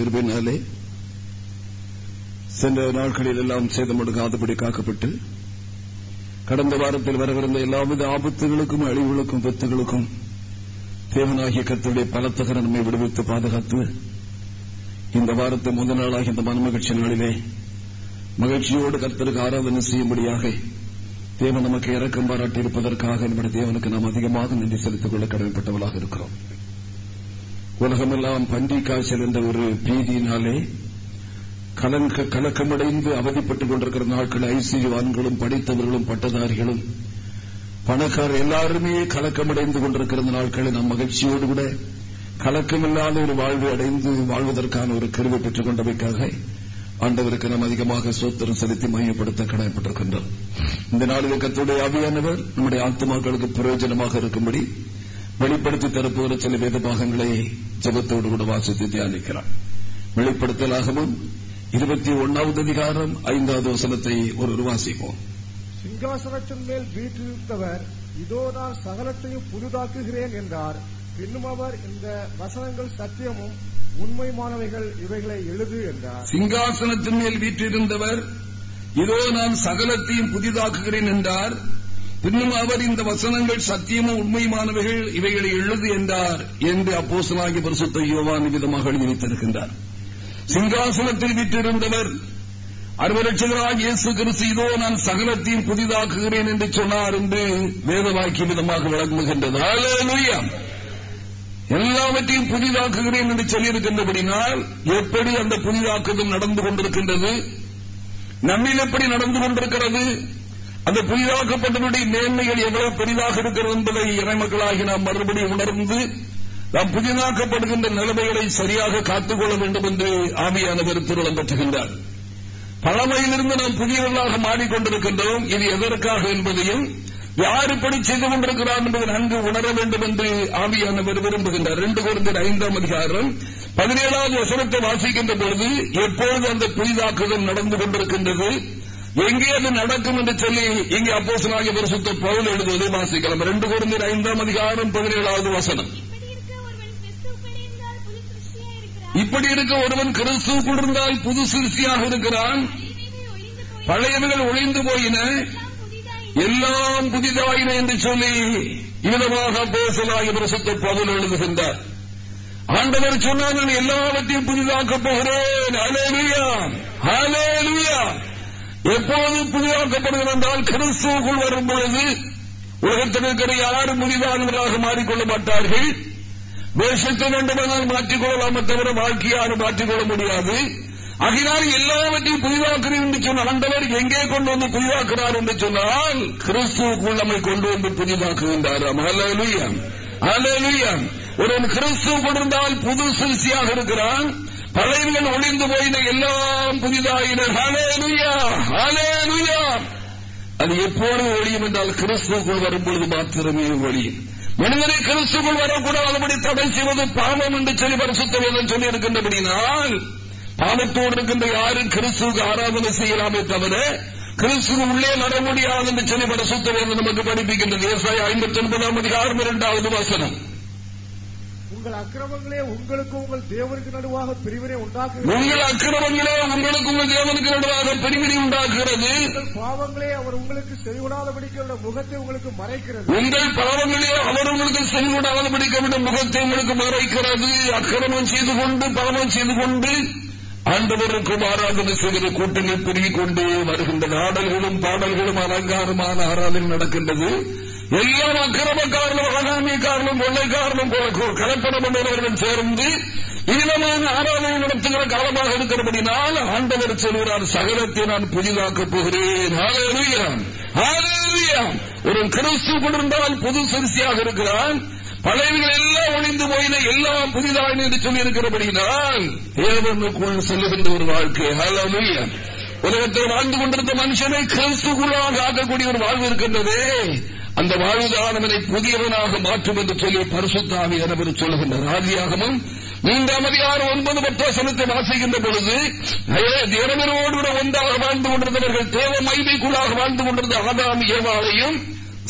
கிருபினாலே சென்ற நாட்களில் எல்லாம் சேதமடுக்காதபடி காக்கப்பட்டு கடந்த வாரத்தில் வரவிருந்த எல்லாவித ஆபத்துகளுக்கும் அழிவுகளுக்கும் பத்துகளுக்கும் தேவனாகிய கத்துடைய பலத்தகர நம்மை விடுவித்து பாதுகாத்து இந்த வாரத்தை முதல் நாளாக இந்த மனமகிழ்ச்சி நாளிலே மகிழ்ச்சியோடு கர்த்தருக்கு ஆராதனை செய்யும்படியாக தேவன் நமக்கு இறக்கம் பாராட்டி இருப்பதற்காக நம்முடைய தேவனுக்கு நாம் அதிகமாக நன்றி செலுத்திக் கொள்ள கடமைப்பட்டவர்களாக இருக்கிறோம். உலகமெல்லாம் பன்றி காய்ச்சல் என்ற ஒரு பீதியினாலே கலங்க கலக்கமடைந்து அவதிப்பட்டுக் கொண்டிருக்கிற நாட்கள் ஐசியுவான்களும் படித்தவர்களும் பட்டதாரிகளும் பணக்கார எல்லாருமே கலக்கமடைந்து கொண்டிருக்கிற நாட்களை நாம் மகிழ்ச்சியோடு கூட கலக்கமில்லாத ஒரு வாழ்வு அடைந்து வாழ்வதற்கான ஒரு கருவை பெற்றுக் கொண்டமைக்காக ஆண்டவருக்கு நாம் அதிகமாக சோத்திரம் செலுத்தி மையப்படுத்த கடமைப்பட்டிருக்கின்றோம் இந்த நாளில் கத்துடைய அவையானவர் நம்முடைய ஆத்மாக்களுக்கு பிரயோஜனமாக இருக்கும்படி வெளிப்படுத்தி தரப்போகிற சில வேத பாகங்களை ஜபத்தோடு கூட வாசித்து தியானிக்கிறார். வெளிப்படுத்தலாகவும் இருபத்தி ஒன்னாவது அதிகாரம் ஐந்தாவது வசனத்தை ஒரு வாசிப்போம். சிங்காசனத்தின் மேல் வீற்றிருந்தவர் இதோ நான் சகலத்தையும் புதிதாக்குகிறேன் என்றார். பின்னும் அவர் இந்த வசனங்கள் சத்தியமும் உண்மைமானவைகள் இவைகளை எழுது என்றார். சிங்காசனத்தின் மேல் வீற்றிருந்தவர் இதோ நான் சகலத்தையும் புதிதாக்குகிறேன் என்றார். பின்னும் அவர் இந்த வசனங்கள் சத்தியமும் உண்மையுமானவைகள் இவைகளை எழுது என்றார் என்று அப்போசனாகி பரிசுத்த யோவான் விதமாக எழுதி வைத்திருக்கின்றார் சிங்காசனத்தில் விட்டிருந்தவர் அறுவலட்சகராக இயேசு கிறிஸ்து இதோ நான் சகலத்தையும் புதிதாக்குகிறேன் என்று சொன்னார் என்று வேதவாக்கிய விதமாக விளங்குகின்றது. எல்லாவற்றையும் புதிதாக்குகிறேன் என்று சொல்லியிருக்கின்றபடினால் எப்படி அந்த புதிதாக்குதல் நடந்து கொண்டிருக்கின்றது? நம்மில் எப்படி நடந்து கொண்டிருக்கிறது? அந்த புதிதாக்கப்பட்டவருடைய மேன்மைகள் எவ்வளவு பெரிதாக இருக்கிறது என்பதை இறைமக்களாகி நாம் மறுபடியும் உணர்ந்து நாம் புதிதாக்கப்படுகின்ற நிலைமைகளை சரியாக காத்துக்கொள்ள வேண்டும் என்று ஆவியானவர் திருளம் பெற்றுகின்றார். பழமையிலிருந்து நாம் புதியவர்களாக மாறிக்கொண்டிருக்கின்றோம். இது எதற்காக என்பதையும் யார் இப்படி செய்து கொண்டிருக்கிறார் என்பதை நன்கு உணர வேண்டும் என்று ஆவியானவர் விரும்புகின்றார். ரெண்டு குழந்தை ஐந்தாம் அதிகாரம் பதினேழாவது வசனத்தை வாசிக்கின்ற பொழுது எப்பொழுது அந்த புதிதாக்குதல் நடந்து கொண்டிருக்கின்றது? எங்கே அது நடக்கும் என்று சொல்லி இங்கே அப்போசனாகிய பரிசுத்த பவுல் எழுதுவது வாசிக்கலாம். ரெண்டு குழந்தை ஐந்தாம் அதிகாரம் பதினேழாவது வசனம். இப்படி இருக்க ஒருவன் கிறிஸ்து குளிர்ந்தால் புது சிறுசியாக இருக்கிறான். பழையவர்கள் ஒளிந்து போயின. எல்லாம் புதிதாயின என்று சொல்லி இவ்விதமாக பேசலாகி பிரசுத்த பவுல் எழுதுகின்றார். ஆண்டவர் சொன்னால் நான் எல்லாவற்றையும் புதிதாக்கப் போகிறேன். அலேலியா அலேலியா எப்போது புதிதாக்கப்படுகிறது என்றால் கிறிஸ்துவுக்குள் வரும்பொழுது உலகத்தில் இருக்கிற யாரும் புதிதானவர்களாக மாறிக்கொள்ள மாட்டார்கள். வேஷத்தை வேண்டுமானால் மாற்றிக்கொள்ளலாமே தவிர வாழ்க்கையாரும் மாற்றிக்கொள்ள முடியாது. ஆகினால் எல்லாவற்றையும் புதிதாக்குறேன் என்று சொன்ன ஆண்டவர் எங்கே கொண்டு வந்து புதிதாக்குறார் என்று சொன்னால் கிறிஸ்துவுக்குள் நம்மை கொண்டு வந்து புதிதாக்குகின்றார் ஒருவன் கிறிஸ்துவ கொண்டிருந்தால் புது சிறுசியாக இருக்கிறான். தலைவர்கள் ஒளிந்து போயின எல்லாம் புதிதாயின. அது எப்போது ஒளியும் என்றால் கிறிஸ்துக்குள் வரும்பொழுது மாத்திரமே ஒளியும் மனிதனை கிறிஸ்துக்குள் வரக்கூடாதபடி தடை செய்வது பாவம் என்று சொல்லி பரிசுத்தவேதம் சொல்லி இருக்கின்றபடினால் பாவத்தோடு இருக்கின்ற யாரும் கிறிஸ்துவுக்கு ஆராதனை செய்யலாமே தவிர கிறிஸ்துவ உள்ளே நட முடியாது என்று சொல்லி பரிசுத்தவேதம் நமக்கு படிப்பிக்கின்றது. விவசாயம் ஐம்பத்தி ஒன்பதாம் அதிகாரம் இரண்டாவது வசனம். உங்கள் அக்கிரமங்களே உங்களுக்கு உங்கள் தேவனுக்கு நடுவாக பிரிவினை உண்டாக்குகிறது. உங்கள் அக்கிரமங்களே உங்களுக்கு உங்கள் தேவனுக்கு நடுவாக பிரிவினை உண்டாக்குகிறது. உங்கள் பாவங்களே அவர் உங்களுக்கு செவிவிடாதபடிக்கு முகத்தை உங்களுக்கு மறைக்கிறது. உங்கள் பாவங்களே அவர் உங்களுக்கு செவிவிடாதபடிக்க முகத்தை உங்களுக்கு மறைக்கிறது. அக்கிரமம் செய்து கொண்டு பாவம் செய்து கொண்டு ஆண்டவருக்கும் ஆராதனை செய்கிற கூட்டணி பெருகிக் கொண்டே வருகின்ற நாடல்களும் பாடல்களும் அலங்காரமான ஆராதனை நடக்கின்றது. எல்லாம் அக்கிரமக்காரனும் ஆகாமியக்காரனும் கொள்ளைக்காரனும் கலப்படம் என்பவர்கள் சேர்ந்து ஈனமான ஆராதனை நடத்துகிற காலமாக இருக்கிறபடினால் ஆண்டவர் சொல்கிறார் சகலத்தை நான் புதிதாக்கப் போகிறேன். ஒரு கிறிஸ்து கொண்டிருந்தால் புது சிறுசியாக இருக்கிறான். பழையவர்கள் எல்லாம் ஒளிந்து போயின எல்லாம் புதிதாக என்று சொல்லி இருக்கிறபடினால் தேவனுக்குள் செல்லுகின்ற ஒரு வாழ்க்கை. ஹலோயா உலகத்தில் வாழ்ந்து கொண்டிருந்த மனுஷனை கிறிஸ்துக்குள்ளாக ஆக்கக்கூடிய ஒரு வாழ்வு இருக்கின்றதே. அந்த வாழ்வுதான் அவனை புதியவனாக மாற்றும் என்று சொல்லி பரிசுத்தாவி எனவர் சொல்லுகின்ற ஆதியாகமும் மூன்றாம் அதிகாரம் ஒன்பது பத்தாசனத்தை வாசிக்கின்ற பொழுது இறைவனோடு ஒன்றாக வாழ்ந்து கொண்டிருந்தவர்கள் தேவ மைமைக்குள்ளாக வாழ்ந்து கொண்டிருந்த ஆதாம் ஏவாளையும்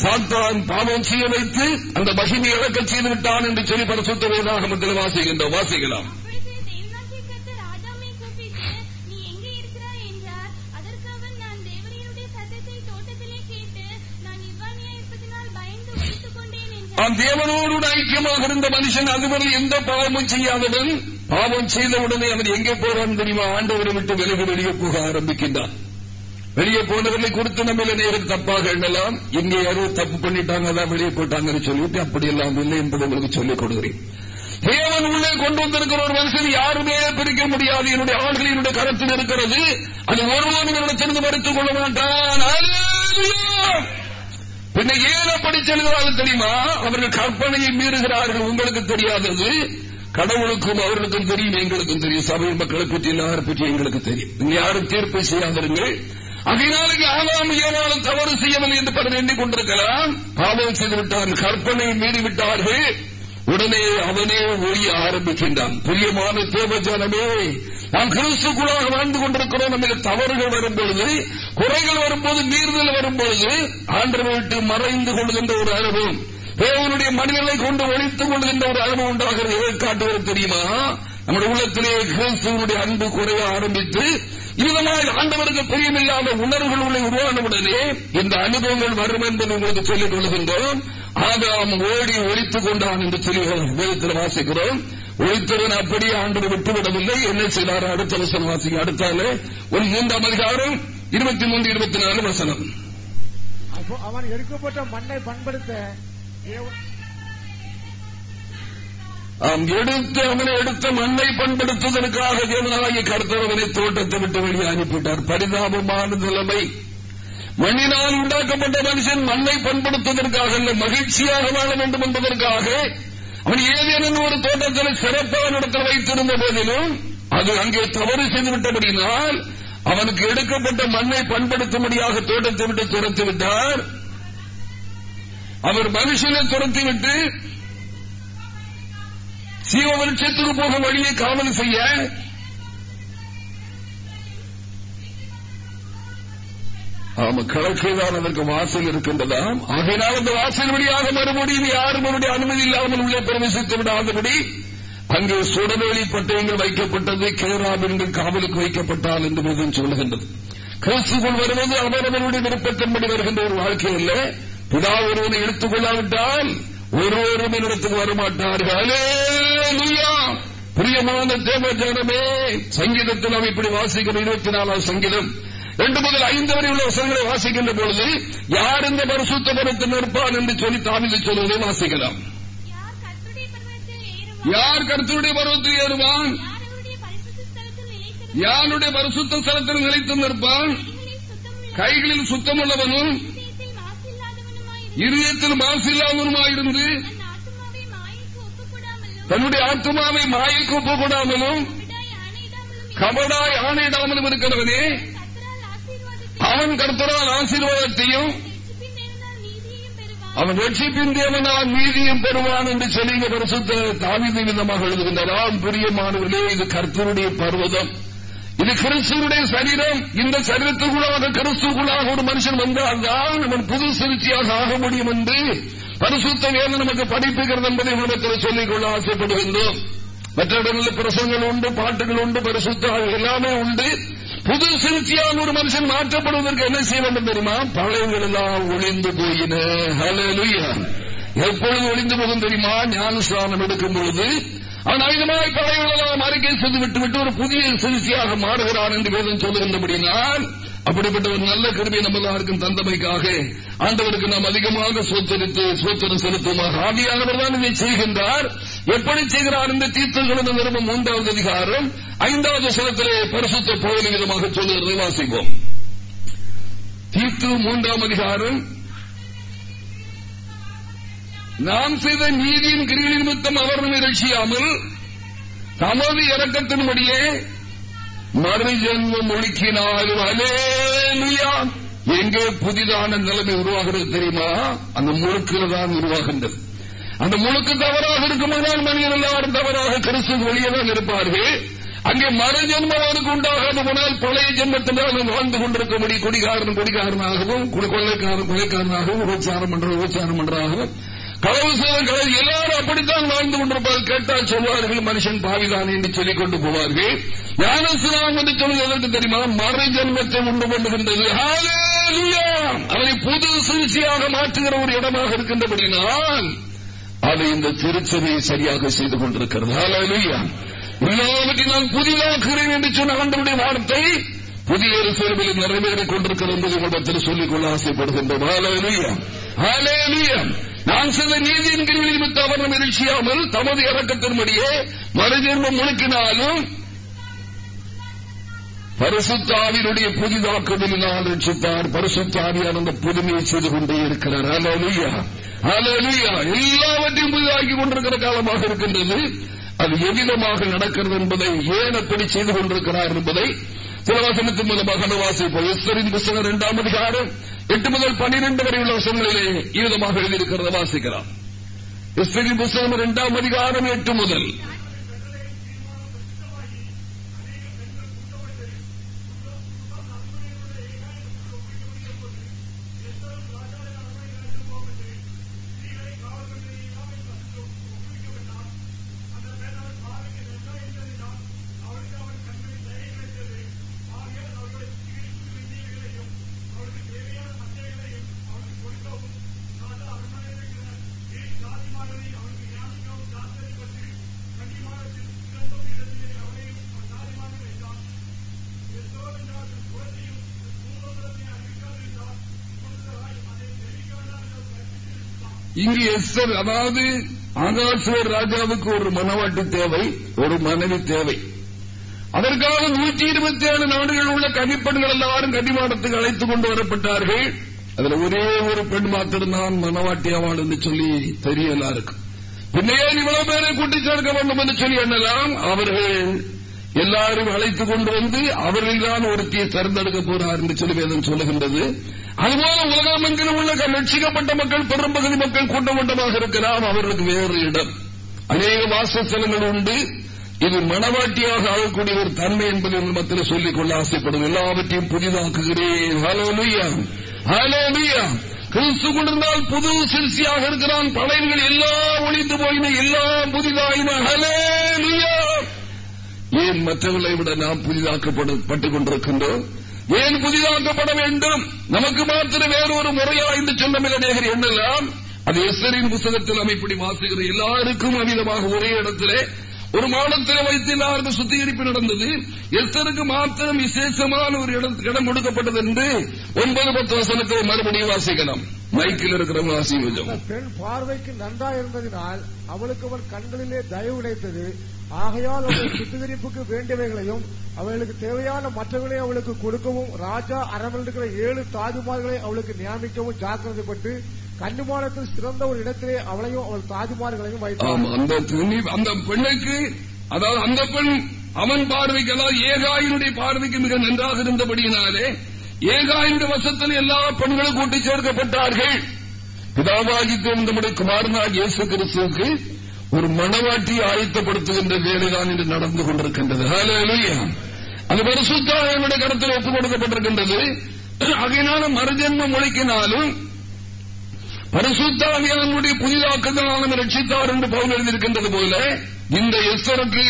சாத்தான் பாவம் செய்ய வைத்து அந்த மகிமை இழக்க செய்து விட்டான் என்று சொல்லி பரிசுத்த வேதாகமத்தில் வாசிக்கின்றோம் வாசிக்கலாம். அவன் தேவனோடு ஐக்கியமாக இருந்த மனுஷன் அதுவரை எந்த பாவமும் செய்யாதவன். பாவம் செய்த உடனே அவன் எங்கே போறான் தெரியுமா? ஆண்டவரை விட்டு விலகி வெளியே போக ஆரம்பிக்கின்றான். வெளியே போனவர்களை கொடுத்து நம்ம நேரம் தப்பாக எண்ணலாம். இங்கே யாரோ தப்பு பண்ணிட்டாங்க அதான் வெளியே போட்டாங்கன்னு சொல்லிட்டு அப்படியெல்லாம் இல்லை என்பதை உங்களுக்கு சொல்லிக் கொடுக்கிறேன். தேவன் உள்ளே கொண்டு வந்திருக்கிற ஒரு மனுஷன் யாருமே பிரிக்க முடியாது. என்னுடைய ஆள்கள் என்னுடைய கருத்தில் இருக்கிறது. அது ஒருவன் என்னிடத்திலிருந்து மறுத்துக் கொள்ள மாட்டான். பின்ன ஏன் அப்படி செல்கிறார்கள் தெரியுமா? அவர்கள் கற்பனையை மீறுகிறார்கள் உங்களுக்கு தெரியாதது. கடவுளுக்கும் அவர்களுக்கும் தெரியும் எங்களுக்கும் தெரியும். சபை மக்களை பற்றி எல்லாரும் பற்றி எங்களுக்கு தெரியும். யாரும் தீர்ப்பு செய்யாதிருங்கள். அதனாலே ஆதாம் ஏவாலும் தவறு செய்யவில்லை என்று பலர் எண்ணிக்கொண்டிருக்கலாம் பாவம் செய்துவிட்டார்கள் கற்பனையை மீறிவிட்டார்கள். உடனே அவனே ஒழிய ஆரம்பிக்கின்றான். பிரியமான தேவஜானமே நாம் கிறிஸ்துக்குள்ளாக வாழ்ந்து கொண்டிருக்கிறோம். நம்ம தவறுகள் வரும்பொழுது குறைகள் வரும்போது மீறுதல் வரும்பொழுது ஆண்டரை விட்டு மறைந்து கொள்கின்ற ஒரு அனுபவம். தேவனுடைய மனிதனை கொண்டு ஒழித்துக் கொள்கின்ற ஒரு அனுபவம் உண்டாகிறது. எதை காட்டுவது தெரியுமா? நம்முடைய உள்ளத்திலே கிறிஸ்துவனுடைய அன்பு குறைய ஆரம்பித்து இதனால் ஆண்டவருக்கு பிரியமில்லாத உணர்வுகளை உருவானவுடனே இந்த அனுபவங்கள் வரும் என்பதை உங்களுக்கு சொல்லிக் கொள்கின்றோம். ஆதாம் ஓடி ஒழித்துக் கொண்டான் என்று சொல்லி வேதத்தில் வாசிக்கிறோம். ஒழித்தவன் அப்படியே ஆண்டு விட்டுவிடவில்லை. என்ன செய்தார்? அடுத்த வசனம் வாசிக்க அடுத்தாலே ஒரு மூன்றாம் அதிகாரம் இருபத்தி மூன்று இருபத்தி நாலு வசனம். அவன் எடுக்கப்பட்ட மண்ணை பண்படுத்த எடுத்து அவனை எடுத்த மண்ணை பண்படுத்துவதற்காக தேவனாகிய கர்த்தவனை தோட்டத்தை விட்டு வெளியே அனுப்பிட்டார் பரிதாபமான நிலைமை. மண்ணினால் உண்டாக்கப்பட்ட மனுஷன் மண்ணை பண்படுத்துவதற்காக அல்ல மகிழ்ச்சியாக வாழ வேண்டும் என்பதற்காக அவன் ஏதேனும் ஒரு தோட்டத்தில் சிறப்பான இடத்தில் வைத்திருந்த போதிலும் அது அங்கே தவறு செய்துவிட்டபடினால் அவனுக்கு எடுக்கப்பட்ட மண்ணை பண்படுத்தும்படியாக தோட்டத்தை விட்டு துரத்து விட்டார். அவர் மனுஷனை துரத்திவிட்டு சீவவருஷத்துக்கு போக வழியை காவல் செய்ய ஆமா கிழக்கேதான் அதற்கு வாசல் இருக்கின்றதாம் ஆகையினால் அந்த வாசல் வழியாக மறுபடியும் யாரும் அவருடைய அனுமதி இல்லாமல் உள்ளே பிரவேசித்து விடாதபடி அங்கே சுடவேலி பட்டயங்கள் வைக்கப்பட்டது கேராபின்கள் காவலுக்கு வைக்கப்பட்டால் என்று மீதும் சொல்லுகின்றது. கிறிஸ்துக்குள் வருவது அவரவருடைய விருப்பத்தின்படி வருகின்ற ஒரு வாழ்க்கை அல்ல. பிதா ஒருவனை எடுத்துக் கொள்ளாவிட்டால் ஒருவரும் இடத்துக்கு வரமாட்டார்கள். பிரியமான தேவஜானமே சங்கீதத்தில் நாம் இப்படி வாசிக்கிற இருபத்தி நாலாவது சங்கீதம். ரெண்டு முதல் ஐந்து வரை உள்ள வசனங்களை வாசிக்கின்ற பொழுது யார் இந்த பரிசுத்த பருவத்தில் நிற்பான் என்று சொல்லி தாமிது சொல்வதை வாசிக்கலாம். யார் கருத்துடைய பருவத்தில் ஏறுவான்? யாருடைய பரிசுத்த ஸ்தலத்தில் நிலைத்து நிற்பான் கைகளில் சுத்தமுள்ளவனும் இருதயத்தில் மாசில்லாதவனுமாயிருந்து தன்னுடைய ஆத்மாவை மாயைக்கு ஒப்புக்கூடாமலும் கபடாய் ஆணையிடாமலும் இருக்கிறவனே அவன் கர்த்தரால் ஆசீர்வாதத்தையும் அவன் ரட்சிப்பின் தேவனால் நீதியும் பெறுவான் என்று சொல்லி பரிசுத்த தாவித விதமாக எழுதுகின்றான் பிரியமானவர்களே இது கர்த்தருடைய பர்வதம். இது கிறிஸ்துவனுடைய சரீரம். இந்த சரீரத்துக்குள்ளாக கிறிஸ்துக்குள்ளாக ஒரு மனுஷன் வந்தால்தான் அவன் புது சிகிச்சையாக ஆக முடியும் என்று பரிசுத்த வேதம் நமக்கு படிப்புகிறது என்பதை உலகத்தில் சொல்லிக்கொள்ள ஆசைப்படுகின்றோம். மற்ற இடங்களில் பிரசங்கள் உண்டு பாட்டுகள் உண்டு பரிசுத்த எல்லாமே உண்டு. புது சிகிச்சையாக ஒரு மனுஷன் மாற்றப்படுவதற்கு என்ன செய்ய வேண்டும் தெரியுமா? பழையங்கள் எல்லாம் ஒளிந்து போயின. எப்பொழுது ஒளிந்து போகும் தெரியுமா? ஞானஸ்தானம் எடுக்கும் பொழுது. அவன் அதிகமாய் பழையவர்களெல்லாம் அறிக்கை செய்து விட்டுவிட்டு ஒரு புதிய சிகிச்சையாக மாறுகிறான் என்று வேதம் சொல்லுகின்றபடினால் அப்படிப்பட்ட ஒரு நல்ல கருவி நம்ம எல்லாருக்கும் தந்தமைக்காக ஆண்டவருக்கு நாம் அதிகமாக சோத்தரித்து சோத்திரம் செலுத்துமாக ஆகியானவர் தான் இதை செய்கின்றார். எப்படி செய்கிறார் இந்த தீர்த்தங்களுடன் நிறுவனம் மூன்றாவது அதிகாரம் ஐந்தாவது சலத்திலே பரிசுத்த போகிற விதமாக சொல்லுகிறதை வாசிப்போம். தீர்த்து மூன்றாம் அதிகாரம். நாம் செய்த நீதியின் கிரியின் நிமித்தம் அவர் ரட்சியாமல் தமது இறக்கத்தின்படியே மறுஜென்மம் ஒழுக்கினாலும் அலேலுயா எங்கே புதிதான நிலைமை உருவாகிறது தெரியுமா? அந்த முழுக்கில் தான் உருவாகின்றது. அந்த முழுக்கு தவறாக இருக்கும்போதுதான் மனிதன் எல்லாரும் தவறாக கிறிஸ்து வெளியே தான் இருப்பார்கள். அங்கே மறு ஜென்மம் உண்டாகாது போனால் பழைய ஜென்மத்தினால் வாழ்ந்து கொண்டிருக்க முடியும் குடிகாரன் குடிகாரனாகவும் கொலைக்காரன் கொலைக்காரனாகவும் உபச்சாரம் பண்ற உபச்சாரம் பண்றாகவும் களவு செய்வன் களவு எல்லாரும் அப்படித்தான் வாழ்ந்து கொண்டிருப்பார்கள். கேட்டால் சொல்வார்கள் மனுஷன் பாவிதான் என்று சொல்லிக் கொண்டு போவார்கள். ஞானசுராம் என்று சொல்வதற்கு தெரியுமா? மறை ஜென்மத்தை உண்டு கொண்டுகின்றது அவரை புது சிகிச்சையாக மாற்றுகிற ஒரு இடமாக இருக்கின்றபடினால் அதை இந்த திருச்சபையை சரியாக செய்து கொண்டிருக்கிறது. எல்லாவற்றையும் நான் புதிதாக்குகிறேன் என்று சொன்ன ஆண்டருடைய வார்த்தை புதிய சேவையில் நிறைவேறிக் கொண்டிருக்கிறது என்பதை உங்களிடத்தில் சொல்லிக் ஆசைப்படுகின்றோம் நான் சில நீதியின் கிரிவில் நிமித்த அவர் நிகழ்ச்சியாமல் தமது இறக்கத்தின்படியே மறுஜென்மம் முழுக்கினாலும் பரிசுத்தாவினுடைய புதிதாக்குதலினால் ரட்சித்தார் பரிசுத்தாவியார் அந்த புதுமையை செய்து கொண்டே இருக்கிறார். அலலியா அலலியா எல்லாவற்றையும் புதிதாக்கி கொண்டிருக்கிற காலமாக இருக்கின்றது. அது எவ்விதமாக நடக்கிறது என்பதை ஏன் அப்படி செய்து கொண்டிருக்கிறார் என்பதை சிலவசனத்தின் மூலமாக வாசிப்போம். எஸ்வரின் புத்தகம் இரண்டாம் அதிகாரம் எட்டு முதல் பன்னிரண்டு வரை உள்ள வசனங்களிலே இவ்விதமாக எழுதியிருக்கிறத வாசிக்கிறார் எஸ்வரின் புத்தகம் இரண்டாம் அதிகாரம் எட்டு முதல். இங்கு எஸ்தர் அதாவது ஆகாசுவர் ராஜாவுக்கு ஒரு மனவாட்டு தேவை ஒரு மனைவி தேவை. அதற்காக நூற்றி இருபத்தி ஏழு நாடுகள் உள்ள கனிப்பெண்கள் எல்லாரும் கன்னிமாடத்துக்கு அழைத்துக் கொண்டு வரப்பட்டார்கள். அதுல ஒரே ஒரு பெண் மாத்திரம்தான் மனவாட்டியாவாள் என்று சொல்லி தெரிய இருக்கும் பின்னையே இவ்வளவு பேரை கூட்டி சேர்க்க வேண்டும் என்று சொல்லி எண்ணலாம் அவர்கள் எல்லாரும் அழைத்துக் கொண்டு வந்து அவர்கள்தான் ஒருத்தியை தேர்ந்தெடுக்க போறார் என்று சொல்லி வேதம் சொல்லுகின்றது. அதுபோல உலகமெங்கிலும் உள்ள ரட்சிக்கப்பட்ட மக்கள் பெரும்பகுதி மக்கள் கூட்டமட்டமாக இருக்கிறார். அவர்களுக்கு வேறு இடம். அநேக வாசஸ்தலங்கள் உண்டு. இது மனவாட்டியாக ஆகக்கூடிய ஒரு தன்மை என்பதை மத்தியில் சொல்லிக் கொள்ள ஆசைப்படும். எல்லாவற்றையும் புதிதாக்குகிறேன். கிறிஸ்து கொண்டிருந்தால் புது சிறுசியாக இருக்கிறான். பழையன்கள் எல்லாம் ஒழிந்து போயின. எல்லாம் புதிதாயின. ஏன் மற்றவர்களை விட நாம் புதிதாக்கப்பட்டுக் கொண்டிருக்கின்றோம்? ஏன் புதிதாக்கப்பட வேண்டும்? நமக்கு மாத்திரம் வேறொரு முறையா என்று சொன்ன என்னெல்லாம்? எண்ணலாம் அது எஸ்வரின் புத்தகத்தில் அமைப்படி வாசுகிற எல்லாருக்கும் அமிதமாக ஒரே இடத்திலே ஒரு மாடத்தில் வைத்து எல்லாருக்கும் சுத்திகரிப்பு நடந்தது. எஸ்தருக்கு மாத்திரம் விசேஷமான ஒரு இடம் கொடுக்கப்பட்டது என்று ஒன்பது பத்து வசனத்தை மறுபடியும் வாசிக்கலாம். மைக்கில் இருக்கிற வாசி பெண் பார்வைக்கு நன்றா இருந்ததினால் அவளுக்கு அவன் கண்களிலே தயவு உடைத்தது. ஆகையால் அவள் சுத்திகரிப்புக்கு வேண்டியவைகளையும் அவளுக்கு தேவையான மற்றவர்களை அவளுக்கு கொடுக்கவும் ராஜா அரவல் இருக்கிற ஏழு தாஜுமார்களை அவளுக்கு நியமிக்கவும் ஜாக்கிரதைப்பட்டு கண்ணுமானத்தில் சிறந்த ஒரு இடத்திலே அவளையும் அவள் தாஜ்மார்களையும் வைத்தார் அந்த பெண்ணுக்கு அதாவது அந்த பெண் அவன் பார்வைக்கு அதாவது ஏகாயினுடைய பார்வைக்கு மிக நன்றாக இருந்தபடியினாலே ஏகாயினுடைய வசத்தில் எல்லா பெண்களும் கூட்டி சேர்க்கப்பட்டார்கள். பிதாவாகி நம்முடைய குமாரனாக இயேசு கிறிஸ்துக்கு ஒரு மனவாட்டி ஆயத்தப்படுத்துகின்ற வேலைதான் இன்று நடந்து கொண்டிருக்கின்றது. அது பரிசுத்தாவினுடைய கருத்தில் ஒப்புக் கொடுக்கப்பட்டிருக்கின்றது அகையினால மறுஜென்மம் ஒழிக்கினாலும் பரிசுத்தாவியானுடைய புதிதாக்கத்தினால் ரட்சித்தார் என்று பவுல் எழுதியிருக்கின்றது போல இந்த எஸ்வருக்கு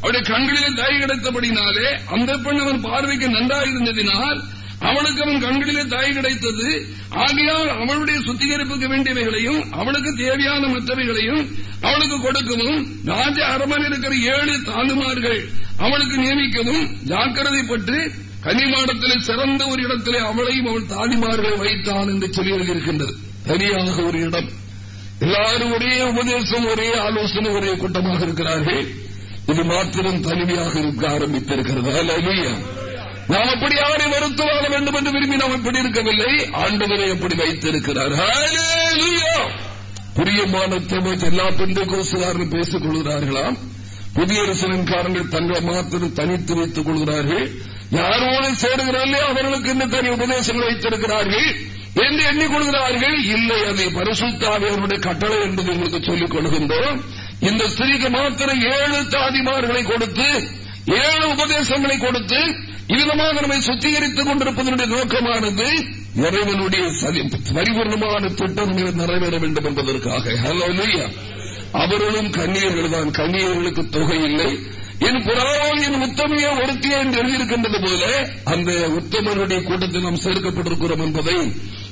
அவருடைய கண்களில் தாய் கிடைத்தபடினாலே அந்த பெண் அவன் பார்வைக்கு நன்றாக இருந்ததினால் அவளுக்கு அவன் கண்களிலே தாய் கிடைத்தது. ஆகையால் அவளுடைய சுத்திகரிப்புக்கு வேண்டியவைகளையும் அவளுக்கு தேவையான மற்றவைகளையும் அவளுக்கு கொடுக்கவும் ராஜ அரமன் இருக்கிற ஏழு தாலுமார்கள் அவளுக்கு நியமிக்கவும் ஜாக்கிரதைப்பட்டு கனிமாடத்தில் சிறந்த ஒரு இடத்திலே அவளையும் அவள் தாலிமார்களை வைத்தான் என்று சொல்லி எழுதியிருக்கின்றது. தனியாக ஒரு இடம் எல்லாரும் ஒரே உபதேசம் ஒரே ஆலோசனை ஒரே கூட்டமாக இருக்கிறார்கள். இது மாத்திரம் தனிமையாக இருக்க ஆரம்பித்திருக்கிறது. அல்லையா நாம் அப்படி யாரை வருத்த வாழ வேண்டும் என்று விரும்பி நாம் இப்படி இருக்கவில்லை. ஆண்டவரை அப்படி வைத்திருக்கிறார். பிரியமான தேவத்தை எல்லா பெண்கள் பேசிக் கொள்கிறார்களாம். புதிய அரசனக்காரங்கள் தங்களை மாத்திரம் தனித்து வைத்துக் கொள்கிறார்கள். யாரோடு சேருகிறார்களே அவர்களுக்கு இந்த தனி உபதேசங்கள் வைத்திருக்கிறார்கள். என்று எண்ணிக்கொள்கிறார்கள் இல்லை அதை பரிசுத்தாவியருடைய கட்டளை என்பது உங்களுக்கு சொல்லிக் கொள்கின்றோம். இந்த ஸ்திரீக்கு மாத்திரம் ஏழு தாதிமார்களை கொடுத்து ஏழு உபதேசங்களை கொடுத்து இவ்விதமாக நம்மை சுத்திகரித்துக் கொண்டிருப்பதனுடைய நோக்கமானது இறைவனுடைய பரிபூர்ணமான திட்டம் நிறைவேற வேண்டும் என்பதற்காக. அவர்களும் கண்ணியர்கள் தான். கண்ணியர்களுக்கு தொகை இல்லை. என் புறாவோ என் உத்தமையை ஒருத்திய என்று எழுதியிருக்கின்றது போல அந்த உத்தமருடைய கூட்டத்தில் நாம் சேர்க்கப்பட்டிருக்கிறோம் என்பதை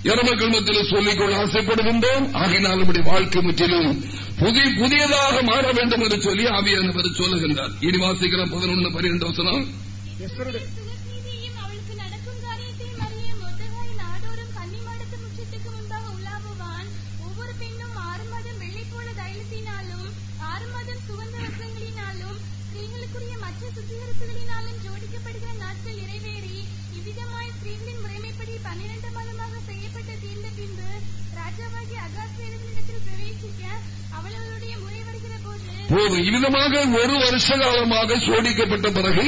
இறமக்கிழமத்தில் சொல்லிக்கொள்ள ஆசைப்படுகின்றோம். ஆகினால் நம்முடைய வாழ்க்கை முற்றிலும் புதிய புதியதாக மாற வேண்டும் என்று சொல்லி ஆவியானவர் சொல்லுகின்றார். இனி வாசிக்கிற பதினொன்று பன்னிரண்டு வசனம் மற்ற சுத்திகரிப்புகளினாலும் ஜோடிக்கப்படுகிற நாட்கள் நிறைவேறி இவ்விதமாய் ஸ்ரீகளின் முறைமைப்படி பன்னிரண்டு மாதமாக செய்யப்பட்ட தீர்ந்த பின்பு ராஜாவாகி அகாசேரவனிடத்தில் பிரவேசிக்க அவளவருடைய முறை வருகிற போது போதும் இவ்விதமாக ஒரு வருஷ காலமாக சோடிக்கப்பட்ட பிறகு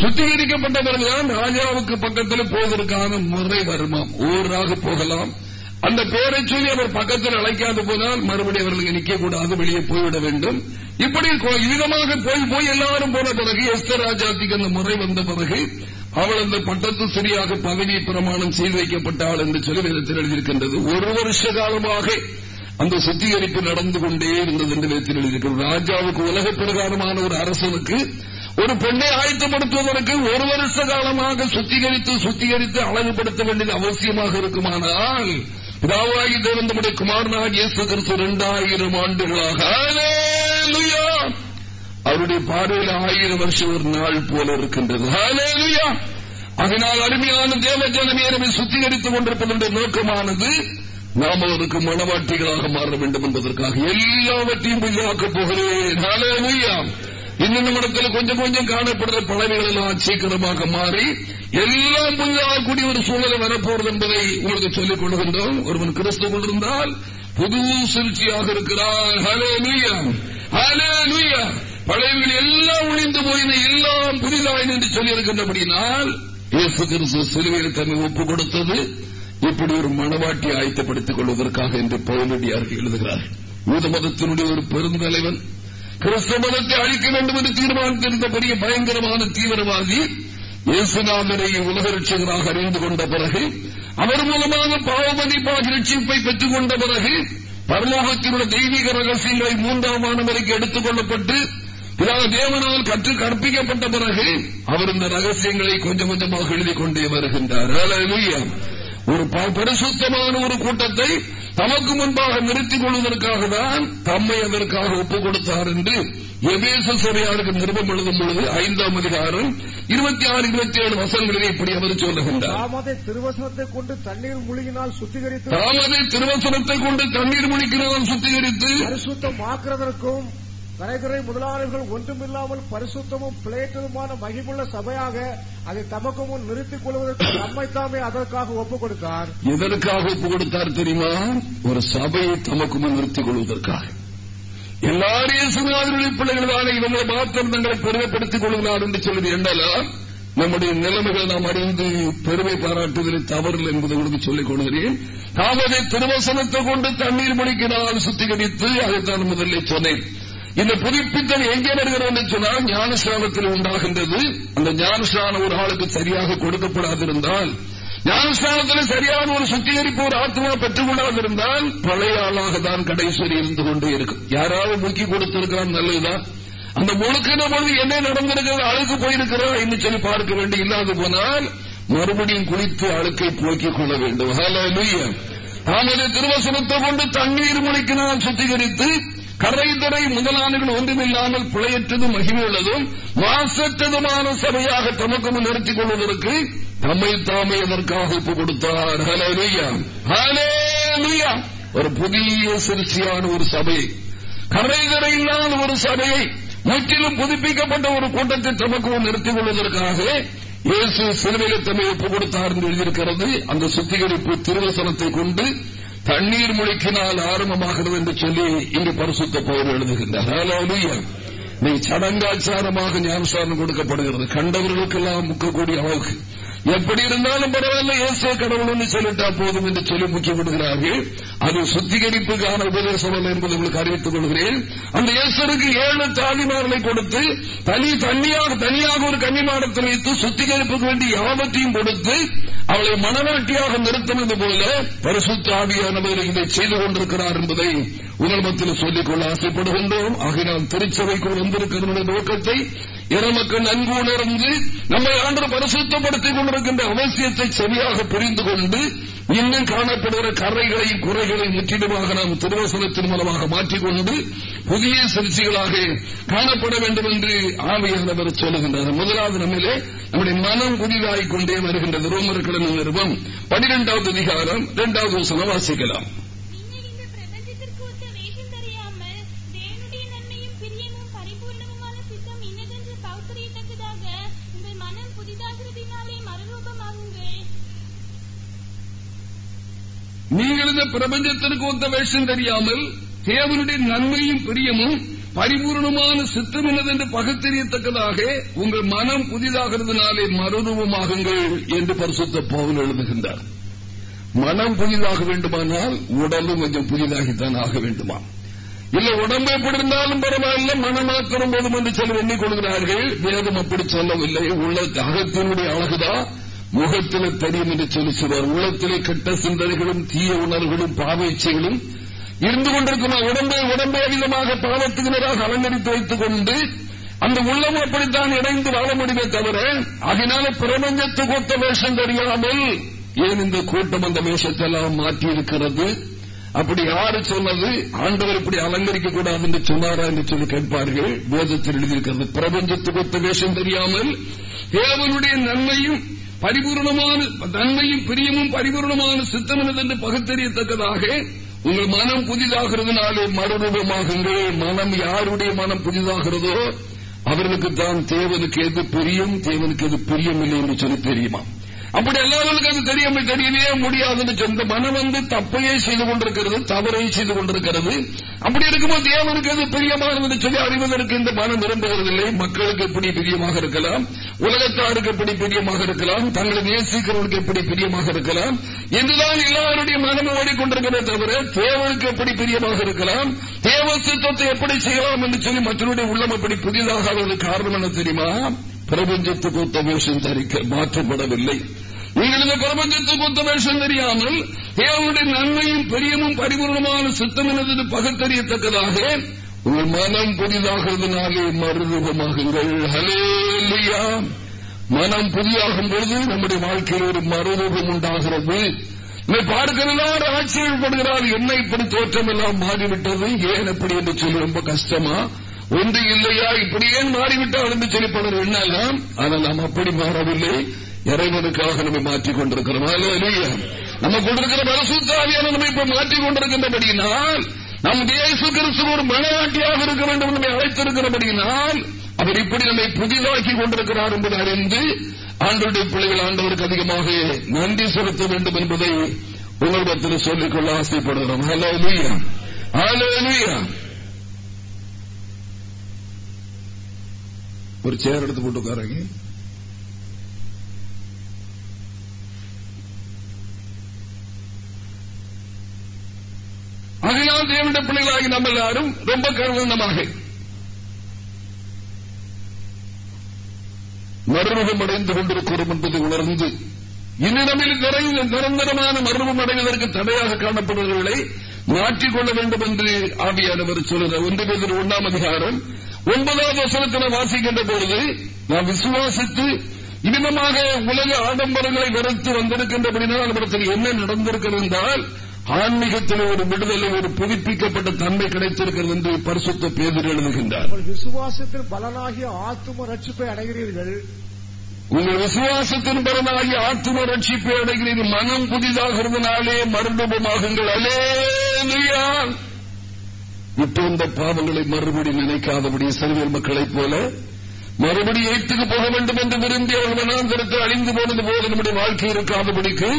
சுத்திகரிக்கப்பட்ட பிறகுதான் ராஜாவுக்கு பக்கத்தில் போவதற்கான முறை வருமாம். ஊராக போகலாம். அந்த பேரை சொல்லி அவர் பக்கத்தில் அழைக்காது போனால் மறுபடியும் அவர்களுக்கு நிற்கக்கூடாது வெளியே போய்விட வேண்டும். இப்படி விதமாக போய் போய் எல்லாரும் போன பிறகு எஸ்தர் ராஜாத்திக்கு அந்த முறை வந்த பிறகு அவள் அந்த பட்டத்து சரியாக பதவி பிரமாணம் செய்து வைக்கப்பட்டாள் என்று சொல்லி வேதத்தில் எழுதியிருக்கின்றது. ஒரு வருஷ காலமாக அந்த சுத்திகரிப்பு நடந்து கொண்டே இருந்தது என்று வேதத்தில் எழுதியிருக்கிறது. ராஜாவுக்கு உலக பிரகாரமான ஒரு அரசனுக்கு ஒரு பெண்ணை ஆயத்தப்படுத்துவதற்கு ஒரு வருஷ காலமாக சுத்திகரித்து சுத்திகரித்து அழகுபடுத்த வேண்டியது அவசியமாக இருக்குமானால் பிதாவாகி தேவன் நம்முடைய குமாரனாக இயேசு கிறிஸ்து இரண்டாயிரம் ஆண்டுகளாக அவருடைய பார்வையில் ஆயிரம் வருஷம் ஒரு நாள் போல இருக்கின்றது அதனால் அருமையான தேவ ஜனமே சுத்திகரித்துக் கொண்டிருப்பதனுடைய நோக்கமானது நாம் அவருக்கு மனவாட்டிகளாக மாற வேண்டும் என்பதற்காக எல்லாவற்றையும் புதிதாக்கப் போகிறேன் இன்னும் இடத்துல கொஞ்சம் கொஞ்சம் காணப்படுற பழமைகள் எல்லாம் சீக்கிரமாக மாறி எல்லாம் புதிதாகக்கூடிய ஒரு சூழலை வரப்போறது என்பதை உங்களுக்கு சொல்லிக் கொள்கின்றோம். ஒருவன் கிறிஸ்து கொண்டிருந்தால் புது சிகிச்சையாக இருக்கிறார் ஹலே நுய்யா ஹலே நுய்யா பழையவர்கள் எல்லாம் ஒழிந்து போயின எல்லாம் புதிதாயின் என்று சொல்லியிருக்கின்றபடினால் இயேசு கிறிஸ்து சிலுவையில் தன்னை ஒப்புக் கொடுத்தது. இப்படி ஒரு மனவாட்டி ஆயத்தப்படுத்திக் கொள்வதற்காக என்று பவுலடியார்கள் எழுதுகிறார். யூத மதத்தினுடைய ஒரு பெருந்தலைவன் கிறிஸ்தவ மதத்தை அழிக்க வேண்டும் என்று தீர்மானித்திருந்தபடிய பயங்கரமான தீவிரவாதி இயேசுநாதனை உலக ரட்சகராக அறிந்து கொண்ட பிறகு அவர் மூலமாக பாவமதிப்பாக ரட்சிப்பை பெற்றுக் கொண்ட பிறகு பரலோகத்தினுடைய தெய்வீக ரகசியங்களை மூன்றாம் மாணவருக்கு எடுத்துக் கொள்ளப்பட்டு தேவனால் கற்று கற்பிக்கப்பட்ட பிறகு அவர் இந்த ரகசியங்களை கொஞ்சம் கொஞ்சமாக எழுதிக் கொண்டே வருகின்றார். ஒரு பரிசுத்தமான ஒரு கூட்டத்தை தமக்கு முன்பாக நிறுத்திக் கொள்வதற்காக தான் தம்மை அதற்காக ஒப்புக் கொடுத்தார் என்று எபேச சபையாருக்கு நிருபம் எழுதும் பொழுது ஐந்தாம் அதிகாரம் இருபத்தி ஆறு இருபத்தி ஏழு வசனங்களிலே இப்படி அவர் சொல்லுகின்றார். தாமதை திருவசனத்தை கொண்டு தண்ணீர் முழுகினால் சுத்திகரித்து தாமதை திருவசனத்தை கொண்டு தண்ணீர் முழுக்கினால் சுத்திகரித்து பரிசுத்தமாக்குறதற்கும் கரைதுறை முதலாளிகள் ஒன்றுமில்லாமல் பரிசுத்தமும் பிளேட்டதுமான மகிமுள்ள சபையாக அதை தமக்கு முன் நிறுத்திக் கொள்வதற்கு நம்மைத்தாமே அதற்காக ஒப்புக் கொடுத்தார். எதற்காக ஒப்புக் கொடுத்தார் தெரியுமா? ஒரு சபையை தமக்கு முன் நிறுத்திக் கொள்வதற்காக. எல்லாரையும் சுனாதிருடைய பிள்ளைகளான இவங்களை மாத்திரம் தங்களை பெருமைப்படுத்திக் கொள்கிறார் என்று சொல்வது என்றால் நம்முடைய நிலைமைகளை நாம் அறிந்து பெருமை பாராட்டுவதில் தவறு என்பதை உங்களுக்கு சொல்லிக் கொள்கிறேன். தாமதை திருவசனத்தை கொண்டு தண்ணீர் மணிக்கினால் சுத்திகரித்து அதைத்தான் முதலில் சொன்னேன். இந்த புதுப்பித்தல் எங்கே வருகிறது என்று சொன்னால் ஞானஸ்தானத்தில் உண்டாகின்றது. அந்த ஞானஸ்தானம் ஒரு ஆளுக்கு சரியாக கொடுக்கப்படாதிருந்தால் ஞானஸ்தானத்தில் சரியான ஒரு சுத்திகரிப்பு ஒரு ஆத்மா பெற்றுக் கொள்ளாதிருந்தால் பழைய ஆளாக தான் கடைசி இருந்து கொண்டே இருக்கும். யாராவது முக்கி கொடுத்திருக்கலாம் நல்லதுதான் அந்த முழுக்கின பொழுது என்ன நடந்திருக்கிறது? அழுக்கு போயிருக்கிறா என்று சொல்லி பார்க்க வேண்டும் இல்லாது போனால் மறுபடியும் குளித்து அழுக்கை போக்கிக் கொள்ள வேண்டும். தாமரை திருவசனத்தை கொண்டு தண்ணீர் முழிக்கினால் சுத்திகரித்து கரைதரை முதலானர்கள் ஒன்றுமில்லாமல் பிழையற்றதும் மகிமையுள்ளதும் மாசற்றதுமான சபையாக தமக்கு நிறுத்திக் கொள்வதற்கு தம்மை தாமே அதற்காக ஒப்பு கொடுத்தார். ஒரு புதிய சிறுச்சியான ஒரு சபை. கரைதரை இல்லாத ஒரு சபையை முற்றிலும் புதுப்பிக்கப்பட்ட ஒரு கூட்டத்தை தமக்கு நிறுத்திக் கொள்வதற்காக இயேசு சிலுவையில் தன்னை ஒப்புக் கொடுத்தார் என்று எழுதியிருக்கிறது. அந்த சுத்திகரிப்பு திருவசனத்தை கொண்டு தண்ணீர் முழிக்கினால் ஆரம்பமாகிறது என்று சொல்லி இங்கு பரிசுத்த போர் எழுதுகின்றார். நீ சடங்காச்சாரமாக ஞானசாரம் கொடுக்கப்படுகிறது. கண்டவர்களுக்கெல்லாம் முக்கக்கூடிய அளவுக்கு. எப்படி இருந்தாலும் பரவாயில்ல இயேசு கடவுள்னு சொல்லிட்டா போதும் என்று சொல்லி முக்கியப்படுகிறார்கள் அது சுத்திகரிப்புக்கான உபதேசம் அல்ல என்பதை உங்களுக்கு அறிவித்துக் கொள்கிறேன். அந்த இயேசருக்கு ஏழு தாலிமார்களை கொடுத்து தனி தனியாக தனியாக ஒரு கன்னிமாடத்தில் வைத்து சுத்திகரிப்புக்கு வேண்டிய யாவத்தையும் கொடுத்து அவளை மனநாட்டியாக நிறுத்தினது போல பரிசுத்த ஆவியானவர் இதை செய்து கொண்டிருக்கிறார் என்பதை உங்கள் மத்தியில் சொல்லிக்கொள்ள ஆசைப்படுகின்றோம். ஆகினால் திருச்சபைக்கு வந்திருக்கிற நோக்கத்தை இன மக்கள் நன்கு உணர்ந்து நம்மை ஆண்டு பரிசுத்தப்படுத்திக் கொண்டு கொடுக்கின்ற அவசியத்தை சரியாக புரிந்து கொண்டு இன்னும் காணப்படுகிற கரைகளையும் குறைகளையும் முற்றிலுமாக நாம் திருவசனத்தின் மூலமாக மாற்றிக்கொண்டு புதிய சிகிச்சைகளாக காணப்பட வேண்டும் என்று ஆவியானவர் சொல்லுகின்றார். முதலாவது நம்மிலே நம்முடைய மனம் புதிதாகிக் கொண்டே வருகின்றது. ரோமர்களின் நிறுவம் பனிரெண்டாவது அதிகாரம் இரண்டாவது வசனம் வாசிக்கலாம். நீங்கள் இந்த பிரபஞ்சத்திற்கு ஒத்த வேஷம் தெரியாமல் தேவனுடைய நன்மையும் பிரியமும் பரிபூர்ணமான சித்தம் என்னதென்று பகுத்தறியத்தக்கதாக உங்கள் மனம் புதிதாகிறதுனாலே மருதுவமாகுங்கள் என்று பரிசுத்த பவுல் எழுதுகின்றார். மனம் புதிதாக வேண்டுமானால் உடலும் கொஞ்சம் புதிதாகித்தான் ஆக வேண்டுமா? இல்ல உடம்பு எப்படி இருந்தாலும் பரவாயில்ல மனமாத்திரம் போதும் என்று சொல்லி எண்ணிக்கொள்கிறார்கள் வேதம் அப்படி சொல்லவில்லை. உள்ள அகத்தினுடைய அழகுதான். முகத்தில் தெரியும் என்று சொல்லி சொல்வார் உள்ளத்திலே கெட்ட சிந்தனைகளும் தீய உணர்வுகளும் பாவேச்சைகளும் இருந்து கொண்டிருக்கிற உடம்பை உடம்பை அதிகமாக பாவத்தினராக அலங்கரித்து வைத்துக் கொண்டு அந்த உள்ளம் அப்படித்தான் இணைந்து வாழ முடியுமே தவிர அதனால பிரபஞ்சத்துக்கு ஒத்த வேஷம் தெரியாமல் ஏன் இந்த கூட்டம் அந்த வேஷத்தெல்லாம் மாற்றி இருக்கிறது அப்படி யாரு சொன்னது? ஆண்டவர் இப்படி அலங்கரிக்க கூடாது என்று சொன்னாரா என்று சொல்லி கேட்பார்கள். வேதத்தில் எழுதியிருக்கிறது பிரபஞ்சத்துக்கு ஒத்த வேஷம் தெரியாமல் தேவனுடைய நன்மையும் பரிபூர்ணமான நன்மையும் பிரியமும் பரிபூர்ணமான சித்தமினது என்று பகுத்தறியத்தக்கதாக உங்கள் மனம் புதிதாகிறதுனாலே மறுரூபமாகுங்கள். மனம் யாருடைய மனம் புதிதாகிறதோ அவர்களுக்கு தான் தேவனுக்கு எது பிரியும் தேவனுக்கு எது பிரியமில்லை என்று சொல்லி தெரியுமா? அப்படி எல்லாருக்கும் அது தெரிய தெரியவே முடியாதுன்னு சொந்த மனம் வந்து தப்பையே செய்து கொண்டிருக்கிறது தவறை செய்து கொண்டிருக்கிறது. அப்படி இருக்கும்போது தேவனுக்கு அது பிரியமானது சொல்லி அறிவதற்கு இந்த மனம் விரும்புகிறதில்லை. மக்களுக்கு எப்படி பிரியமாக இருக்கலாம்? உலகத்தாருக்கு எப்படி பிரியமாக இருக்கலாம் தங்களை நேசிக்கிறவனுக்கு எப்படி பிரியமாக இருக்கலாம் என்றுதான் எல்லாருடைய மனமும் ஓடிக்கொண்டிருக்கிறத தவிர தேவனுக்கு எப்படி பிரியமாக இருக்கலாம் தேவ சித்தத்தை எப்படி செய்யலாம் என்று சொல்லி மற்றவருடைய உள்ளம் எப்படி புதிதாக காரணம் என்ன தெரியுமா? பிரபஞ்சத்துக்கு ஒத்த தரிக்க மாற்றப்படவில்லை. நீங்கள் இந்த பிரபஞ்சத்துக்கு ஒத்த தெரியாமல் தேவனுடைய நன்மையும் பெரியமும் பரிபூர்ணமான சித்தம் எனது பகுத்தறியத்தக்கதாக உங்கள் மனம் புதிதாகிறதுனாலே மறுரூபமாகுங்கள் ஹலேலியா மனம் புதியாகும் பொழுது நம்முடைய வாழ்க்கையில் ஒரு மறுரூபம் உண்டாகிறது. இதை பார்க்கிறதால் ஆச்சரியப்படுகிறார். என்ன இப்படி தோற்றம் எல்லாம் மாறிவிட்டது? ஏன் எப்படி என்று சொல்லி ரொம்ப கஷ்டமா? ஒன்று இல்லையா? இப்படி ஏன் மாறிவிட்டால் என்று சொல்லி பலர் எண்ணலாம். ஆனால் நாம் அப்படி மாறவில்லை. இறைவனுக்காக நம்ம மாற்றிக் கொண்டிருக்கிறோம். நம்ம கொண்டிருக்கிற பரசுத்தாவியான நம்ம இப்ப மாற்றிக் கொண்டிருக்கின்றபடியினால் நம் தேசு கிறிஸ்து ஒரு மனநாட்டியாக இருக்க வேண்டும் என்று அழைத்திருக்கிறபடியினால் அவர் இப்படி நம்மை புதிதாக்கி கொண்டிருக்கிறார் என்பதை அறிந்து ஆண்டுடைய பிள்ளைகள் ஆண்டவருக்கு அதிகமாக நன்றி செலுத்த வேண்டும் என்பதை உங்களிடத்தில் சொல்லிக்கொள்ள ஆசைப்படுகிறோம். ஹலோ லூயா ஹலோ லூயா ஒரு சேர் எடுத்து போட்டு உட்காருங்க. ஆகையால் தேவனுடைய பிள்ளைகளாகி நம்ம எல்லாரும் ரொம்ப கருவந்தமாக. மறுமுகம் அடைந்து கொண்டிருக்கிறோம் என்பதை உணர்ந்து இன்னிடமில் நிரந்தரமான மறுமுகம் அடைவதற்கு தடையாக காணப்படுபவர்களை மாற்றிக்கொள்ள வேண்டும் என்று ஆவியானவர் சொல்கிறார் ஒன்று பேர் ஒன்றாம் அதிகாரம் ஒன்பதாவது வசனத்தில் வாசிக்கின்ற பொழுது நாம் விசுவாசித்து இனிமமாக உலக ஆடம்பரங்களை வெறுத்து வந்திருக்கின்றபடினால் நம்மிடத்தில் என்ன நடந்திருக்கிறது என்றால் ஆன்மீகத்தில் ஒரு விடுதலை ஒரு புதுப்பிக்கப்பட்ட தன்மை கிடைத்திருக்கிறது என்று பரிசுத்த பேதர் எழுதுகின்றார். விசுவாசத்தின் பலனாகிய ஆத்தும ரட்சிப்பை அடைகிறீர்கள். உங்கள் விசுவாசத்தின் பலனாகிய ஆத்தும ரட்சிப்பை அடைகிறீர்கள் மனம் புதிதாகிறதுனாலே மருந்தபமாகுங்கள் அலேயா விட்டு வந்த பாவங்களை மறுபடி நினைக்காதபடி சிறுவர் மக்களைப் போல மறுபடி ஏற்றுக்கு போக வேண்டும் என்று விரும்பி அவர்கள் மனாந்தரத்தை அழிந்து போனது போல நம்முடைய வாழ்க்கை இருக்காதபடிக்கு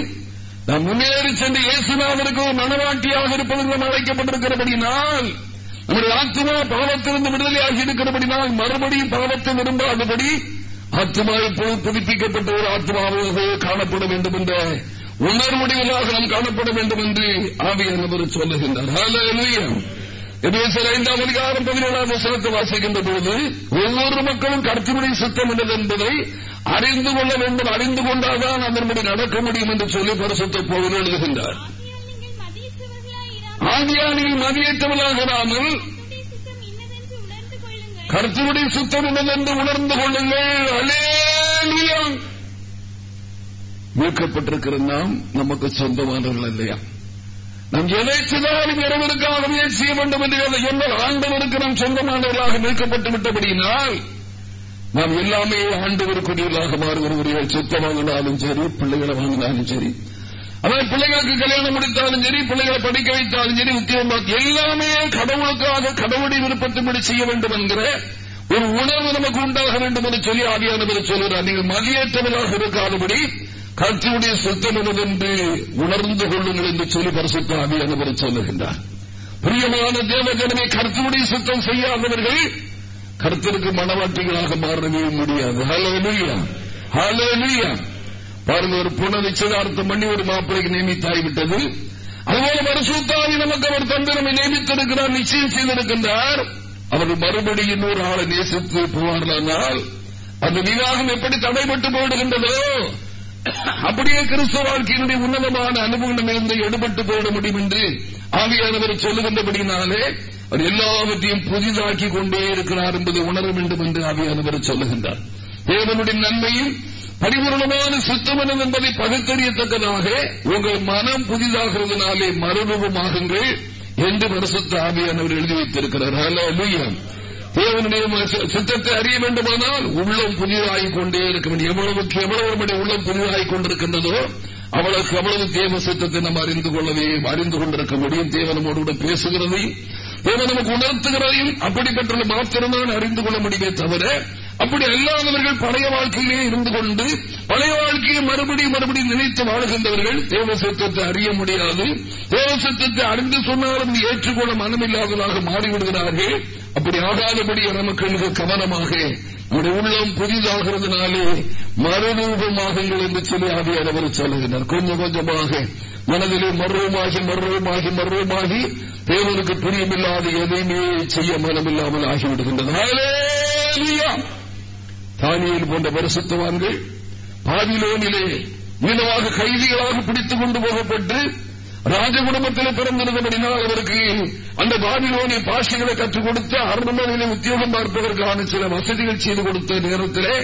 நாம் முன்னேறி சென்று இயேசுநாதருக்கு ஒரு மனவாட்டியாக இருப்பது நாம் அழைக்கப்பட்டிருக்கிறபடினால் நம்முடைய ஆத்மா பாவத்திலிருந்து விடுதலையாகி இருக்கிறபடினால் மறுபடியும் பாவத்தை விரும்பாதபடி ஆத்மா இப்போது புதுப்பிக்கப்பட்ட ஒரு ஆத்மாவாக காணப்பட வேண்டும் என்ற உணர்வுடையவராக நாம் காணப்பட வேண்டும் என்று ஆவியானவர் சொல்லுகின்றார். எபேசர் ஐந்தாம் அதிகாரம் பதினேழாம் வசனத்தை வாசிக்கின்ற போது ஒவ்வொரு மக்களும் கருத்துமுறை சுத்தம் என்னது என்பதை அறிந்து கொள்ள வேண்டும் அறிந்து கொண்டால்தான் அதன்படி நடக்க முடியும் என்று சொல்லி பரிசுத்த போவது எழுதுகின்றார். ஆகையால் நீங்கள் ஆதியானில் இராமல் கருத்துடைய சுத்தம் என்று உணர்ந்து கொள்ளுங்கள். அலேலியா மீட்கப்பட்டிருக்கிற நாம் நமக்கு சொந்தமானவர்கள் இல்லையா? நாம் எதை செய்தாலும் இறைவனுக்காகவே செய்ய வேண்டும் என்று எங்கள் ஆண்டவருக்கு நாம் சொந்தமானவர்களாக மீட்கப்பட்டு விட்டபடியினால் நாம் எல்லாமே ஆண்டவருக்குரியவர்களாக மாறுகிறவர்கள் சொத்தை வாங்கினாலும் சரி பிள்ளைகளை வாங்கினாலும் சரி அதாவது பிள்ளைகளுக்கு கல்யாணம் முடித்தாலும் சரி பிள்ளைகளை படிக்க வைத்தாலும் சரி உத்தியோகம் எல்லாமே கடவுளுக்காக கடவுளை விருப்பத்தின்படி செய்ய வேண்டும் என்கிற ஒரு உணர்வு நமக்கு உண்டாக வேண்டும் என்று சொல்லி ஆவியானவர் சொல்கிறார். நீங்கள் மதியேற்றவராக இருக்காதபடி கட்சியுடைய சுத்தம் என்று உணர்ந்து கொள்ளுங்கள் என்று சொல்லி பரிசுத்த ஆவியானவர் சொல்லுகின்றார். பிரியமான தேவஜனமே கருத்துடைய சுத்தம் செய்யாதவர்கள் கருத்திற்கு மனவாட்டிகளாக மாறவே முடியாது. ஹலோலுயா ஹலோலுயா பாருங்க ஒரு புன நிச்சயதார்த்தம் பண்ணி ஒரு மாப்பிளைக்கு நியமித்தாய்விட்டது அதுபோல மறுசூத்தாவி நமக்கு அவர் தந்திரமை நியமித்திருக்கிறார் நிச்சயம் செய்திருக்கின்றார். அவர் மறுபடியும் இன்னொரு ஆளை நேசித்து போவார்களானால் அந்த விவாகம் எப்படி தடைபட்டு போயிடுகின்றதோ அப்படியே கிறிஸ்தவ வாழ்க்கையினுடைய உன்னதமான அனுபவங்களிலிருந்து எடுபட்டு போயிட முடியும் என்று ஆவியானவர் சொல்லுகின்றபடினாலே அவர் எல்லாவற்றையும் புதிதாக்கி கொண்டே இருக்கிறார் என்பதை உணர வேண்டும் என்று ஆவியானவர் சொல்லுகின்றார். தேவனுடைய நன்மையும் பரிபூர்ணமான சுத்தமனம் என்பதை பகுத்தறியத்தக்கதாக உங்கள் மனம் புதிதாகிறதுனாலே மறுரூபமாகுங்கள். என்று பரிசுத்த ஆவியானவர் எழுதி வைத்திருக்கிறார். தேவனுடைய சித்தத்தை அறிய வேண்டுமானால் உள்ளம் புதிதாகிக் கொண்டே இருக்க வேண்டும் எவ்வளவுக்கு எவ்வளவு நம்முடைய உள்ளம் புதிதாகிக் கொண்டிருக்கின்றதோ அவளுக்கு அவ்வளவு தேவ சித்தத்தை நம்ம அறிந்து கொள்ளவே அறிந்து கொண்டிருக்க முடியும். தேவனமோடு கூட பேசுகிறதையும் தேவன் நமக்கு உணர்த்துகிறதையும் அப்படிப்பட்ட மாத்திரம்தான் அறிந்து கொள்ள முடியுமே தவிர அப்படி அல்லாதவர்கள் பழைய வாழ்க்கையிலே இருந்து கொண்டு பழைய வாழ்க்கையை மறுபடியும் மறுபடியும் நினைத்து வாழ்கின்றவர்கள் தேவ சத்தத்தை அறிய முடியாது. தேவ சத்தத்தை அறிந்து சொன்னாலும் ஏற்றுக்கொள்ள மனமில்லாததாக மாறிவிடுகிறார்கள். அப்படி ஆகாதபடி நமக்கு மிக கவனமாக நம்முடைய உள்ளம் புதிதாகிறதுனாலே மறுரூபமாகுங்கள் என்று சொல்லி ஆவியார் அவர் சொல்லுகிறார் கொஞ்சம் கொஞ்சமாக மனதிலே மர்வமாகி மர்வமாகி மர்வமாகி தேவனுக்கு பிரியமில்லாத எதையுமே செய்ய மனமில்லாமல் ஆகிவிடுகின்றது தானியல் போன்ற பரிசுத்தவான்கள் பாபிலோனிலே மீனவாக கைதிகளாக பிடித்துக் கொண்டு போகப்பட்டு ராஜகுடும்பத்தில் பிறந்திருந்தபடினால் அவருக்கு அந்த பாபிலோனிய பாஷைகளை கற்றுக் கொடுத்து அரண்மனையிலே உத்தியோகம் பார்ப்பதற்கான சில வசதிகள் செய்து கொடுத்த நேரத்திலே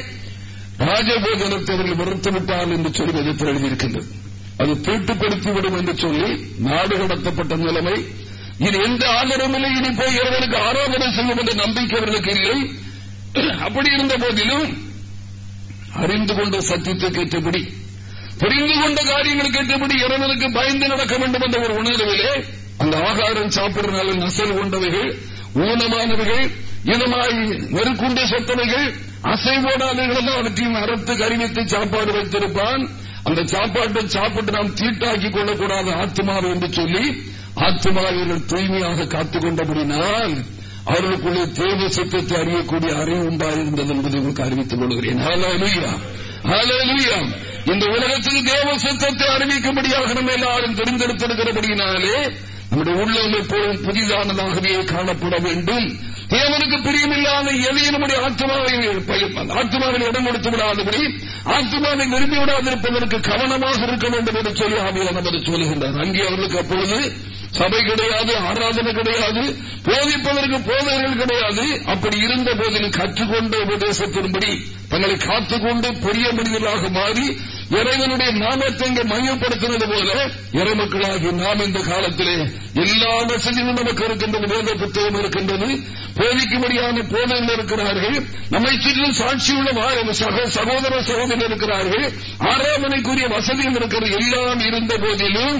ராஜபோதனத்தை அவர்கள் மறுத்துவிட்டார் என்று சொல்லி எதிர்த்து எழுதியிருக்கின்றது. அது தீட்டுப்படுத்திவிடும் என்று சொல்லி நாடு கடத்தப்பட்ட நிலைமை. இனி எந்த ஆதரவும் இல்லை இனி போய் இறைவனுக்கு ஆராதனை செய்யும் என்ற நம்பிக்கை அவர்களுக்கு இல்லை. அப்படி இருந்த போதிலும் அறிந்து கொண்ட சத்தியத்துக்கு ஏற்றபடி புரிந்து கொண்ட காரியங்களுக்கு ஏற்றபடி இறைவனுக்கு பயந்து நடக்க வேண்டும் என்ற ஒரு உணர்விலே அந்த ஆகாரம் சாப்பிடுறதுனால நசல் கொண்டவைகள் ஊனமானவைகள் இதமாய் நெருக்குண்ட சொத்தவைகள் அசைவோடாதவர்கள் அவற்றையும் அறுத்து கருவித்து சாப்பாடு வைத்திருப்பான். அந்த சாப்பாட்டை சாப்பிட்டு நாம் தீட்டாக்கிக் கொள்ளக்கூடாத ஆத்மாவை என்று சொல்லி ஆத்மாவிகள் தூய்மையாக காத்துக் கொண்டபடினால் அவர்களுக்குள்ளே தேவ சத்தத்தை அறியக்கூடிய அறிவு உண்டாயிருந்தது என்பதை உங்களுக்கு அறிவித்துக் கொள்கிறேன். இந்த உலகத்தில் தேவ சத்தத்தை அறிவிக்கும்படியாக நம்ம எல்லாரும் தெரிந்தெடுத்திருக்கிறபடியினாலே நம்முடைய உள்ளம் எப்போதும் புதிதானதாகவே காணப்பட வேண்டும். தேவனுக்கு பிரியமில்லாத எதையும் நம்முடைய ஆத்மாவை ஆத்மாவில் இடம் கொடுத்து விடாதபடி ஆத்மாவை நிறுத்தி விடாதிருப்பதற்கு கவனமாக இருக்க வேண்டும் என்று சொல்லி ஆவியில் நமது சொல்லுகின்றார். அங்கே அவர்களுக்கு அப்பொழுது சபை கிடையாது ஆராதனை கிடையாது போதிப்பதற்கு போதகர்கள் கிடையாது. அப்படி இருந்த போதிலும் கற்றுக்கொண்ட உபதேசத்தின்படி தங்களை காத்துக்கொண்டு பெரிய மனிதர்களாக மாறி இறைவனுடைய நாமத்தை இங்கே மையப்படுத்தினது போல இறைமக்களாகி நாம் இந்த காலத்திலே எல்லா வசதியும் நமக்கு இருக்கின்றது வேத புத்தகம் இருக்கின்றது. போதிக்கும்படியான போதையில் இருக்கிறார்கள். நம்மை சுற்றிலும் சாட்சியுள்ள சகோதர சகோதரர் இருக்கிறார்கள். ஆராதனைக்குரிய வசதியும் இருக்கிறது எல்லாம் இருந்த போதிலும்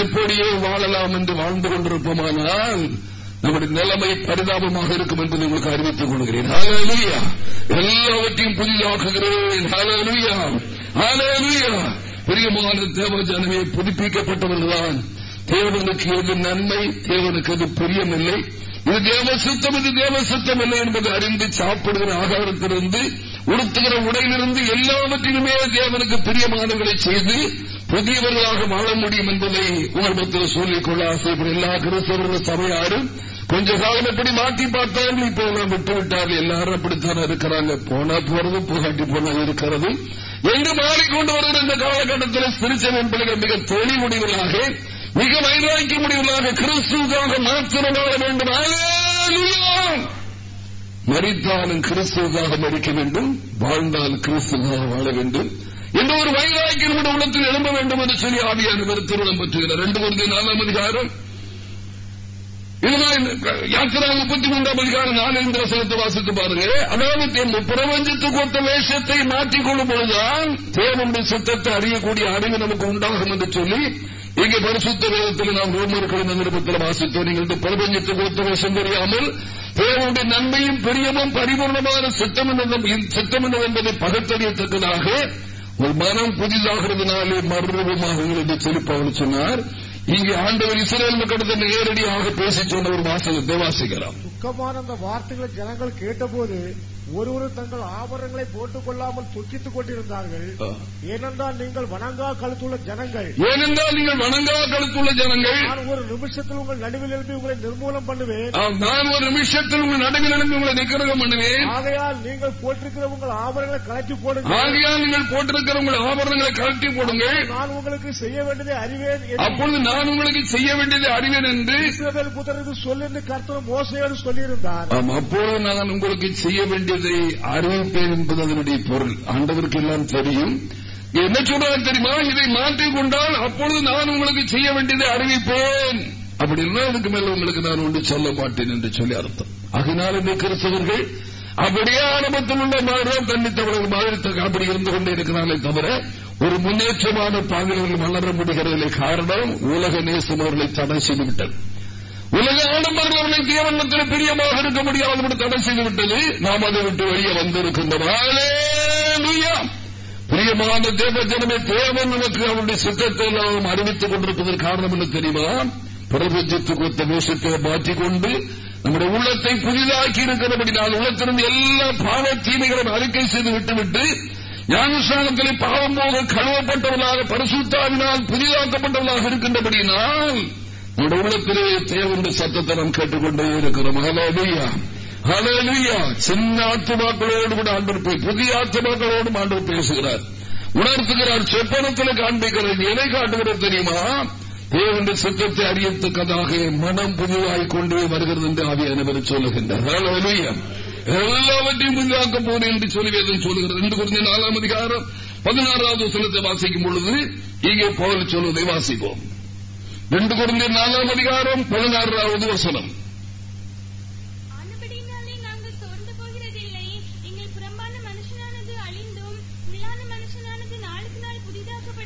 எப்படியோ வாழலாம் என்று வாழ்ந்து கொண்டிருப்போமானால் நம்முடைய நிலைமை பரிதாபமாக இருக்கும் என்று உங்களுக்கு அறிவித்துக் கொள்கிறேன். எல்லாவற்றையும் புதிதாக்குகிறேன். பிரியமான தேவ ஜனமே புதுப்பிக்கப்பட்டவர்கள்தான் தேவனுக்கு எது நன்மை தேவனுக்கு எது பிரியமில்லை. இது தேவ சுத்தம் இது தேவ சுத்தம் இல்லை என்பதை அறிந்து சாப்பிடுகிற ஆகாரத்திலிருந்து உடுத்துகிற உடையிலிருந்து எல்லாவற்றிலுமே தேவனுக்கு பிரியமானவர்களை செய்து புதியவர்களாக வாழ முடியும் என்பதை உங்கள் மத்தியில் சொல்லிக் கொள்ள ஆசைப்படும் எல்லா கிறிஸ்தவர்கள் சபையாரும் கொஞ்ச காலம் எப்படி மாற்றி பார்த்தார்கள் இப்போ எல்லாம் விட்டுவிட்டார்கள் எல்லாரும் அப்படித்தான் இருக்கிறாங்க. போனா போறது புகாட்டி போனா இருக்கிறது. என்று மாறிக்கொண்டு வருகிற இந்த காலகட்டத்தில் ஸ்பிரிச்சல் பிள்ளைகள் மிக தெளிவுடையவர்களாக மிக வைராக்கிய முடிவுகளாக கிறிஸ்துவாக மாத்திரம் வாழ வேண்டும். மறித்தாலும் கிறிஸ்துவாக மறிக்க வேண்டும். வாழ்ந்தால் கிறிஸ்துவாக வாழ வேண்டும். என்ற ஒரு வைராக்கியம் உள்ளத்தில் எழும்ப வேண்டும் என்று சொல்லி ஆவியான திருமணம் பற்றுகிறார் ரெண்டு ஒரு நாலாம் அதிகாரம் இதுதான் யாத்திரா முப்பத்தி மூன்றாம் அதிகாரம் நாலு வசனத்தை வாசித்து பாருங்க. அதாவது பிரபஞ்சத்துக்கு ஒத்த வேஷத்தை மாற்றிக்கொள்ளும் பொழுதுதான் தேவனுடைய சுத்தத்தை அறியக்கூடிய அறிவு நமக்கு உண்டாகும் என்று சொல்லி இங்கே பரிசுத்த வேதத்தில் நாம் ரோமர்கள் நிருபத்தில் வாசித்தோம். நீங்கள் பிரபஞ்சத்துக்கு ஒத்த வேஷம் தெரியாமல் தேவனுடைய நன்மையும் பெரியமும் பரிபூர்ணமான சித்தம் சித்தம் என்பதை பகத்தறியத்தக்கதாக ஒரு மனம் புதிதாகிறதுனாலே மறுரூபமாகும் என்று சொல்லி பவர் சொன்னார். இங்கே ஆண்டவர் இஸ்ரேல் மக்களிடத்தில் நேரடியாக பேசி சொன்ன ஒரு வாசகத்தை வாசிக்கலாம் துக்கமான அந்த வார்த்தைகளை ஜனங்கள் கேட்டபோது ஒருவர் தங்கள் ஆபரணங்களை போட்டுக் கொள்ளாமல் துக்கித்துக் கொண்டிருந்தார்கள். ஏனென்றால் நீங்கள் வணங்கா கழுத்துள்ள ஜனங்கள். ஏனென்றால் நீங்கள் வணங்கா கழுத்துள்ள ஜனங்கள். நான் ஒரு நிமிஷத்தில் உங்கள் நடுவில் எழுப்பி உங்களை நிர்மூலம் பண்ணுவேன். நான் ஒரு நிமிஷத்தில் உங்கள் நடுவில் எழுப்பி உங்களை நிக்கிரகம் பண்ணுவேன். ஆகையால் நீங்கள் போட்டிருக்கிற உங்கள் ஆபரணங்களை கலட்டி போடுங்க ஆகையால் நீங்கள் போட்டிருக்கிற உங்கள் ஆபரணங்களை கலட்டி போடுங்கள். நான் உங்களுக்கு செய்ய வேண்டியதை அறிவேன் அப்பொழுது நான் உங்களுக்கு செய்ய வேண்டியதை அறிவேன் என்று இஸ்ரவேல் புத்தருக்கு சொல் என்று கர்த்தர் மோசையோடு சொல்லியிருந்தார். அப்பொழுது நான் உங்களுக்கு செய்ய வேண்டியதை அறிவிப்பேன் என்பது அதனுடைய பொருள். ஆண்டவருக்கு எல்லாம் தெரியும். என்ன சொல்றாரு தெரியுமா? இதை மாற்றிக் கொண்டால் அப்பொழுது நான் உங்களுக்கு செய்ய வேண்டியதை அறிவிப்பேன். அப்படின்னா அதுக்கு மேல உங்களுக்கு நான் ஒன்று சொல்ல மாட்டேன் என்று சொல்லி அர்த்தம். அதனால் இந்த கிறிஸ்தவர்கள் அப்படியே ஆரம்பத்தில் உள்ள மாதிரிதான் தன்னித்தவர்கள் மாதிரி அப்படி இருந்து கொண்டே இருக்கிறார்களே தவிர ஒரு முன்னேற்றமான பாதைகளில் வளர முடிகிறதில்லை. காரணம் உலக நேசம் அவர்களை தடை செய்துவிட்டது. உலக ஆடம்பரம் அவர்களை தேவனத்தில் பிரியமாக இருக்க முடியாது தடை செய்துவிட்டது. நாம் அதை விட்டு வெளியே வந்திருக்கின்றோம் பிரியமான தேவ ஜனமே தேவன் நமக்கு அவருடைய சித்தத்தை நாம் அறிவித்துக் கொண்டிருப்பதற்கு காரணம் என்ன தெரியுமா? பிரபஞ்சத்துக்கு ஒத்த வேஷத்தை மாற்றிக்கொண்டு நம்முடைய உள்ளத்தை புதிதாக்கி இருக்கிறபடி நான் உள்ளத்திலிருந்து எல்லா பாவ தீமைகளும் அறிக்கை செய்து விட்டுவிட்டு ஞானஸ்தானத்தில் பாவம் போக கழுவப்பட்டவர்களாக பரிசுத்தாவினால் புதிதாக்கப்பட்டவர்களாக இருக்கின்றபடியினால் நம்முடைய உள்ளத்திலே தேவனுடைய சத்தத்தை நாம் கேட்டுக்கொண்டே இருக்கிறோம். ஹலோலியா ஹலோலியா சின்ன ஆத்துமாக்களோடு கூட ஆண்டு போய் புதிய ஆத்துமாக்களோடும் ஆண்டு பேசுகிறார். உணர்த்துகிறார் சொப்பனத்தில் காண்பிக்கிறார் எதை காட்டுகிறது தெரியுமா? தேவனுடைய சத்தத்தை அறியத்தக்கதாக மனம் புதிதாய் கொண்டே வருகிறது என்று ஆவியானவர் சொல்லுகின்றார். ஹலோலியா எல்லாவற்றையும் புதிதாக்க போனேன் என்று சொல்லி வேதம் சொல்லுகிறது. என்று குறிஞ்ச நாலாம் அதிகாரம் பதினாறாவது வசனத்தை வாசிக்கும் பொழுது இங்கே போல சொல்வதை வாசிப்போம். ரெண்டு குழந்தை நாலாம் அதிகாரம் பதினாறாவது வசனம்.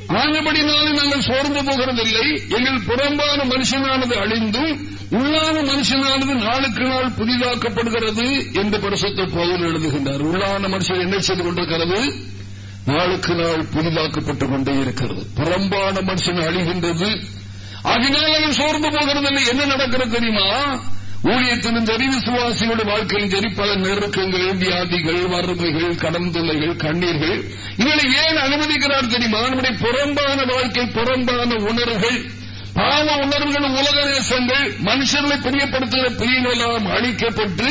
ஆனபடினாலே நாங்கள் சோர்ந்து போகிறதில்லை. எங்கள் புறம்பான மனுஷனானது அழிந்தும் உள்ளான மனுஷனானது நாளுக்கு நாள் புதிதாக்கப்படுகிறது என்று பரிசுத்த போதில் எழுதுகின்றார். உள்ளான மனுஷன் என்ன செய்து கொண்டிருக்கிறது? நாளுக்கு நாள் புதிதாக்கப்பட்டுக் கொண்டே இருக்கிறது. புறம்பான மனுஷன் அழிகின்றது. அதனால அவன் சோர்ந்து போகிறது என்ன நடக்கிறது தெரியுமா? ஊழியத்திலும் சரி விசுவாசியோட வாழ்க்கையில் சரி பல நெருக்கங்கள் வியாதிகள் வறுமைகள் கடன் தொல்லைகள் கண்ணீர்கள். இவனை ஏன் அனுமதிக்கிறார் தெரியுமா? நம்முடைய புறம்பான வாழ்க்கை புறம்பான உணர்வுகள் பாவ உணர்வுகள் உலக தேசங்கள் மனுஷர்களை பிரியப்படுத்துகிற பிரியங்கள் அழிக்கப்பட்டு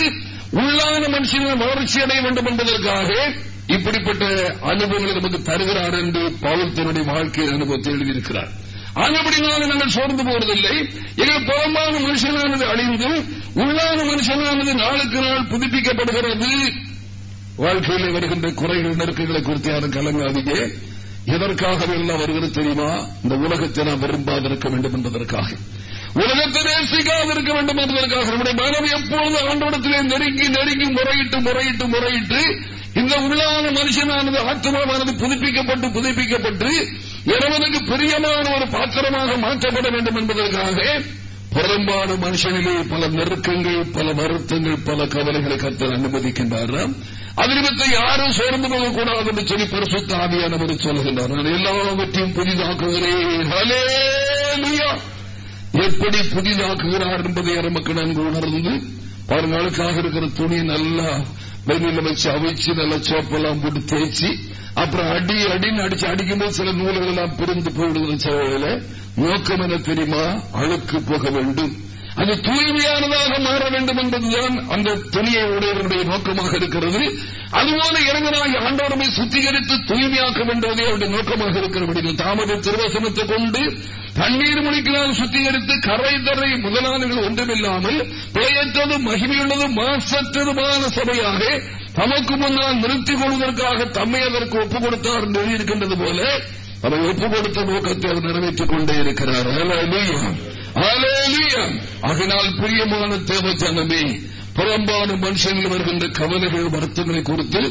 உள்ளான மனுஷர்கள் வளர்ச்சி அடைய வேண்டும் என்பதற்காக இப்படிப்பட்ட அனுபவங்களை நமக்கு தருகிறார் என்று பாவத்தினுடைய வாழ்க்கை அனுபவத்தை எழுதியிருக்கிறார். ஆனபடினாலும் நாங்கள் சோர்ந்து போவதில்லை. எங்கள் புறம்பான மனுஷனானது அழிந்து உள்ளான மனுஷனானது நாளுக்கு நாள் புதுப்பிக்கப்படுகிறது. வாழ்க்கையில் வருகின்ற குறைகள் நெருக்கங்களை குறித்து யாரும் கலங்காதீங்க. எதற்காக எல்லாம் வருகிறது தெரியுமா? இந்த உலகத்தை நாம் விரும்பாதிருக்க வேண்டும் என்பதற்காக. உலகத்தை நேசிக்காது இருக்க வேண்டும் என்பதற்காக நம்முடைய மனம் எப்பொழுது ஆண்டோடத்திலே நெருங்கி நெருங்கி முறையிட்டு முறையிட்டு முறையிட்டு இந்த உள்ளான மனுஷனானது ஆத்மாவானது புதுப்பிக்கப்பட்டு புதுப்பிக்கப்பட்டு இறைவனுக்கு பிரியமான ஒரு பாத்திரமாக மாற்றப்பட வேண்டும் என்பதற்காக புறம்பான மனுஷனிலே பல நெருக்கங்கள் பல வருத்தங்கள் பல கவலைகளை கருத்து அனுமதிக்கின்றாராம். அது யாரும் சோர்ந்து போகக்கூடாது என்று சொல்லி பரிசுத்த ஆவியானவர் சொல்கின்றார். நான் எல்லாவற்றையும் புதிதாக்குகிறேன். எப்படி புதிதாக்குகிறார் என்பதை நமக்கு நன்கு உணர்ந்து பாருங்களுக்காக இருக்கிற துணி நல்லா வெளியில வச்சு அவிச்சு நல்லா சோப்பெல்லாம் போட்டு தேய்ச்சி அப்புறம் அடி அடின்னு அடிச்சு அடிக்கும்போது சில நூல்கள் எல்லாம் பிரிந்து போயிடுது சேவையில நோக்கம் என்ன தெரியுமா? அழுக்கு போக வேண்டும். அது தூய்மையானதாக மாற வேண்டும் என்பதுதான் அந்த துணியை உடையவருடைய நோக்கமாக இருக்கிறது. அதுபோல இறங்கனாகி ஆண்டவரமை சுத்திகரித்து தூய்மையாக்க வேண்டுவதே அவருடைய நோக்கமாக இருக்கிறபடி தாமத திருவசனத்தை கொண்டு தண்ணீர் மொழிக்களால் சுத்திகரித்து கரை தரை முதலாளிகள் ஒன்றுமில்லாமல் பிழையற்றதும் மகிமையுள்ளதும் மாசற்றதுமான சபையாக தமக்கு முன்னால் நிறுத்திக் கொள்வதற்காக தம்மை அதற்கு ஒப்புக் கொடுத்தார் எழுதியிருக்கின்றது போல அதை ஒப்புக் கொடுத்த நோக்கத்தை அவர் நிறைவேற்றிக் கொண்டே இருக்கிறார். அதனால் பிரியமான தேவச்சனமே புறம்பான மனுஷங்கள் வருகின்ற கவலைகள் வருத்தங்களை குறித்து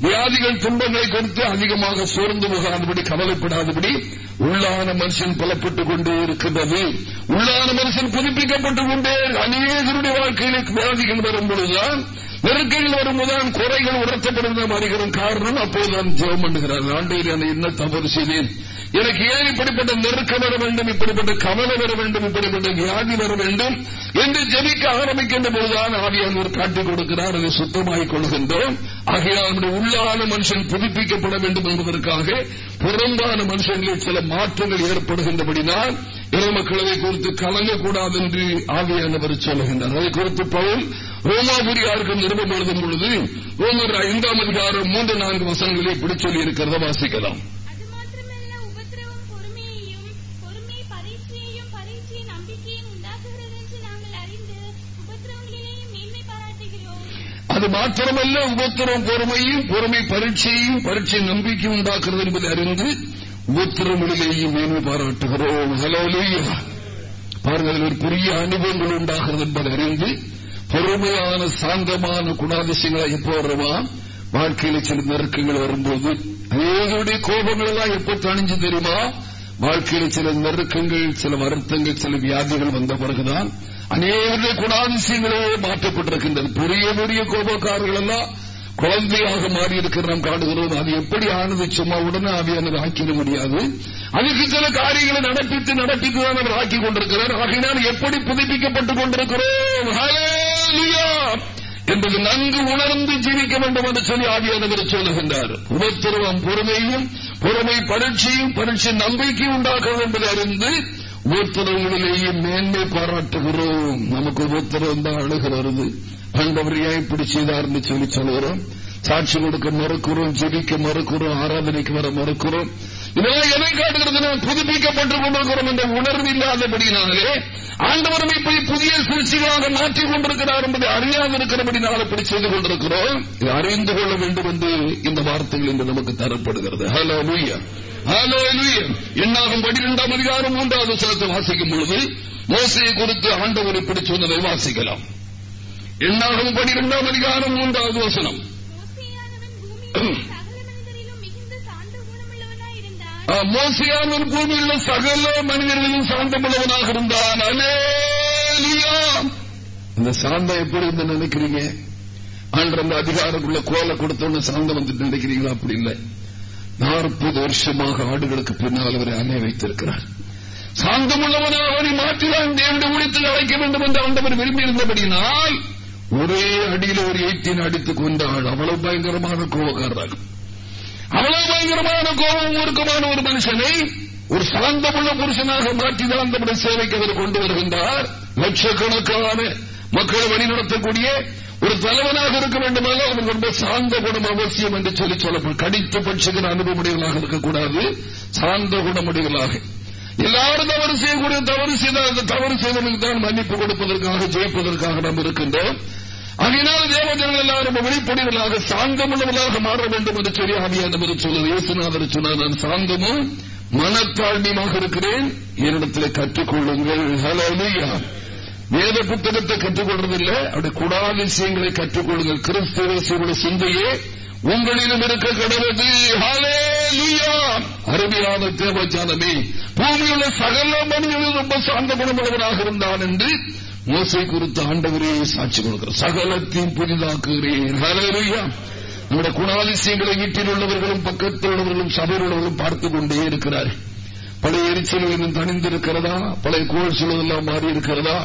வியாதிகள் துன்பங்களை குறித்து அதிகமாக சோர்ந்து போகாதபடி கவலைப்படாதபடி உள்ளான மனுஷன் பலப்பட்டுக் கொண்டே இருக்கின்றது. உள்ளான மனுஷன் புதுப்பிக்கப்பட்டுக் கொண்டே அநேகருடைய வாழ்க்கையில் வியாதிகள் வரும் பொழுதுதான் நெருக்கங்கள் வரும்போதுதான் குறைகள் உணர்த்தப்படுவதாக அறிகிறோம் காரணம். அப்போதுதான் ஜெபம் பண்ணுகிறார். ஆண்டையில் என்ன தவறு செய்தேன்? எனக்கு ஏன் இப்படிப்பட்ட நெருக்கம் வர வேண்டும்? இப்படிப்பட்ட கவலை வர வேண்டும்? இப்படிப்பட்ட வியாதி வர வேண்டும்? என்று ஜெபிக்க ஆரம்பிக்கின்ற போதுதான் ஆவியானவர் காட்டிக் கொடுக்கிறார். அதை சுத்தமாகிக் கொள்கின்றோம். ஆகையால் உள்ளான மனுஷன் புதுப்பிக்கப்பட வேண்டும் என்பதற்காக புறம்பான மனுஷங்களில் சில மாற்றங்கள் ஏற்படுகின்றபடினால் இறைமக்களை குறித்து கலங்கக்கூடாது என்று ஆவியானவர் சொல்லுகின்றார். அதை குறித்து பவுல் ரோமாபுரியாருக்கு நிருபம் எழுதும் பொழுது ரோமர் ஐந்தாம் அதிகாரம் மூன்று நான்கு வசனங்களை இப்படி சொல்லி இருக்கிறத வாசிக்கலாம். அது மாத்திரமல்ல உபத்திரம் பொறுமையும் பொறுமை பரீட்சையும் பரீட்சை நம்பிக்கை உண்டாக்குறது என்பதை அறிந்து உபத்திரங்களிலேயும் மேன்மை பாராட்டுகிறோம். பாருங்கள் ஒரு பெரிய அனுபவங்கள் உண்டாகிறது என்பதை அறிந்து பொறுமையான சாந்தமான குணாதிசயங்களை எப்போ வருமா வாழ்க்கையில சில நெருக்கங்கள் வரும்போது அநேகருடைய கோபங்கள் எல்லாம் எப்போ தணிஞ்சு தெரியுமா? வாழ்க்கையில சில நெருக்கங்கள் சில வருத்தங்கள் சில வியாதிகள் வந்த பிறகுதான் அநேக குணாதிசயங்களே மாற்றப்பட்டிருக்கின்றது பெரிய பெரிய கோபக்காரர்கள் எல்லாம் குழந்தையாக மாறி இருக்கிற நாம் காடுகிறோம் அது எப்படி ஆனது? சும்மா உடனே அவையானது ஆக்கிட முடியாது. அதுக்கு சில காரியங்களை நடப்பித்து நடப்பித்து தான் அவர் ஆக்கிக் கொண்டிருக்கிறார். ஆகையினால் எப்படி புதுப்பிக்கப்பட்டுக் கொண்டிருக்கிறோம்? என்பது நன்கு உணர்ந்து ஜீவிக்க வேண்டும் என்று சொல்லி ஆவியானவர் சொல்லுகின்றார். உபத்திரவம் பொறுமையும் பொறுமை பரட்சியும் பரட்சி நம்பிக்கை உண்டாக்க என்பதை அறிந்து உத்தரவுகளிலேயே மேன்மை பாராட்டுகிறோம். நமக்கு உத்தரவு தான் அழுகிறது வருது இப்படி செய்தார்னு சொல்லி சொல்கிறோம் சாட்சி கொடுக்க மறுக்கிறோம் ஜெபிக்க மறுக்கிறோம் ஆராதனைக்கு வர மறுக்கிறோம். இதெல்லாம் எதை காட்டுகிறது? நாம் புதுப்பிக்கப்பட்டுக் கொண்டிருக்கிறோம் என்ற உணர்வு இல்லாதபடினாலே ஆண்டவரும் இப்படி புதிய சிகிச்சைகளாக மாற்றிக் கொண்டிருக்கிறார் என்பதை அறியாது இருக்கிறபடினால் இப்படி செய்து கொண்டிருக்கிறோம். அறிந்து கொள்ள வேண்டும் என்று இந்த வார்த்தைகள் இன்று நமக்கு தரப்படுகிறது. ஹலோ லூயா என்னாகும் பனிரெண்டாம் அதிகாரம் மூன்றாவது சிலத்தை வாசிக்கும் பொழுது மோசையை குறித்து ஆண்டவர் இப்படி சொன்னதை வாசிக்கலாம். என்னாகும் பனிரெண்டாம் அதிகாரம் மூன்றாவது வசனம். மோசையானவன் பூமியில் சகல மனிதர்களும் சாந்தமுள்ளவனாக இருந்தான். அலேலியா இந்த சாந்தம் எப்படி இருந்து நினைக்கிறீங்க? ஆண்டு அந்த அதிகாரத்துக்குள்ள கோலை கொடுத்தோன்னு சாந்தம் வந்துட்டு நினைக்கிறீங்களா? அப்படி இல்லை. நாற்பது வருஷமாக ஆடுகளுக்கு பின்னால் அவரை அலைய வைத்திருக்கிறார். சாந்தமுள்ளவனாக அவரை மாற்றிதான் தேவனுடைய உழைத்தில் அழைக்க வேண்டும் என்று ஆண்டவர் விரும்பியிருந்தபடியினால் ஒரே அடியில் ஒரு எய்ட்டின் அடித்துக் கொண்டாள். அவ்வளவு பயங்கரமான கோபக்காரராக. அவ்வளவு பயங்கரமான கோபம் ஒருக்கமான ஒரு மனுஷனை ஒரு சாந்தமுள்ள புருஷனாக மாற்றிதான் நம்முடைய சேவைக்கு அவர் கொண்டு வருகின்றார். லட்சக்கணக்கான மக்களை வழிநடத்தக்கூடிய ஒரு தலைவனாக இருக்க வேண்டுமானால் அவன் ரொம்ப சாந்த குணம் அவசியம் என்று சொல்லி சொல்லப்படும். கடித்த பட்சிக்கிற அனுபவமுடையவர்களாக இருக்கக்கூடாது. சாந்த குணமுடையவர்களாக எல்லாரும் தவறு செய்யக்கூடிய தவறு செய்தால் அந்த தவறு செய்தவர்களுக்கு தான் மன்னிப்பு கொடுப்பதற்காக ஜெயிப்பதற்காக நாம் இருக்கின்றோம். அதனால் தேவஜனங்கள் எல்லாரும் வெளிப்படைகளாக சாந்தமுள்ளவர்களாக மாற வேண்டும் என்று சொல்லி ஆவியானவர் சொல்லுவது இயேசுநாதர் சொன்னார் நான் சாந்தமும் மனத்தாழ்மையுமாக இருக்கிறேன். என்னிடத்தில் கற்றுக்கொள்ளுங்கள். ஹலோ வேத புத்தகத்தை கற்றுக்கொள்றதில்லை. அப்படி கூடாத விஷயங்களை கற்றுக்கொள்ளுங்கள் கிறிஸ்தவ சிந்தையே உங்களிலும் இருக்க கடவுது அருமையான தேவஜானமே பூமியுள்ள சகல மனிதர்கள் ரொம்ப சார்ந்த குணமுள்ளவனாக இருந்தான் என்று மோசை குறித்த ஆண்டவரே சாட்சி கொடுக்கிறார். சகலத்தையும் புதிதாக்குகிறேன் நம்முடைய குணாதிசயங்களை வீட்டில் உள்ளவர்களும் பக்கத்தில் உள்ளவர்களும் சபையில் உள்ளவர்களும் பார்த்துக் கொண்டே இருக்கிறார் பழைய எரிச்சல்கள் இன்னும் தணிந்திருக்கிறதா? பழைய கோல் சொல்வதெல்லாம் மாறி இருக்கிறதா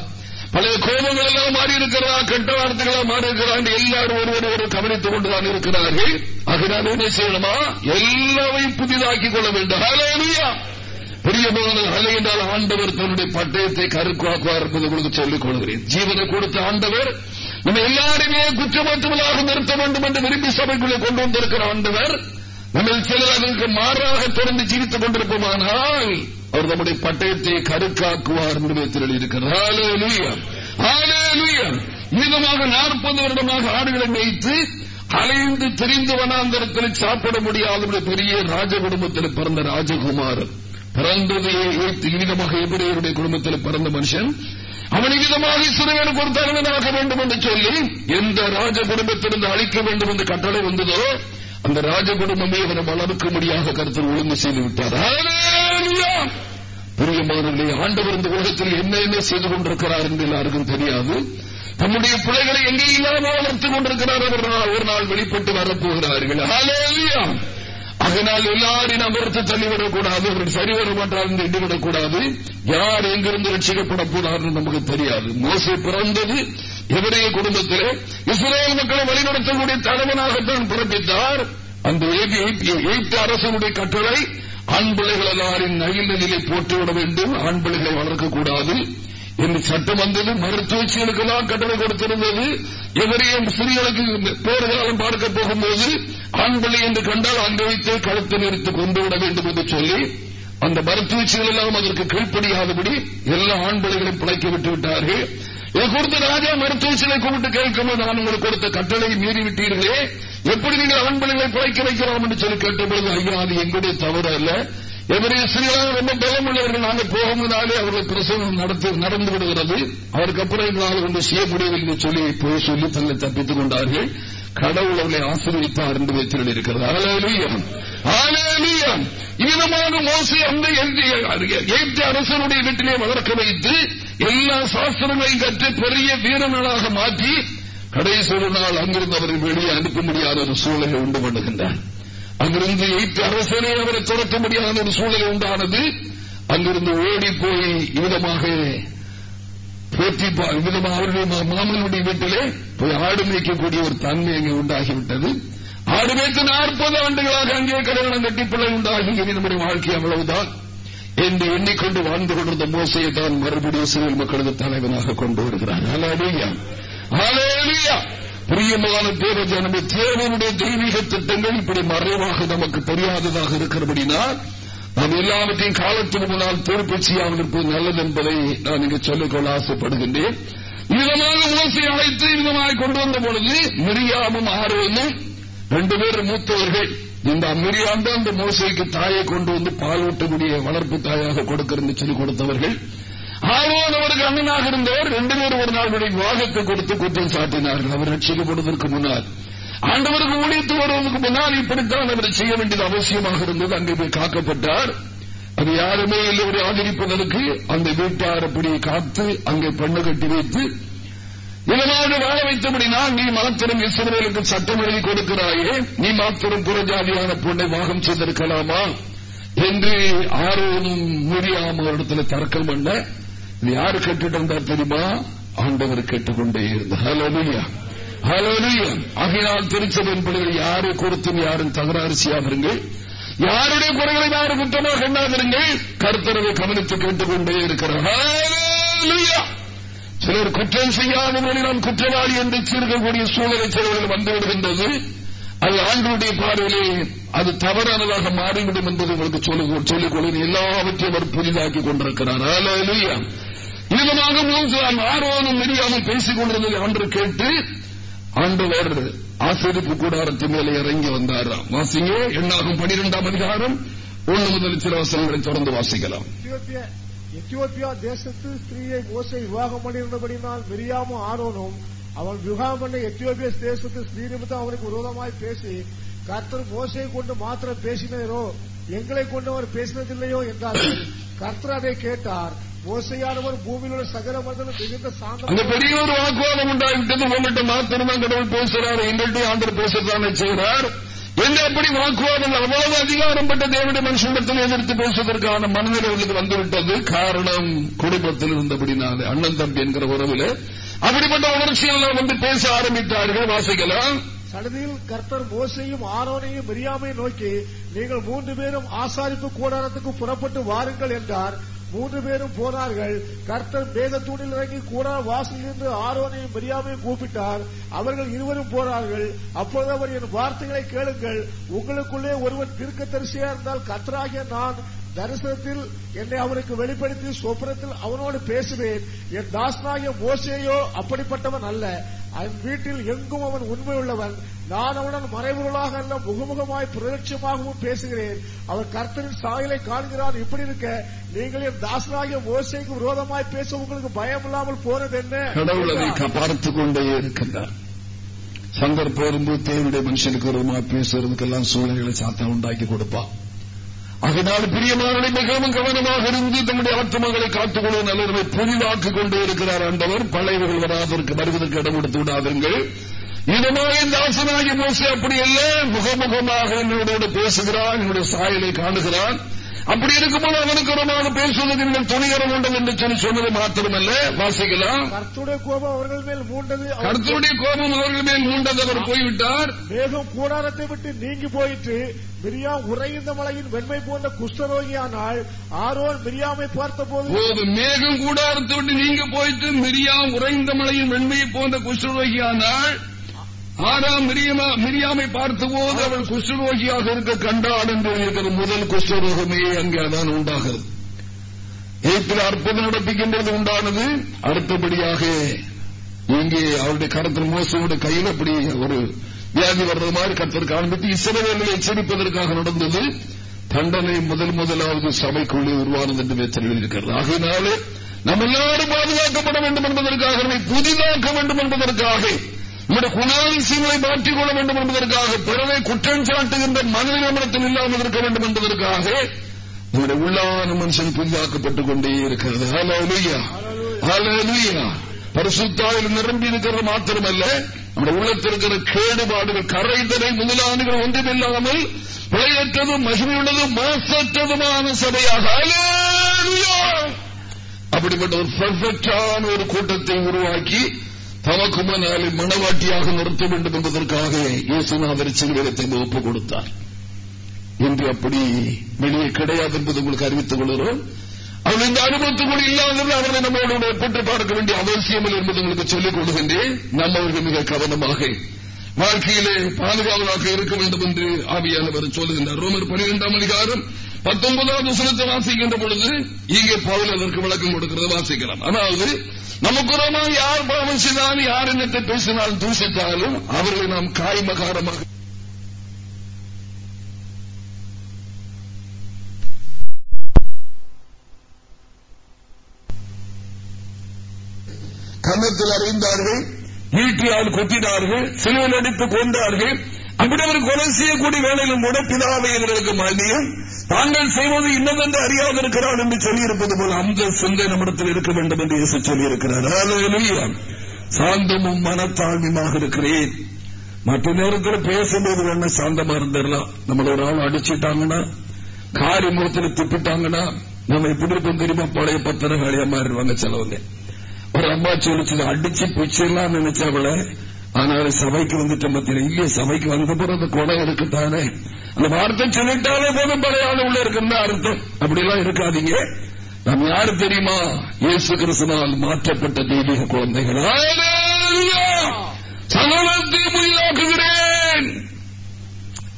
பழைய கோபங்கள் எல்லாம் மாறி இருக்கிறதா கெட்ட வார்த்தைகளா மாறி இருக்கிறான் எல்லாரும் ஒருவர் ஒரு கவனித்துக் கொண்டுதான் இருக்கிறார்கள். அதனால என்ன செய்யணுமா? எல்லாவையும் புதிதாக்கிக் கொள்ள வேண்டும். பிரியமானது அலை என்றால் ஆண்டவர் தன்னுடைய பட்டயத்தை கருக்காக்குவார் என்பது உங்களுக்கு சொல்லிக் கொள்கிறேன். ஜீவனை கொடுத்த ஆண்டவர் நம்ம எல்லாருமே குற்றமற்றவர்களாக நிறுத்த வேண்டும் என்று விரும்பி சபைக்குள்ளே கொண்டு வந்திருக்கிற ஆண்டவர் நம்மில் சிலர் அதற்கு மாறாக தொடர்ந்து ஜீவித்துக் கொண்டிருப்போமானால் அவர் நம்முடைய பட்டயத்தை கருக்காக்குவார் என்று இருக்கிறார். மீதமாக நாற்பது வருடமாக ஆடுகளை வைத்து அலைந்து தெரிந்து வனாந்தரத்தில் சாப்பிட முடியாத பெரிய ராஜ குடும்பத்தில் பிறந்த ராஜகுமாரன். பிறந்தது விதமாக எபிரேயருடைய குடும்பத்தில் பிறந்த மனுஷன். அவன் விதமாக சிறுவன் ஒரு வேண்டும் என்று சொல்லி எந்த ராஜ குடும்பத்திலிருந்து அழிக்க வேண்டும் என்று கட்டளை வந்ததோ அந்த ராஜ குடும்பமே அவனை வளர்க்க முடியாத கருத்தில் ஒழுங்கு செய்து விட்டார். பிரியமானவர்களே ஆண்டவர் இந்த உலகத்தில் என்ன என்ன செய்து கொண்டிருக்கிறார் என்று எல்லாருக்கும் தெரியாது. தம்முடைய பிள்ளைகளை எங்கே இல்லாமல் வளர்த்துக் கொண்டிருக்கிறார்? அவர் ஒரு நாள் வெளிப்பட்டு வரப்போகிறார்கள். அதனால் எல்லாரையும் நாம் வெறுத்து தள்ளிவிடக்கூடாது அவர்கள் சரி மாட்டார் என்று எண்ணிவிடக்கூடாது. யார் எங்கிருந்து ரட்சிக்கப்பட போனார் நமக்கு தெரியாது. மோசை பிறந்தது எவரைய குடும்பத்தில்? இஸ்ரேல் மக்களை வழிநடத்தக்கூடிய தலைவனாகத்தான் பிறப்பித்தார். அந்த எய்த்து அரசனுடைய கட்டளை ஆண் பிள்ளைகள் எல்லாரின் நகில் நிலை போட்டுவிட வேண்டும். ஆண் பிள்ளைகளை வளர்க்கக்கூடாது. என்று சட்டம் வந்தது மருத்துவச்சிகளுக்கெல்லாம் கட்டளை கொடுத்திருந்தது. எவரையும் சிறியர்களுக்கு பேறுகாலம் பார்க்க போகும்போது ஆண் பிள்ளை என்று கண்டால் அங்கு வைத்து கழுத்து நிறுத்து கொண்டு விட வேண்டும் என்று சொல்லி அந்த மருத்துவச்சிகள் எல்லாம் அதற்கு கீழ்ப்படியாதபடி எல்லா ஆண் பிள்ளைகளையும் பிழைக்க விட்டு விட்டார்கள். இதை கொடுத்த ராஜா மருத்துவச்சிகளை கூப்பிட்டு கேட்கும்போது நான் உங்களுக்கு கொடுத்த கட்டளை மீறிவிட்டீர்களே எப்படி நீங்கள் ஆண்பிள்ளைகளை பிழைக்க வைக்கலாம்? என்று சொல்லி கேட்டபொழுது ஐயா அது எங்களுடைய தவறு அல்ல. எவரே ஸ்ரீலாக ரொம்ப பலம் உள்ளவர்கள் நாங்கள் போகும்போதாலே அவர்கள் பிரசவம் நடத்தி நடந்து விடுகிறது. அவருக்கு அப்புறம் எங்களால் ஒன்று செய்ய என்று சொல்லி போய் சொல்லி தன்னை தப்பித்துக் கொண்டார்கள். கடவுள் அவர்களை ஆசீர்வித்தார் என்று வைத்து இருக்கிறது. இவ்விதமான மோசை அந்த எய்த்த அரசனுடைய வீட்டிலே வளர்க்க வைத்து எல்லா சாஸ்திரங்களையும் கற்று பெரிய வீரர்களாக மாற்றி கடைசி ஒரு நாள் அங்கிருந்து அவர்கள் வெளியே அனுப்ப முடியாத ஒரு சூழலை உண்டு பண்ணுகின்றார். அங்கிருந்து எய்த்து அரசனே அவரை துரத்த முடியாத ஒரு சூழ்நிலை உண்டானது அங்கிருந்து ஓடி போய் விதமாக போற்றி விதமாக அவருடைய மாமனுடைய வீட்டிலே போய் ஆடு மேய்க்கக்கூடிய ஒரு தன்மை அங்கே உண்டாகிவிட்டது. ஆடு மேய்த்து நாற்பது ஆண்டுகளாக அங்கே கல்யாணம் கட்டி பிள்ளை உண்டாகி நம்முடைய வாழ்க்கை அவ்வளவுதான். என்று எண்ணிக்கொண்டு வாழ்ந்து கொண்டிருந்த மோசையை தான் மறுபடியும் சிவில் மக்களது தலைவனாக கொண்டு வருகிறார். பிரியமான தேவ ஜனமே தேவனுடைய தெய்வீக திட்டங்கள் இப்படி மறைவாக நமக்கு தெரியாததாக இருக்கிறபடினால் நாம் எல்லாவற்றையும் காலத்துக்கு முன்னால் பொறுப்பு இருப்பது நல்லது என்பதை நான் இங்கு சொல்லிக்கொள்ள ஆசைப்படுகின்றேன். விதமாக ஓசை அழைத்து விதமாக கொண்டு வந்த பொழுது மிரியாமும் ஆர்வமும் ரெண்டு பேரும் மூத்தவர்கள். இந்த மிரியாம் தான் அந்த மோசைக்கு தாயை கொண்டு வந்து பால் ஊட்டக்கூடிய வளர்ப்பு தாயாக கொடுக்கிறது சொல்லி கொடுத்தவர்கள். ஆரோன் அவருக்கு அண்ணனாக இருந்தவர் ரெண்டு பேரும் ஒரு நாளுடைய வாகத்தை கொடுத்து குற்றம் சாட்டினார்கள். அவர் ரட்சிக்கப்படுவதற்கு முன்னால். ஆண்டவருக்கு ஊழியத்து வருவதற்கு முன்னால் இப்படித்தான் அவர் செய்ய வேண்டியது அவசியமாக இருந்தது. அங்கே போய் காக்கப்பட்டார். அது யாருமே இல்லை ஆதரிப்பதற்கு. அந்த வீட்டார் அப்படியே காத்து அங்கே பெண்ணு கட்டி வைத்து இதனாக வாழ வைத்தபடினால் நீ மாத்திரம் இஸ்ரேலுக்கு சட்டம் எழுதி கொடுக்கிறாயே. நீ மாத்திரம் புறஜாதியான பொண்ணை வாகம் செய்திருக்கலாமா? என்று ஆர்வம் முடியாம இடத்துல தர்க்கம் பண்ண இது யாரு கேட்டுட்டு இருந்தார் தெரியுமா? ஆண்டவர் கேட்டுக்கொண்டே இருந்தார். ஆகையினால் திருச்சபையின் பிள்ளைகள் யாரை கொடுத்தும் யாரும் தகராறு செய்யாதிருங்கள். யாருடைய குறைகளை யாரும் குற்றமாக எண்ணாதிருங்கள் கருத்தரவை கவனித்து கேட்டுக்கொண்டே இருக்கிறார். சிலர் குற்றம் செய்யாதவர்களை நாம் குற்றவாளி என்று சீர்க்கக்கூடிய சூழலை சிலர்கள் வந்துவிடுகின்றது அது ஆண்களுடைய பார்வையிலே அது தவறானதாக மாறிவிடும் என்பதை உங்களுக்கு சொல்லிக்கொள்ள எல்லாவற்றையும் அவர் புதிதாக்கிக் கொண்டிருக்கிறார். இதமாக ஆர்வனும் மீடியாவில் பேசிக் கொண்டிருந்ததை அன்று கேட்டு ஆண்டவர் ஆசிரியப்பு கூடாரத்தின் மேலே இறங்கி வந்தாராம். வாசிங்க எண்ணாகும் பனிரெண்டாம் அதிகாரம் ஒன்று முதல் சில வசனங்களை தொடர்ந்து வாசிக்கலாம். எத்தியோப்பியா தேசத்து ஸ்திரீயை மோசை விவாகம் பண்ணியிருந்தபடினால் மிரியாமும் ஆரோனும் அவன் விவாகம் பண்ண எத்தியோப்பிய தேசத்து ஸ்ரீ அவனுக்கு விரோதமாய் பேசி கர்த்தர் மோசையை கொண்டு மாத்திரம் பேசினாரோ எங்களை கொண்டு அவர் பேசினதில்லையோ என்றார்கள் கர்த்தர் அதை கேட்டார் மோசையானவர் பூமியில் உள்ள சகல மதனும் மிகுந்த சாந்தம் அந்த பெரிய ஒரு வாக்குவாதம் உண்டாகிட்டது உங்கள்கிட்ட மாத்திரம்தான் கடவுள் பேசுறாரு எங்கள்கிட்ட ஆண்டர் பேசத்தானே செய்கிறார் என்ன எப்படி வாக்குவாதம் அவ்வளவு அதிகாரம் பட்ட தேவனுடைய மனுஷனிடத்தில் எதிர்த்து பேசுவதற்கான மனநிலைகளுக்கு வந்துவிட்டது காரணம் குடும்பத்தில் இருந்தபடினாலே அண்ணன் தம்பி என்கிற உறவில் அப்படிப்பட்ட உணர்ச்சிகள் வந்து பேச ஆரம்பித்தார்கள் வாசிக்கலாம் சடுதியில் கர்த்தர் மோசையும் ஆரோனையும் மிரியாமை நோக்கி நீங்கள் மூன்று பேரும் ஆசாரிப்பு கூடாரத்துக்கு புறப்பட்டு வாருங்கள் என்றார். மூன்று பேரும் போனார்கள். கர்த்தர் மேகத்தூணில் இறங்கி கூட வாசலில் இருந்து ஆரோனையும் மரியாமையும் கூப்பிட்டார். அவர்கள் இருவரும் போனார்கள். அப்பொழுது அவர் என் வார்த்தைகளை கேளுங்கள். உங்களுக்குள்ளே ஒருவன் தீர்க்கதரிசியா இருந்தால் கர்த்தராகிய நான் தரிசனத்தில் என்னை அவனுக்கு வெளிப்படுத்தி சொப்பனத்தில் அவனோடு பேசுவேன். என் தாசனாகிய மோசேயோ அப்படிப்பட்டவன் அல்ல. அவன் வீட்டில் எங்கும் அவன் உண்மையுள்ளவன். நான் அவனுடன் மறைபொருளாக அல்ல முகமுகமாய் பிரதட்சமாகவும் பேசுகிறேன். அவர் கர்த்தரின் சாயலை காண்கிறான். இப்படி இருக்க நீங்கள் என் தாசனாகிய மோசைக்கு விரோதமாய் பேச உங்களுக்கு பயம் இல்லாமல் போனது என்ன? கடவுள் அதை பார்த்து கொண்டே இருக்கின்றார். சந்தர்ப்பம் வரும்போது தேவனுடைய மனுஷனுக்கு விரோதமாக பேசுறதுக்கெல்லாம் சூழ்நிலைகளை சாத்தா உண்டாக்கி கொடுப்பான் அதனால் பிரியமானவர்களை மிகவும் கவனமாக இருந்து தம்முடைய ஆத்மகளை காத்துக்கொள்ள நல்லதை புதிதாக்கிக் கொண்டே இருக்கிறார் ஆண்டவர். பழையவர்கள் வராதற்கு வருவதற்கு இடம் கொடுத்து விடாதீர்கள் இதமாக இந்த ஆசனாகி மோசை அப்படி அல்ல முகமுகமாக என்னோட பேசுகிறான் என்னுடைய சாயலை காணுகிறான். அப்படி இருக்கும்போது அவனுக்கு உரமாக பேசுவதற்கு நீங்கள் துணிகரம் உண்டது என்று சொல்லி சொன்னது மாத்திரமல்ல. வாசிக்கலாம். கர்த்துடைய கோபம் அவர்கள் மேல் மூண்டது. அவர் கருத்துடைய கோபம் அவர்கள் மேல் மூண்டது. அவர் போய்விட்டார். மேகம் கூடாரத்தை விட்டு நீங்கி போயிற்று. மிரியாம் உறைந்த மலையின் வெண்மை போன்ற குஷ்டரோகியானால் ஆரோன் மிரியாமை பார்த்தபோது போது மேகம் கூடாரத்தை விட்டு நீங்க போயிட்டு மிரியாம் உறைந்த மலையின் வெண்மையை போன்ற குஷ்டரோகியானால் ஆறாம் மிரியமா மிரியாமை பார்த்தபோது அவள் குஷ்டரோகியாக இருக்க கண்டாள் என்று இருக்கிற முதல் குஷ்டரோகமே அங்கே அதான் உண்டாகிறது. ஏப்பில் அற்புதம் நடப்பிக்கின்றது உண்டானது. அடுத்தபடியாக இங்கே அவருடைய கருத்தில் மோசமுடைய கையில் அப்படி ஒரு வியாதி வர்றது மாதிரி கருத்தர் காண்பித்து இசைவேலை எச்சரிப்பதற்காக நடந்தது. தண்டனை முதல் முதலாவது சபைக்குள்ளே உருவானது என்று வேத்தல் இருக்கிறது ஆகையினாலே நம்ம எல்லாரும் பாதுகாக்கப்பட வேண்டும் என்பதற்காக நம்மை புதிதாக்க வேண்டும் என்பதற்காக நம்முடைய குணாதிசயங்களை மாற்றிக் கொள்ள வேண்டும் என்பதற்காக பிறவை குற்றம் சாட்டுகின்ற மனநிலமனத்தில் இல்லாமல் இருக்க வேண்டும் என்பதற்காக நம்முடைய உள்ளான மனுஷன் புதிதாக்கப்பட்டுக் கொண்டே இருக்கிறது பரிசுத்தாயில் நிரம்பி இருக்கிறது மாத்திரமல்ல நம்முடைய உள்ளத்தில் இருக்கிற கேடுபாடுகள் கரைதலை முதலானகள் ஒன்றுமில்லாமல் பிழையற்றதும் மகிமையுள்ளதும் மோசற்றதுமான சபையாக. அப்படிப்பட்ட ஒரு பெர்ஃபெக்டான ஒரு கூட்டத்தை உருவாக்கி தமக்கும் முன்னாலே மனவாட்டியாக நிறுத்த வேண்டும் என்பதற்காக இயேசுநாதர் சிறுவரத்தை ஒப்புக் கொடுத்தார். என்று அப்படி வெளியே கிடையாது என்பது உங்களுக்கு அறிவித்துக் கொள்கிறோம். அவர்கள் இந்த அனுபவத்துக்குள் இல்லாதவர்கள் அவர்களை நம்மளோட ஒப்பிட்டு பார்க்க வேண்டிய அவசியம் இல்லை என்பது உங்களுக்கு சொல்லிக் கொள்கின்றேன் நம்மவர்கள் மிக கவனமாக வாழ்க்கையிலே பாதுகாவலாக இருக்க வேண்டும் என்று ஆவியானவர் சொல்லுகின்றார். ரோமர் பனிரெண்டாம் அதிகாரம் பத்தொன்பதாவது வசனத்தை வாசிக்கின்ற பொழுது இங்கே பவுல் அதற்கு விளக்கம் கொடுக்கிறது வாசிக்கலாம் அதாவது நமக்குறமாக யார் பாவம் செய்தாலும் யார் என்னத்தை பேசினாலும் தூசித்தாலும் அவர்களை நாம் காய்மகாரமாக கன்னத்தில் அறிந்தார்கள். ஈட்டியால் கொத்தினார்கள் சிலுவில் அடித்து கொண்டார்கள் அப்படி அவர் கொலை செய்யக்கூடிய வேலையிலும் கூட பிதாவை எங்களுக்கு மன்னியும் தாங்கள் செய்வது இன்னதென்று அறியாது இருக்கிறார் என்று சொல்லியிருப்பது போல அந்த சிந்தை நம்மிடத்தில் இருக்க வேண்டும் என்று இயேசு சொல்லியிருக்கிறார். சாந்தமும் மனத்தாழ்மையுமாக இருக்கிறேன். மற்ற நேரத்தில் பேசும்போது வேணா சாந்தமா இருந்துடலாம் நம்மள ஒரு ஆள் அடிச்சுட்டாங்கன்னா காரி முகத்தில் திப்பிட்டாங்கன்னா நம்ம எப்படி இருப்போம் தெரியுமா? பழைய பத்திரம் வேலையா மாறிடுவாங்க செலவுங்க. ஒரு அம்மா சொல்லிச்சு அடிச்சு பிச்சிடலாம் நினைச்சவள ஆனால் சபைக்கு வந்துட்ட மத்தியில இல்லையே சபைக்கு வந்த பிறகு அந்த குடம் இருக்குத்தானே அந்த வார்த்தை சொல்லிட்டாலே போதும் பழையாள உள்ள இருக்குன்னு அர்த்தம். அப்படிலாம் இருக்காதீங்க. நாம் யாரு தெரியுமா? இயேசு கிறிஸ்துனால் மாற்றப்பட்ட தெய்வீக குழந்தைகள். ஹalleluya! சகலத்தை புதிதாக்குகிறேன்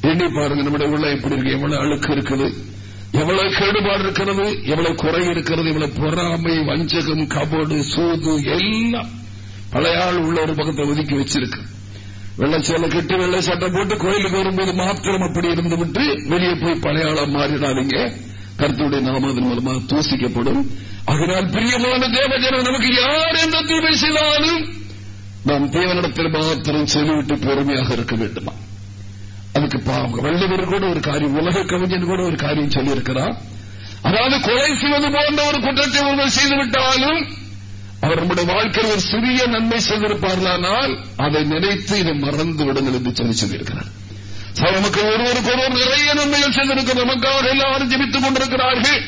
எண்ணி பாருங்க நம்முடைய உள்ள எப்படி இருக்கு? எவ்வளவு அழுக்கு இருக்குது. எவ்வளவு கேடுபாடு இருக்கிறது எவ்வளவு குறை இருக்கிறது எவ்வளவு பொறாமை வஞ்சகம் கபடு சூது எல்லாம் பழையாள் உள்ள ஒரு பக்கத்தை ஒதுக்கி வச்சிருக்கு. வெள்ளை சேலை கட்டி வெள்ளை சட்டை போட்டு கோயிலுக்கு வரும்போது மாத்திரம் அப்படி இருந்து விட்டு வெளியே போய் பழையாள ஆளா மாறிடாதீங்க. கருத்துடைய நாமதன் மூலமாக தூசிக்கப்படும். அதனால் பிரியமான தேவஜனம் நமக்கு யார் எந்த தீமை செய்தாலும் நாம் தேவனிடத்தில் மாத்திரம் சொல்லிவிட்டு பொறுமையாக இருக்க வேண்டுமா? அதுக்கு பாவம். வள்ளுவர் கூட ஒரு காரியம் உலக கவிஞன் கூட ஒரு காரியம் சொல்லியிருக்கிறார். அதாவது கொலை செய்வது போன்ற ஒரு குற்றத்தை ஒருவர் செய்துவிட்டாலும் அவர் நம்முடைய வாழ்க்கையில் ஒரு சிறிய நன்மை செய்திருப்பார்களானால் அதை நினைத்து இதை மறந்து விடுங்கள் என்று சொல்லி சொல்லியிருக்கிறார். நமக்கு ஒருவருக்கு ஒருவர் நிறைய நன்மைகள் செய்திருக்கிற நமக்காக எல்லாரும் ஜெபித்துக் கொண்டிருக்கிறார்கள்.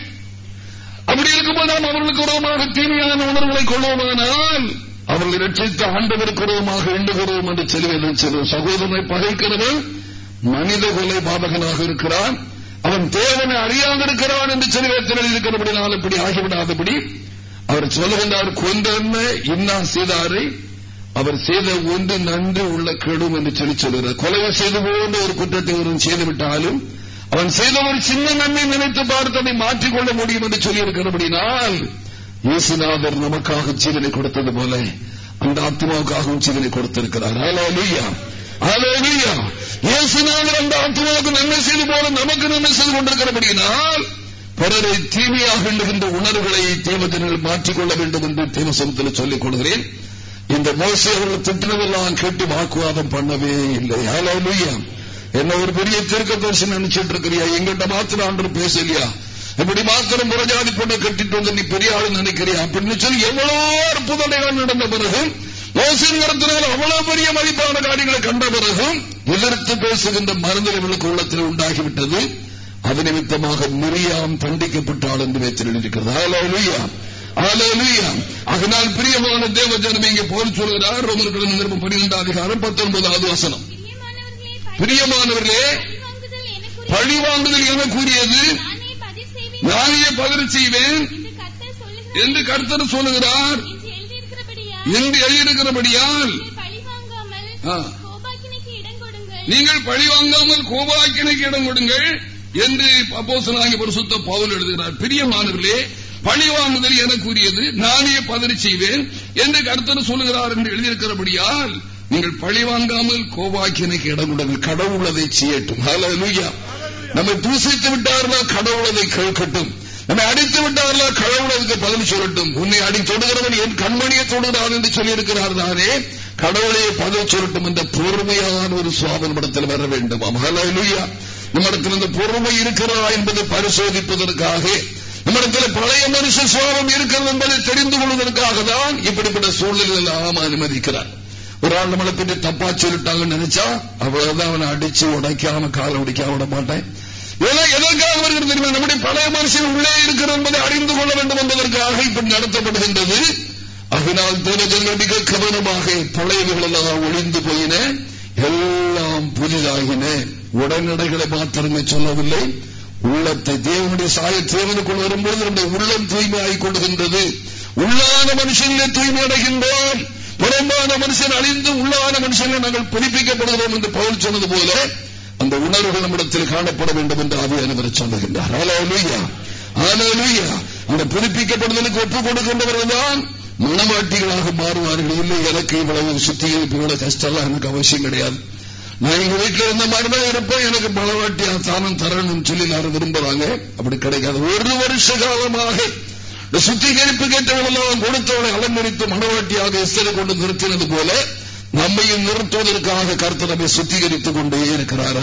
அப்படி இருக்கும்போது நாம் அவர்களுக்கு உருவமாக தீமையான உணர்வுகளை கொள்வோமானால் அவர்களை ரட்சித்து ஆண்டவருக்கு உருவமாக எண்ணுகிறோம் என்று செல்வேன் சகோதரனை பகைக்கிறவன் மனித கொலை பாதகனாக இருக்கிறான். அவன் தேவனை அறியாமல் இருக்கிறான் என்று சில செல்வேத்தில் இருக்கிறபடினால் இப்படி ஆகிவிடாதபடி அவர் சொல்லுகின்றார் கொண்டென்ன இன்னா செய்தாரை? அவர் செய்த ஒன்று நன்று உள்ள கெடும் என்று சொல்லி சொல்கிறார் கொலை செய்து போன்ற ஒரு குற்றத்தை ஒருவன் செய்துவிட்டாலும் அவன் செய்த ஒரு சின்ன நன்மை நினைத்து பார்த்து அதை மாற்றிக்கொள்ள முடியும் என்று சொல்லியிருக்கிறபடினால் இயேசுநாதர் நமக்காக ஜீவனை கொடுத்தது போல அந்த ஆத்மாவுக்காகவும் ஜீவனை கொடுத்திருக்கிறார். இயேசுநாதர் அந்த ஆத்மாவுக்கு நன்மை செய்து போல நமக்கு நன்மை செய்து கொண்டிருக்கிறபடியினால் பிறரை தீமையாக எண்ணுகின்ற உணர்வுகளை தேவஜனங்கள் மாற்றிக்கொள்ள வேண்டும் என்று தேவசமத்தில் சொல்லிக் கொள்கிறேன். இந்த மோசி அவர்கள் திட்டினதெல்லாம் கேட்டு வாக்குவாதம் பண்ணவே இல்லை. என்ன ஒரு பெரிய தீர்க்க தரிசனம் நினைச்சிட்டு இருக்கிறியா? எங்கிட்ட மாத்திரம் ஆண்டு பேசலையா? இப்படி மாத்திரம் புறஜாதி பொண்ணை கட்டிட்டு வந்து நீ பெரிய ஆளு நினைக்கிறியா? அப்படின்னு சொல்லி எவ்வளவு அற்புதங்கள் நடந்த பிறகு மோசின் வரத்தினால் அவ்வளவு பெரிய மதிப்பான காரியங்களை கண்ட பிறகும் எதிர்த்து பேசுகின்ற மருந்துகளுக்கு உள்ளத்தில் உண்டாகிவிட்டது. அது நிமித்தமாக மிரியாம் தண்டிக்கப்பட்டாள் என்று வைத்திருக்கிறது அதனால் பிரியமான தேவ ஜனம் இங்கே போல் சொல்கிறார். ரோமர்களின் நிருபம் பன்னிரெண்டாம் அதிகாரம் பத்தொன்பதாவது வசனம். பிரியமானவர்களே பழி வாங்குதல் என கூறியது நானே பதில் செய்வேன் என்று கர்த்தர் சொல்லுகிறார். என்று எழுதியிருக்கிறபடியால் நீங்கள் பழி வாங்காமல் கோபாக்கினைக்கு இடம் கொடுங்கள். என்று அப்போசனாகி பரிசுத்த பவுல் எழுதுகிறார். பிரியமானவர்களே பழி வாங்குதல் என கூறியது நானே பதறி செய்வேன் என்று கருத்தர் சொல்லுகிறார் என்று எழுதியிருக்கிறபடியால் நீங்கள் பழி வாங்காமல் கோபாக்கினைக்கு இடம் கொடுங்கள். கடவுளதை செய்யட்டும். நம்மை தூசித்து விட்டார்களா கடவுளதை கேட்கட்டும். நம்மை அடித்து விட்டார்களா கடவுளுக்கு பதில் சொல்லட்டும். உன்னை அடி தொடுகிறவன் என் கண்மணியை தொடுகிறான் என்று சொல்லியிருக்கிறார் தானே? கடவுளையே பதில் சொல்லட்டும். என்ற பொறுமையான ஒரு சுவாமன் படத்தில் வர வேண்டும். நம்மிடத்தில் இந்த பொறுமை இருக்கிறதா என்பதை பரிசோதிப்பதற்காக நம்மிடத்தில் பழைய மனுஷ சுவாபம் இருக்கிறது என்பதை தெரிந்து கொள்வதற்காக தான் இப்படிப்பட்ட சூழ்நிலையில் நாம் அனுமதிக்கிறார். ஒரு ஆள் நம்மளை பற்றி தப்பா சொல்லிட்டாங்கன்னு நினைச்சா அவ்வளவுதான் அவனை அடிச்சு உடைக்காம காலை உடைக்காம விட மாட்டேன். எதற்காக வருகிறது தெரியுமா? நம்முடைய பழைய மனுஷன் உள்ளே இருக்கிறது என்பதை அறிந்து கொள்ள வேண்டும் என்பதற்காக இப்படி நடத்தப்படுகின்றது. அதனால் தேவஜன்கள் மிக கவனமாக பழையவர்கள் எல்லாம் ஒளிந்து போயின. எல்லாம் புதிதாகின. உடனடைகளை மாத்திரமே சொல்லவில்லை. உள்ளத்தை தேவனுடைய சாய தேவனுக்குள் வரும்போது நம்முடைய உள்ளம் தூய்மையாகிக் கொள்கின்றது உள்ளான மனுஷங்களே தூய்மை அடைகின்றோம் புறம்பான மனுஷன் அழிந்து உள்ளான மனுஷனை நாங்கள் புதுப்பிக்கப்படுகிறோம் என்று பவுல் சொன்னது போல அந்த உணர்வுகள் நம்மிடத்தில் காணப்பட வேண்டும் என்று ஆவியானவர் சொல்லுகின்றார். அந்த புதுப்பிக்கப்படுதலுக்கு ஒப்புக் கொடுக்கின்றவர்கள் தான் மனவாட்டிகளாக மாறுவார்கள். இல்லை எனக்கு இவ்வளவு சுத்திகரிப்பு இவ்வளவு கஷ்டம் எனக்கு அவசியம் கிடையாது. நான் எங்க வீட்டில் இருந்த மாதிரிதான் இருப்பேன். எனக்கு மனவாட்டி தானம் தரணும்னு சொல்லி எல்லாரும் விரும்புறாங்க அப்படி கிடைக்காது. ஒரு வருஷ காலமாக சுத்திகரிப்பு கேட்டவர்களெல்லாம் கொடுத்தவளை அலங்கரித்து மனவாட்டியாக எஸ்தரை கொண்டு நிறுத்தினது போல நம்மையும் நிறுத்துவதற்காக கருத்து நம்மை சுத்திகரித்துக் கொண்டே இருக்கிறார்.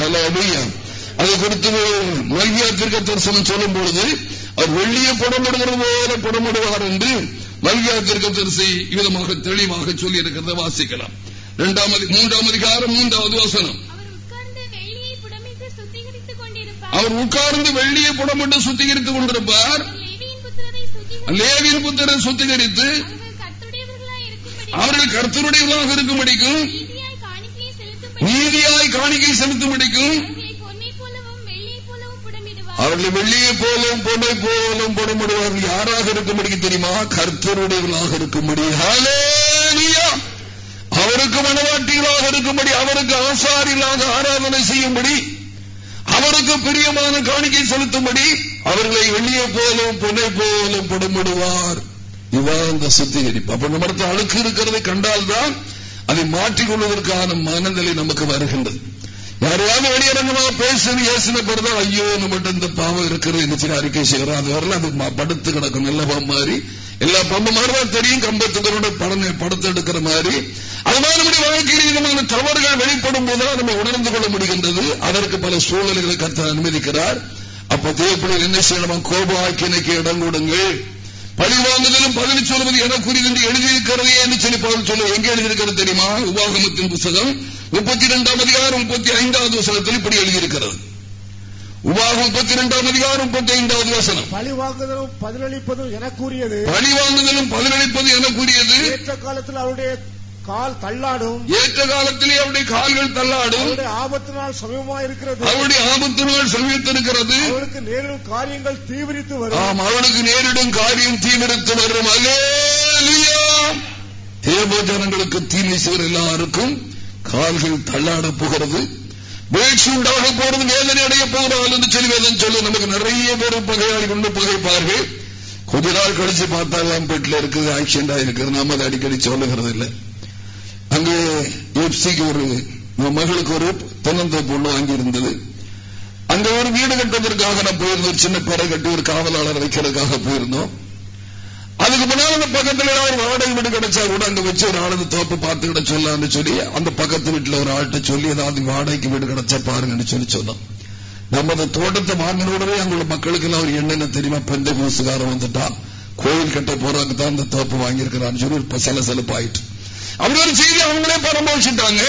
அதை குறித்து திருக்க தரிசனம் சொல்லும் பொழுது அவர் வெள்ளிய புடமிடுகிறது போல புடமிடுவார் என்று மல்வியா திருக்க தரிசி விதமாக தெளிவாக சொல்லி இருக்கிறத வாசிக்கலாம். இரண்டாம் மூன்றாம் அதிகாரம் மூன்றாவது வசனம். அவர் உட்கார்ந்து வெள்ளியை புடமிட்டு சுத்திகரித்துக் கொண்டிருப்பார். லேவின் புத்தரை சுத்திகரித்து அவர்கள் கர்த்தருடையவர்களாக இருக்கும்படிக்கும் நீதியாய் காணிக்கை செலுத்தும்படிக்கும் அவர்கள் வெள்ளியை போலும் பொண்ணை போலும் புடமிடுவார்கள் யாராக இருக்கும்படிக்கு தெரியுமா? கர்த்தருடையவர்களாக இருக்கும்படி. அவருக்கு மனவாட்டிகளாக இருக்கும்படி அவருக்கு ஆசாரிகளாக ஆராதனை செய்யும்படி அவருக்கு பிரியமான காணிக்கை செலுத்தும்படி அவர்களை வெளியே போலும் பொண்ணை போலும் புடமிடுவார் இதுதான் இந்த சுத்திகரிப்பு அப்ப நம்மிடத்து அழுக்கு இருக்கிறதை கண்டால்தான் அதை மாற்றிக்கொள்வதற்கான மனநிலை நமக்கு வருகின்றது. யாரையாவது வெளியரங்கமாக பேசுன்னு ஏசின பிறதான் ஐயோ நம்மகிட்ட இந்த பாவம் இருக்கிறது என்ன அறிக்கை செய்யறோம் அது வரல அது படுத்து கிடக்கும் நல்ல பாம்பு மாதிரி. எல்லா பம்பு மாதிரிதான் தெரியும். கம்பத்துக்களோட படம் படத்தை எடுக்கிற மாதிரி. அதுதான் நம்முடைய வாழ்க்கையில் விதமான தவறுகள் வெளிப்படும் போதுதான் நம்ம உணர்ந்து கொள்ள முடிகின்றது. அதற்கு பல சூழல்களை கத்த அனுமதிக்கிறார். அப்ப தேவைப்படுகிற என்ன செய்யணுமா கோபம் ஆக்கினைக்கு இடம் கொடுங்கள். பழிவாங்குதலும் பதில் சொல்வது எனக்குரியது என்று எழுதியிருக்கிறதே என்று சொல்லி பதில் சொல்ல எங்க எழுதியிருக்கிறது தெரியுமா? உபாகமத்தின் புத்தகம் முப்பத்தி இரண்டாம் அதிகாரம் முப்பத்தி ஐந்தாவது வசனத்தில் இப்படி எழுதியிருக்கிறது. உபாகம் முப்பத்தி இரண்டாம் அதிகாரம் முப்பத்தி ஐந்தாவது வசனம் பழிவாங்குதலும் பதிலளிப்பதும் எனக்குரியது. பழிவாங்குதலும் பதிலளிப்பது எனக்குரியது. ஏற்ற காலத்தில் அவருடைய கால் தள்ளாடும். ஏற்ற காலத்திலே அவருடைய கால்கள் தள்ளாடும். அவருடைய ஆபத்து நாள் சமயமா இருக்கிறது. அவருடைய ஆபத்து நாள் சமீபத்திருக்கிறது. அவருக்கு நேரிடும் காரியங்கள் தீவிரித்து வரும். ஆம் அவளுக்கு நேரிடும் காரியம் தீவிரத்து வரும். அல்லேலூயா! தேவ ஜனங்களுக்கு தீமை செய்கிற எல்லாருக்கும் கால்கள் தள்ளாட போகிறது. வீழ்ச்சி உண்டாக போறது வேதனை அடைய போகிறாள் என்று சொல்லி வேதம் சொல்லி நமக்கு நிறைய பேர் பகையாளி கொண்டு பகைப்பார்கள். கொஞ்ச நாள் கழிச்சு பார்த்தா எல்லாம் வீட்டில் இருக்குது ஆக்சிடென்ட் ஆயிருக்குது நாம அதை அடிக்கடி சொல்லுகிறது இல்லை அங்கே எப்சிக்கு ஒரு மகளுக்கு ஒரு தென்னந்தோப்பு ஒண்ணு வாங்கி இருந்தது அங்க ஒரு வீடு கட்டுவதற்காக நான் போயிருந்தோம். ஒரு சின்ன பறை கட்டி ஒரு காவலாளர் வைக்கிறதுக்காக போயிருந்தோம். அதுக்கு முன்னால் அந்த பக்கத்துல ஒரு வாடகை வீடு கிடைச்சா கூட அங்க வச்சு ஒரு ஆளது தோப்பு பார்த்துக்கிட சொல்லலாம்னு சொல்லி அந்த பக்கத்து வீட்டுல ஒரு ஆள்கிட்ட சொல்லி ஏதாவது வாடகைக்கு வீடு கிடைச்சா பாருங்கன்னு சொல்லி சொன்னோம். நம்ம அந்த தோட்டத்தை வாங்கின உடனே அங்குள்ள மக்களுக்கு எல்லாம் ஒரு எண்ணெய் தெரியுமா? பெந்த கூசுகாரம் வந்துட்டா கோயில் கட்ட போறாங்க தான் அந்த தோப்பு வாங்கியிருக்கிறான்னு சொல்லி ஒரு சில செலப்பு அப்படி ஒரு செய்தி அவங்களே பரமோஷிட்டாங்க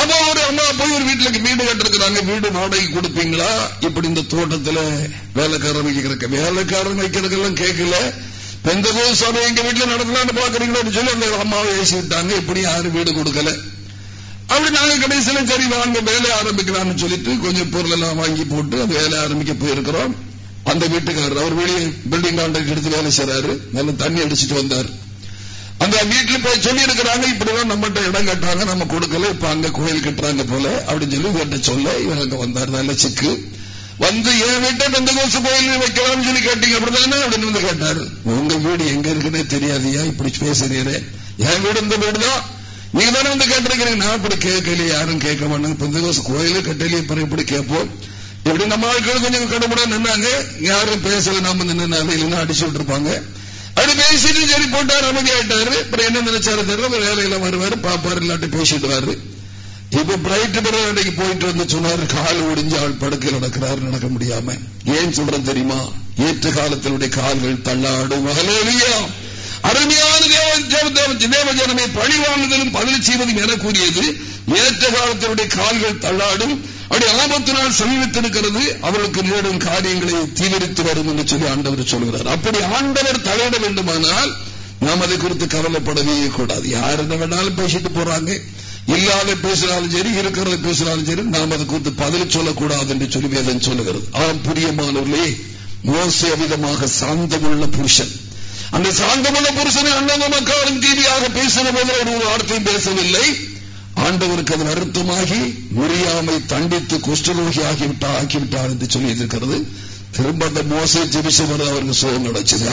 அப்ப ஒரு அம்மா போய் ஒரு வீட்டுல வீடு கட்டிருக்கிறாங்க. வீடு வாடகை கொடுப்பீங்களா? இப்படி இந்த தோட்டத்துல வேலைக்காரன் வைக்கிறக்க வேலைக்காரன் வைக்கிறதுக்கெல்லாம் கேட்கல. பெந்த சபை எங்க வீட்டுல நடத்தலாம்னு பாக்குறீங்களா சொல்லி அந்த அம்மாவை ஏசி விட்டாங்க இப்படி யாரும் வீடு கொடுக்கல. அப்படி நாங்க கடைசியில சரி வாங்க வேலை ஆரம்பிக்கலாம்னு சொல்லிட்டு கொஞ்சம் பொருள் எல்லாம் வாங்கி போட்டு வேலை ஆரம்பிக்க போயிருக்கிறோம். அந்த வீட்டுக்காரர் அவர் வெளியே பில்டிங் கான்ட்ராக்ட் எடுத்து வேலை செய்யறாரு நல்ல தண்ணி அடிச்சுட்டு வந்தார். அந்த வீட்டுல போய் சொல்லி இருக்கிறாங்க இப்படிதான் நம்மகிட்ட இடம் கட்டுறாங்க நம்ம கொடுக்கல இப்ப அங்க கோயில் கட்டுறாங்க போல அப்படின்னு சொல்லி இவர்கிட்ட சொல்ல இவங்க அங்க வந்தார் நல்ல சிக்கு. வந்து என் வீட்டை பெந்த கோசு கோயில் வைக்கலாம்னு சொல்லி கேட்டீங்க அப்படிதானே அப்படின்னு வந்து கேட்டாரு. உங்க வீடு எங்க இருக்குன்னே தெரியாதியா? இப்படி பேசுறீரே. என் வீடு இந்த வீடு தான். நீங்க தானே வந்து கேட்டிருக்கிறீங்க. நான் இப்படி கேட்கல யாரும் கேட்க மாட்டாங்க. பெந்த கோசு கோயில கட்டலையே பிறகு இப்படி கேட்போம்? எப்படி நம்ம ஆட்கள் கொஞ்சம் கடுமுடா நின்னாங்க. யாரும் பேசல நாம நின்று இல்லைன்னா அடிச்சு விட்டுருப்பாங்க. அது பேசிட்டு சரி போட்டார் அமைதி ஆயிட்டாரு. அப்புறம் என்ன நினைச்சாரு தெரியல வேலையில வருவாரு பாப்பாரு இல்லாட்டி பேசிட்டு வாரு இப்ப பிரைட் பிறகு அன்னைக்கு போயிட்டு வந்து சொன்னாரு கால் ஒடிஞ்சு ஆள் படுக்கையில் நடக்கிறாரு நடக்க முடியாம. ஏன் சொல்றேன் தெரியுமா? ஏற்ற காலத்தினுடைய கால்கள் தள்ளாடும். மகளேலியா அருமையான தேவ ஜனமே பழி வாங்குதலும் பதில் செய்வதும் என கூறியது. ஏற்ற காலத்தினுடைய கால்கள் தள்ளாடும். அப்படி ஆபத்தினால் நாள் சமீபத்திருக்கிறது. அவர்களுக்கு நேரிடும் காரியங்களை தீவிரித்து வரும் என்று சொல்லி ஆண்டவர் சொல்கிறார். அப்படி ஆண்டவர் தலையிட வேண்டுமானால் நாம் அதை குறித்து கவலைப்படவே கூடாது. யார் என்ன வேணாலும் பேசிட்டு போறாங்க. இல்லாத பேசினாலும் சரி இருக்கிறத பேசினாலும் சரி நாம் அதை குறித்து பதில் சொல்லக்கூடாது என்று சொல்லி வேதன் சொல்லுகிறது. ஆம் புரியமானவர்களே மோச விதமாக சாந்தமுள்ள புருஷன். அந்த சாந்தமுள்ள புருஷனை அண்ணன் மக்களும் தீவியாக பேசின போது ஒரு வார்த்தையும் பேசவில்லை. ஆண்டவருக்கு அது வருத்தமாகி முறியாமை தண்டித்து குஷ்டரோகி ஆகிவிட்டா ஆக்கிவிட்டார் என்று சொல்லி இருக்கிறது திரும்ப அந்த மோசை ஜெபிச்சவர் அவருக்கு சுகம் கிடைச்சது.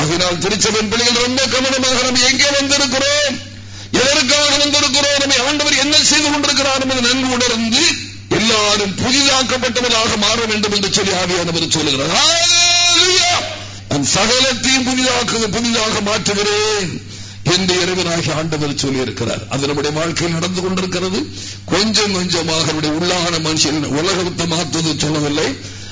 அதனால் திருச்சபையின் பிள்ளைகள் ரொம்ப கவனமாக நம்ம எங்கே வந்திருக்கிறோம்? எதற்காக வந்திருக்கிறோம்? நம்மை ஆண்டவர் என்ன செய்து கொண்டிருக்கிறார் என்பது நன்கு உணர்ந்து எல்லாரும் புதிதாக்கப்பட்டவர்களாக மாற வேண்டும் என்று சொல்லி ஆவியானவர் சொல்லுகிறார். நான் சகலத்தையும் புதிதாக்க புதிதாக மாற்றுகிறேன் என்று இறைவனாகி ஆண்டவர் சொல்லி இருக்கிறார் அது நம்முடைய வாழ்க்கையில் நடந்து கொண்டிருக்கிறது. கொஞ்சம் கொஞ்சமாக நம்முடைய உள்ளான மனுஷன் உலகத்தை மாற்றுவது சொல்லவில்லை.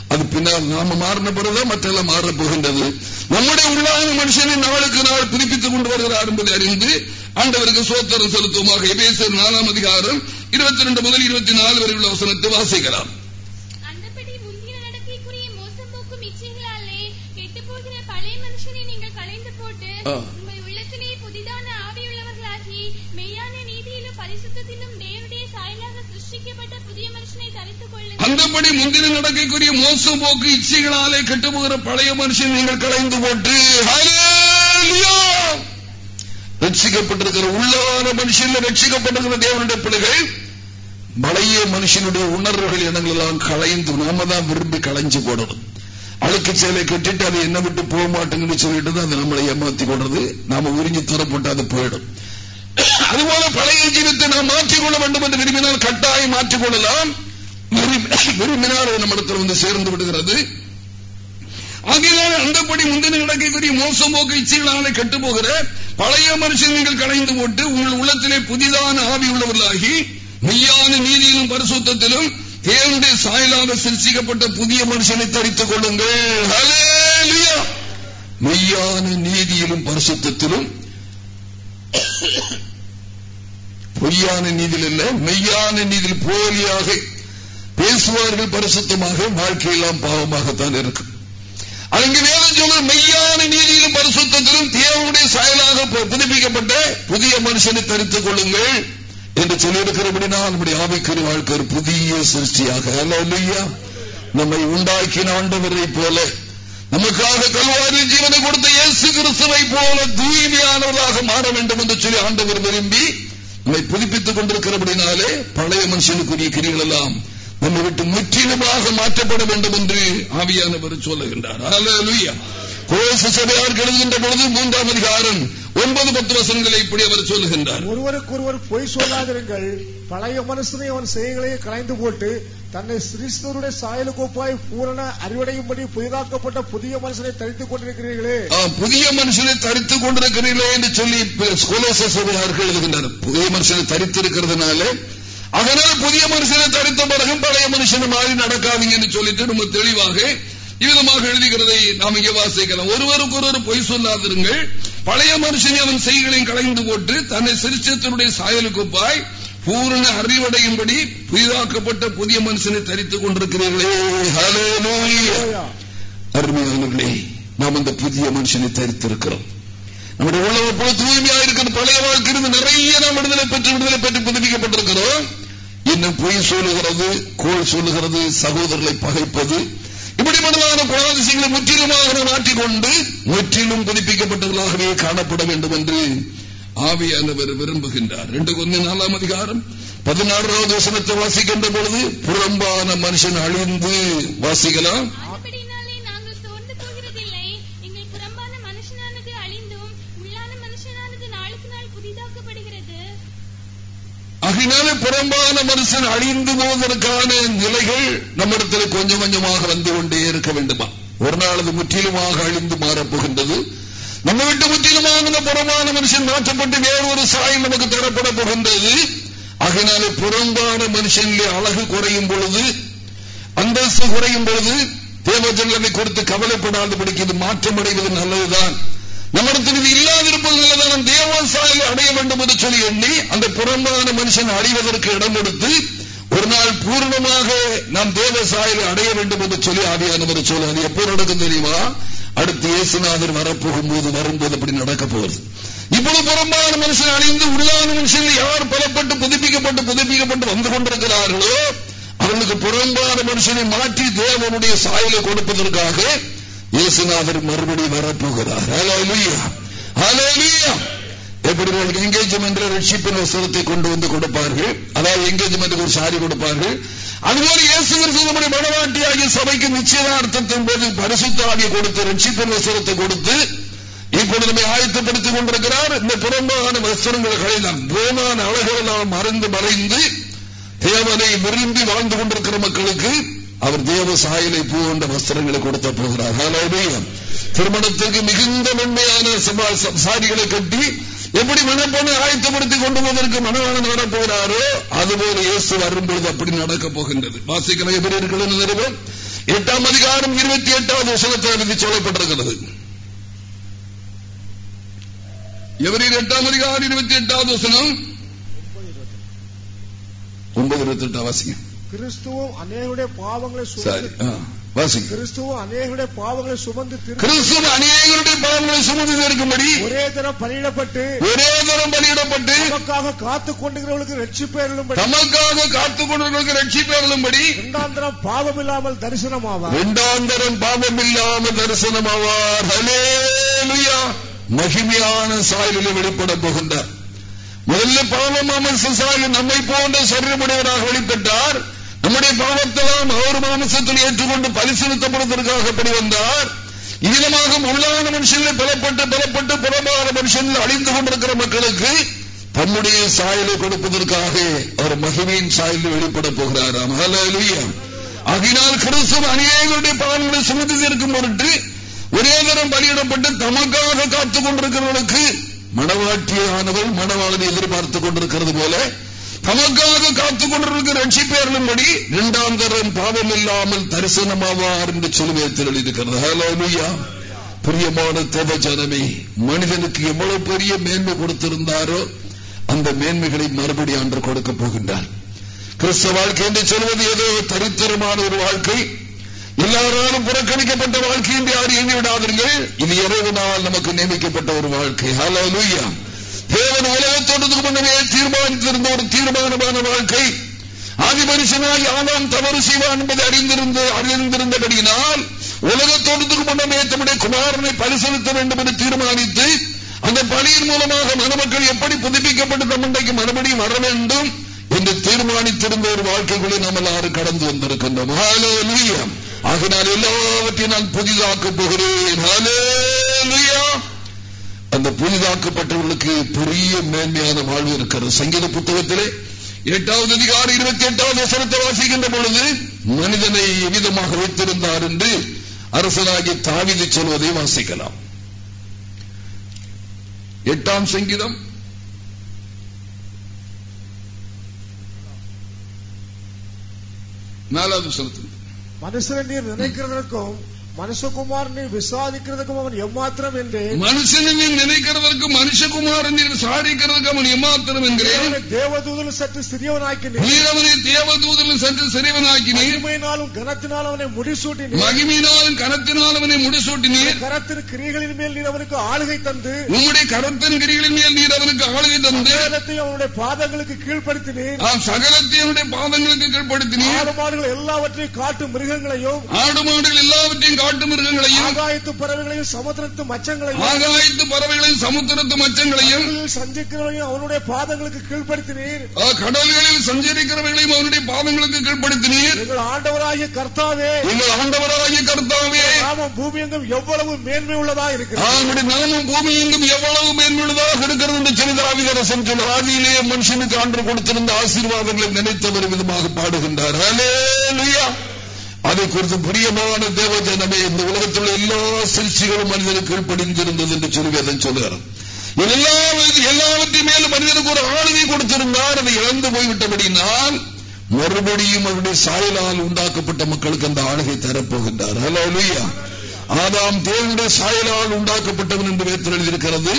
அது பின்னால் நாம மாறின பிறகுதான் மற்றெல்லாம் மாறப் போகின்றது. நம்முடைய உள்ளான மனுஷனை நாளுக்கு நாள் புதுப்பித்துக் கொண்டு வருகிறார் என்பதை அறிந்து ஆண்டவருக்கு சோத்திரம் செலுத்துவமாக. எபேசர் நாலாம் அதிகாரம் இருபத்தி ரெண்டு முதல் இருபத்தி நாலு வரை உள்ள வசனத்தை வாசிக்கலாம். அந்தபடி முந்தின நடக்கக்கூடிய மோசம் போக்கு இச்சைகளாலே கெட்டுப்போகிற பழைய மனுஷன் நீங்கள் களைந்து போட்டு! ரட்சிக்கப்பட்டிருக்கிற உள்ளான மனுஷன் ரட்சிக்கப்பட்டிருக்கிற தேவனுடைய பிள்ளைகள் பழைய மனுஷனுடைய உணர்வுகள் எண்ணங்களெல்லாம் களைந்து நாம தான் விரும்பி களைஞ்சு போடணும் அழுக்கு சேலை கட்டிட்டு அது என்ன விட்டு போக மாட்டேங்குன்னு சொல்லிட்டு அது நம்மளை ஏமாத்தி கொண்டது நாம உறிஞ்சி தரப்பட்டு அது போயிடும். அதுபோல பழைய ஜீவத்தை நாம் மாற்றிக்கொள்ள வேண்டும் என்று விரும்பினால் கட்டாயம் மாற்றிக்கொள்ளலாம் விரும்பினால் அது நம்மிடத்தில் வந்து சேர்ந்து விடுகிறது. ஆகையால் அந்தபடி முந்தின நடக்கக்கூடிய மோசம் போக்கு இச்சைகளாலே கெட்டு போகிற பழைய மனுஷன் நீங்கள் போட்டு உங்கள் உள்ளத்திலே புதிதான ஆவி உள்ளவர்களாகி மெய்யான நீதியிலும் பரிசுத்திலும் தேவனுடைய சாயலாக சிருஷ்டிக்கப்பட்ட புதிய மனுஷனை தரித்துக் கொள்ளுங்கள். மெய்யான நீதியிலும் பரிசுத்திலும் பொய்யான நீதியில் இல்ல மெய்யான நீதியில் போலியாக பேசுவார்கள் பரிசுத்தமாக வாழ்க்கையெல்லாம் பாவமாகத்தான் இருக்கும். அங்கு வேதம் சொல்ல மெய்யான நீதியிலும் பரிசுத்திலும் தேவனுடைய சாயலாக புதுப்பிக்கப்பட்ட புதிய மனுஷனை தரித்துக் கொள்ளுங்கள். என்று சொல்லியிருக்கிறபடினால் நம்முடைய ஆவிக்குரிய வாழ்க்கை ஒரு புதிய சிருஷ்டியாக. நம்மை உண்டாக்கின ஆண்டவரை போல நமக்காக கல்வாரி ஜீவனை கொடுத்த இயேசு கிறிஸ்துவை போல தூய்மையானவர்களாக மாற வேண்டும் என்று சொல்லி ஆண்டவர் விரும்பி நம்மை புதுப்பித்துக் கொண்டிருக்கிறபடினாலே பழைய மனுஷனுக்குரிய கிரிகள் எல்லாம் நம்மை விட்டு முற்றிலுமாக மாற்றப்பட வேண்டும் என்று ஆவியானவர் சொல்லுகின்றார். கோச சபையார் எழுதுகின்ற பொழுது மூன்றாம் அதிகாரம் ஒன்பது பத்து வசனங்களை இப்படி அவர் சொல்லுகின்றார். ஒருவருக்கு ஒருவர் பொய் சொல்லாதிருங்கள். பழைய மனுஷனை அவன் செய்களையே கலைந்து போட்டு தன்னை சிறிஸ்தருடைய சாயலுக்கோப்பாய் பூரண அறிவடையும்படி புதிதாக்கப்பட்ட புதிய மனுஷனை தரித்துக் கொண்டிருக்கிறீர்களே. புதிய மனுஷனை தரித்துக் கொண்டிருக்கிறீர்களே என்று சொல்லி கோலோச சபையார்கள் எழுதுகின்றனர் புதிய மனுஷனை தரித்திருக்கிறதுனால அதனால் புதிய மனுஷனை தரித்த பிறகு பழைய மனுஷனை மாறி நடக்காதீங்கன்னு சொல்லிட்டு நம்ம தெளிவாக இவ்விதமாக எழுதுகிறதை நாம் இங்கே வாசிக்கலாம். ஒருவருக்கு ஒருவர் பொய் சொல்லாதிருங்கள். பழைய மனுஷனை அவன் செய்களையும் கலைந்து போட்டு தன்னை சிரிச்சத்தினுடைய சாயலுக்குப்பாய் பூரண அறிவடையும்படி புதிதாக்கப்பட்ட புதிய மனுஷனை தரித்துக் கொண்டிருக்கிறீர்களே. அருமையானவர்களே நாம் அந்த புதிய மனுஷனை தரித்திருக்கிறோம். நம்முடைய உள்ள போல தூய்மையா இருக்கிற பழைய வாழ்க்கையிலிருந்து நிறைய நாம் விடுதலை பெற்று விடுதலை பெற்று புதுப்பிக்கப்பட்டிருக்கிறோம். இன்னும் பொய் சொல்லுகிறது கோள் சொல்லுகிறது சகோதரர்களை பகைப்பது இப்படிப்பட்டதான குணாதிசயங்களை முற்றிலுமாக மாற்றிக்கொண்டு முற்றிலும் புதுப்பிக்கப்பட்டவர்களாகவே காணப்பட வேண்டும் என்று ஆவியானவர் விரும்புகின்றார். ரெண்டு கொஞ்சம் நாலாம் அதிகாரம் பதினாறாவது வசனத்தை வாசிக்கின்ற பொழுது புறம்பான மனுஷன் அழிந்து வாசிக்கலாம். அதனால புறம்பான மனுஷன் அழிந்து போவதற்கான நிலைகள் நம்மிடத்தில் கொஞ்சம் கொஞ்சமாக வந்து கொண்டே இருக்க வேண்டுமா? ஒரு நாள் அது முற்றிலுமாக அழிந்து மாறப்போகின்றது நம்ம விட்டு முற்றிலுமாக இந்த புறம்பான மனுஷன் மாற்றப்பட்டு வேறொரு சாயம் நமக்கு தரப்பட போகின்றது. அதனால புறம்பான மனுஷனிலே அழகு குறையும் பொழுது அந்தஸ்து குறையும் பொழுது தேவஜன்களை கொடுத்து கவலைப்படாது படிக்கிறது மாற்றம் அடைவது நல்லதுதான். நம்மிடத்தில் இது இல்லாதிருப்பது நல்லதான் தேவசாயில் அடைய வேண்டும் என்று சொல்லி எண்ணி அந்த புறம்பான மனுஷன் அடைவதற்கு இடம் கொடுத்து ஒரு நாள் பூர்ணமாக நாம் தேவசாயில் அடைய வேண்டும் என்று சொல்லி ஆவியானவர் சொல்ல அது எப்போ நடக்கும் தெரியுமா? அடுத்து இயேசுநாதர் வரப்போகும் போது வரும்போது அப்படி நடக்க போகுது இப்பொழுது புறம்பான மனுஷன் அணிந்து உள்ளான மனுஷன் யார் பலப்பட்டு புதுப்பிக்கப்பட்டு புதுப்பிக்கப்பட்டு வந்து கொண்டிருக்கிறார்களோ அவர்களுக்கு புறம்பான மனுஷனை மாற்றி தேவனுடைய சாயலை கொடுப்பதற்காக இயேசுநாதர் மறுபடி வரப்போகிறார். எப்படி என்கேஜ்மெண்ட் ரட்சிப்பின் வசனத்தை கொண்டு வந்து கொடுப்பார்கள்? அதாவது என்கேஜ்மெண்ட் ஒரு சாரி கொடுப்பார்கள். அதுபோல இயேசு கிறிஸ்துவனுடைய மனவாட்டியாகிய சபைக்கு நிச்சயதார்த்தத்தின் போது பரிசுத்த ஆகிய கொடுத்து ரட்சிப்பின் வசனத்தை கொடுத்து இப்பொழுது நம்மை ஆயத்தப்படுத்திக் கொண்டிருக்கிறார். இந்த புறம்பான வசனங்களை கழிந்தான் போமான அழகெல்லாம் மறந்து மறைந்து தேவனை விரும்பி வாழ்ந்து கொண்டிருக்கிற மக்களுக்கு அவர் தேவ சாயலை பூண்ட வஸ்திரங்களை கொடுத்த போகிறார் திருமணத்துக்கு மிகுந்த மென்மையான சாரிகளை கட்டி எப்படி மனப்பொண்ணை ஆயத்தப்படுத்திக் கொண்டு போவதற்கு மனவாளன் வரப்போகிறாரோ அதுபோல இயேசு வரும்பொழுது அப்படி நடக்கப் போகின்றது. வாசிக்கிற எபிரியர்கள் நிறுவனம் எட்டாம் அதிகாரம் இருபத்தி எட்டாவது வசனத்தை அறிந்து சொல்லப்பட்டிருக்கிறது. எவரில் எட்டாம் அதிகாரம் இருபத்தி எட்டாவது வசனம். ஒன்பது இருபத்தி எட்டாம் வாசிங்க. கிறிஸ்துவும் அநேகருடைய பாவங்களை கிறிஸ்துவும் அநேகருடைய பாவங்களை சுமந்து கிறிஸ்துவ அநேகருடைய பாவங்களை சுமந்து இருக்கும்படி ஒரே தரம் பலியிடப்பட்டு ஒரே தரம் பலியிடப்பட்டு நமக்காக காத்துக் கொண்டிருக்கிறவர்களுக்கு ரட்சிப்பேர்களும் தமக்காக காத்துக் கொண்டிருக்கிறவர்களுக்கு ரட்சிப்பேர்களும்படி இரண்டாந்தரம் பாவம் இல்லாமல் தரிசனமாவார். இரண்டாந்தரம் பாவம் இல்லாமல் தரிசனமாவார். மகிமையான சாயலில் வெளிப்பட போகின்றார். முதல்ல பாவம் அமர்சாயல் நம்மை போன்ற சரீரமுடையவராக வெளிப்பட்டார் நம்முடைய பாவத்தெல்லாம் அவர் மாமசத்தில் ஏற்றுக்கொண்டு பரிசீலித்தப்படுவதற்காக அப்படி வந்தார்? இதனமாக உள்ளான மனுஷனில் பலப்பட்டு பலப்பட்டு புறமான மனுஷனில் அழிந்து கொண்டிருக்கிற மக்களுக்கு தம்முடைய சாயலை கொடுப்பதற்காக அவர் மகிமையின் சாயலில் வெளிப்பட போகிறாராம். அகினால் கிறிஸ்தவ அநேகருடைய பாவங்களை சுமத்தி இருக்கும் பொருட்டு ஒரே தரம் பலியிடப்பட்டு தமக்காக காத்துக் கொண்டிருக்கிறவர்களுக்கு மணவாட்டியானவள் மணவாளனை எதிர்பார்த்துக் கொண்டிருக்கிறது போல தமக்காக காத்துக் கொண்டிருக்கிற ரட்சிப்பேர்களும்படி இரண்டாம் தரம் பாவம் இல்லாமல் தரிசனமாவார் என்று சொல்லுவேத்தில் எழுதியிருக்கிறது பிரியமான தேவ ஜனமே மனிதனுக்கு எவ்வளவு பெரிய மேன்மை கொடுத்திருந்தாரோ அந்த மேன்மைகளை மறுபடி அன்று கொடுக்க போகின்றார். கிறிஸ்தவ வாழ்க்கை என்று சொல்வது ஏதோ தரித்திரமான ஒரு வாழ்க்கை. எல்லாராலும் புறக்கணிக்கப்பட்ட வாழ்க்கை என்று யாரும் எண்ணி விடாதீர்கள் இது இறைவனால் நமக்கு நியமிக்கப்பட்ட ஒரு வாழ்க்கை. ஹலோ லூயா தேவன் உலகத்தோட்டத்துக்கு முன்னமே தீர்மானித்திருந்த ஒரு தீர்மானமான வாழ்க்கை. ஆதிபரிசனாய் ஆனாம் தவறு செய்வான் என்பதை அறிந்திருந்த அறிந்திருந்தபடியினால் உலகத்தோட்டத்துக்கு முன்னமே தம்முடைய குமாரனை பரிசீலித்த வேண்டும் என்று தீர்மானித்து அந்த பணியின் மூலமாக மணமக்கள் எப்படி புதுப்பிக்கப்பட்டு தம்முண்டைக்கு மறுபடியும் வர வேண்டும் என்று தீர்மானித்திருந்த ஒரு வாழ்க்கைகளை நாம் எல்லாரும் கடந்து வந்திருக்கின்றோம். ஆகினால் எல்லாவற்றையும் நான் புதிதாக்கப் போகிறேன். அந்த புதிதாக்கப்பட்டவர்களுக்கு பெரிய மேன்மையான வாழ்வு இருக்கிறது. சங்கீத புத்தகத்திலே எட்டாவது அதிகாரி இருபத்தி எட்டாவது வசனத்தை வாசிக்கின்ற பொழுது மனிதனை எவ்விதமாக வைத்திருந்தார் என்று அரசனாகி தாவிதி சொல்வதை வாசிக்கலாம். எட்டாம் சங்கீதம். நாலாவது வசனத்தில். மனுஷனை நீர் நினைக்கிறதற்கும் மனுஷகுமாரனை விசாரிக்கிறதுக்கும் அவன் எம்மாத்திரம் என்று மனுஷனை நினைக்கிறதற்கு மனுஷகுமாரன் விசாரிக்கிறதுக்கு அவன் எம்மாத்திரம் என்கிறேன். தேவதூதல் சற்று சிறியவனாக்கினேன். நீரவனை தேவதூதலும் சற்று சிறியவனாக்கினேன். மகிமையினாலும் கனத்தினால் அவனை முடிசூட்டினேன். மகிமையினாலும் கனத்தினால் அவனை முடிசூட்டினீர் கரத்தின் கிரிகளின் மேல் நீர் அவனுக்கு ஆளுகை தந்து உம்முடைய கரத்தின் கிரிகளின் மேல் நீர் அவனுக்கு ஆளுகை தந்து சகலத்தையும் அவனுடைய பாதங்களுக்கு கீழ்ப்படுத்தினீர் ஆம் சகலத்தை அவனுடைய பாதங்களுக்கு கீழ்ப்படுத்தினீர் ஆடு மாடுகள் எல்லாவற்றையும் காட்டு மிருகங்களையும் ஆடு மாடுகள் எல்லாவற்றையும் காட்டு மிருகங்களையும் ஆகாயத்து பறவைகளையும் சமுத்திரத்து மச்சங்களையும் ஆகாயத்து பறவைகளையும் சமுத்திரத்து மச்சங்களையும் சந்திக்கிறவனையும் அவனுடைய பாதங்களுக்கு கீழ்ப்படுத்தினீர். கடல்களில் சஞ்சரிக்கிறவர்களையும் அவனுடைய பாதங்களுக்கு கீழ்ப்படுத்தினீர். எங்கள் ஆண்டவராகிய கர்த்தாவே உங்கள் ஆண்டவராகிய கர்த்தாவே நாமம் பூமி எங்கும் எவ்வளவு மேன்மை உள்ளதா இருக்கிறது. நாமும் பூமி எங்கும் எவ்வளவு மேன்மையுள்ளதாக இருக்கிறது என்று சிறிதாவிதரசன் சொல்ல ஆதியிலேயே மனுஷனுக்கு ஆண்டு கொடுத்திருந்த ஆசீர்வாதங்களை நினைத்தவர் விதமாக பாடுகின்றார். ஹalleluya. அதை குறித்து பிரியமான தேவ ஜனமே இந்த உலகத்தில் உள்ள எல்லா சிகிச்சைகளும் மனிதனுக்கு கீழ்ப்படிந்திருந்தது என்று சொல்லி சொல்லுகிறார். எல்லா எல்லாவற்றையும் மேலும் மனிதனுக்கு ஒரு ஆளுமை கொடுத்திருந்தார். அதை இழந்து போய்விட்டபடினால் மறுபடியும் அவருடைய சாயலால் உண்டாக்கப்பட்ட மக்களுக்கு அந்த ஆளுகை தரப்போகின்றார். ஹலோ லூயா ஆதாம் தேவனுடைய சாயலால் உண்டாக்கப்பட்டவன் என்று வேத்தில் எழுதியிருக்கிறது.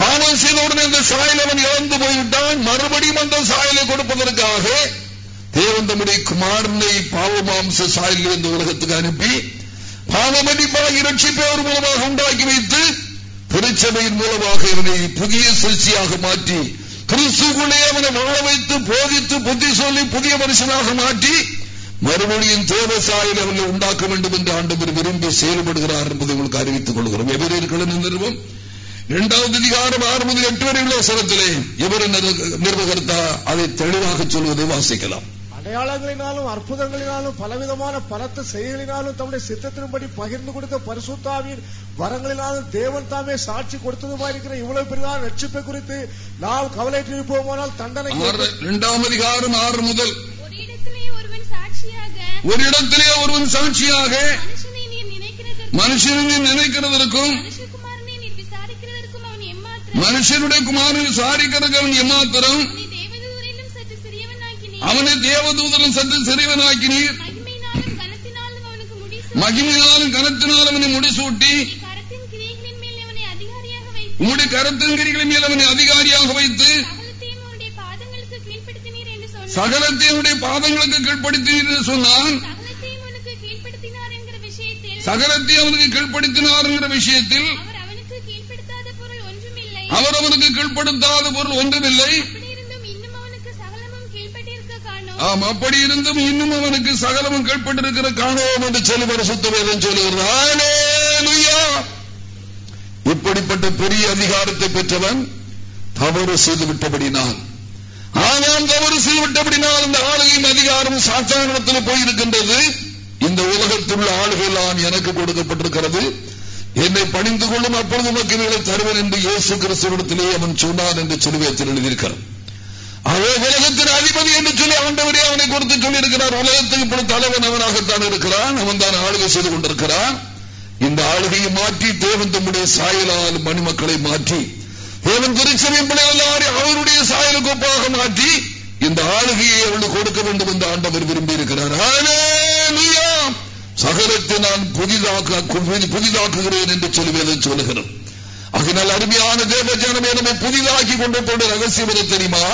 பாவம் செய்தவுடனே அந்த சாயல் அவன் இழந்து போய்விட்டான். மறுபடியும் அந்த சாயலை கொடுப்பதற்காக தேவன் தம்முடைய குமாரனை பாவமாம்ச சாயலில் இந்த உலகத்துக்கு அனுப்பி பாவமடிப்பாக இரட்சிப்பை அவர் மூலமாக உண்டாக்கி வைத்து திருச்சபையின் மூலமாக இவனை புதிய சிருஷ்டியாக மாற்றி கிறிஸ்துக்குள்ளே அவனை வாழ வைத்து போதித்து புத்தி சொல்லி புதிய மனுஷனாக மாற்றி மறுபடியும் தேவ அவனை அவர்களை உண்டாக்க வேண்டும் என்று ஆண்டவர் விரும்பி செயல்படுகிறார் என்பதை உங்களுக்கு அறிவித்துக் கொள்கிறோம். எவரேற்களின் நிறுவம் இரண்டாவது அதிகாரம் ஆறு முதல் எட்டு வரை உள்ள வசனத்திலே இவர் நிர்வகர்த்தா அதை தெளிவாக சொல்வதை வாசிக்கலாம். அடையாளங்களினாலும் அற்புதங்களினாலும் பலவிதமான பலத்த செய்திகளினாலும் தம்முடைய சித்தத்தின்படி பகிர்ந்து கொடுத்த பரிசுத்தாவின் வரங்களினாலும் தேவன் தாமே சாட்சி கொடுத்ததுமா இருக்கிற இவ்வளவு பெரிதான ரட்சிப்பை குறித்து நாம் கவலையற்று இருப்போமானால் தண்டனை ஆறு இரண்டாம் அதிகாரம் ஆறு முதல். ஒரு இடத்திலே ஒருவன் சாட்சியாக ஒரு இடத்திலே ஒருவன் சாட்சியாக மனுஷனை நினைக்கிறதற்கும் மனுஷனுடைய குமாரன் சாரிக்கிறதுக்கு அவன் எம்மாத்திரம்? அவனை முடிசூட்டி. கரத்தின் கிரியைகளின் மேல் அவனை அதிகாரியாக வைத்து. உம்முடைய கருத்தின் கிரிகளின் மேல் அவனை அதிகாரியாக வைத்து. என்று சகலத்தையுடைய பாதங்களுக்கு கீழ்ப்படுத்தினீர் என்று சொன்னான். சகலத்தை அவனுக்கு கீழ்ப்படுத்தினார் என்கிற விஷயத்தில். அவர் அவனுக்கு கீழ்ப்படுத்தாத பொருள் ஒன்றுமில்லை. ஆம் அப்படி இருந்தும் இன்னும் அவனுக்கு சகலமும் கீழ்ப்பட்டிருக்கிற காணோம் என்று சொல்லி பரிசுத்த வேதம் சொல்லுகிறது. இப்படிப்பட்ட பெரிய அதிகாரத்தை பெற்றவன் தவறு செய்து விட்டபடினால் ஆனால் தவறு செய்து விட்டபடினால் இந்த ஆளுகையும் அதிகாரம் சாத்தாரணத்தில் போயிருக்கின்றது. இந்த உலகத்தில் உள்ள ஆளுகையெல்லாம் எனக்கு கொடுக்கப்பட்டிருக்கிறது. என்னை பணிந்து கொள்ளும் அப்பொழுது உமக்கு தருவன் என்று இயேசு கிறிஸ்துவிடத்திலே அவன் சொன்னான் என்று சொல்லி எழுதியிருக்கிறான் அவன் உலகத்தின் அதிபதி என்று சொல்லி ஆண்டவரே அவனை கொடுத்து சொல்லியிருக்கிறார். உலகத்துக்கு இப்படி தலைவன் அவனாகத்தான் இருக்கிறான். அவன் தான் ஆளுகை செய்து கொண்டிருக்கிறான். இந்த ஆளுகையை மாற்றி தேவன் தம்முடைய சாயலால் மணிமக்களை மாற்றி தேவன் திருச்சபையின் பிள்ளைகள் அவருடைய சாயலுக்கு ஒப்பாக மாற்றி இந்த ஆளுகையை அவளுக்கு கொடுக்க வேண்டும் என்று ஆண்டவர் விரும்பி இருக்கிறார் சகலத்தை நான் புதிதாக புதிதாக்குகிறேன் என்று சொல்லுவேன் சொல்லுகிறோம் அதனால் அருமையான தேவ ஜனமே நம்மை புதிதாக்கி கொண்டு போன்ற ரகசியம் என தெரியுமா?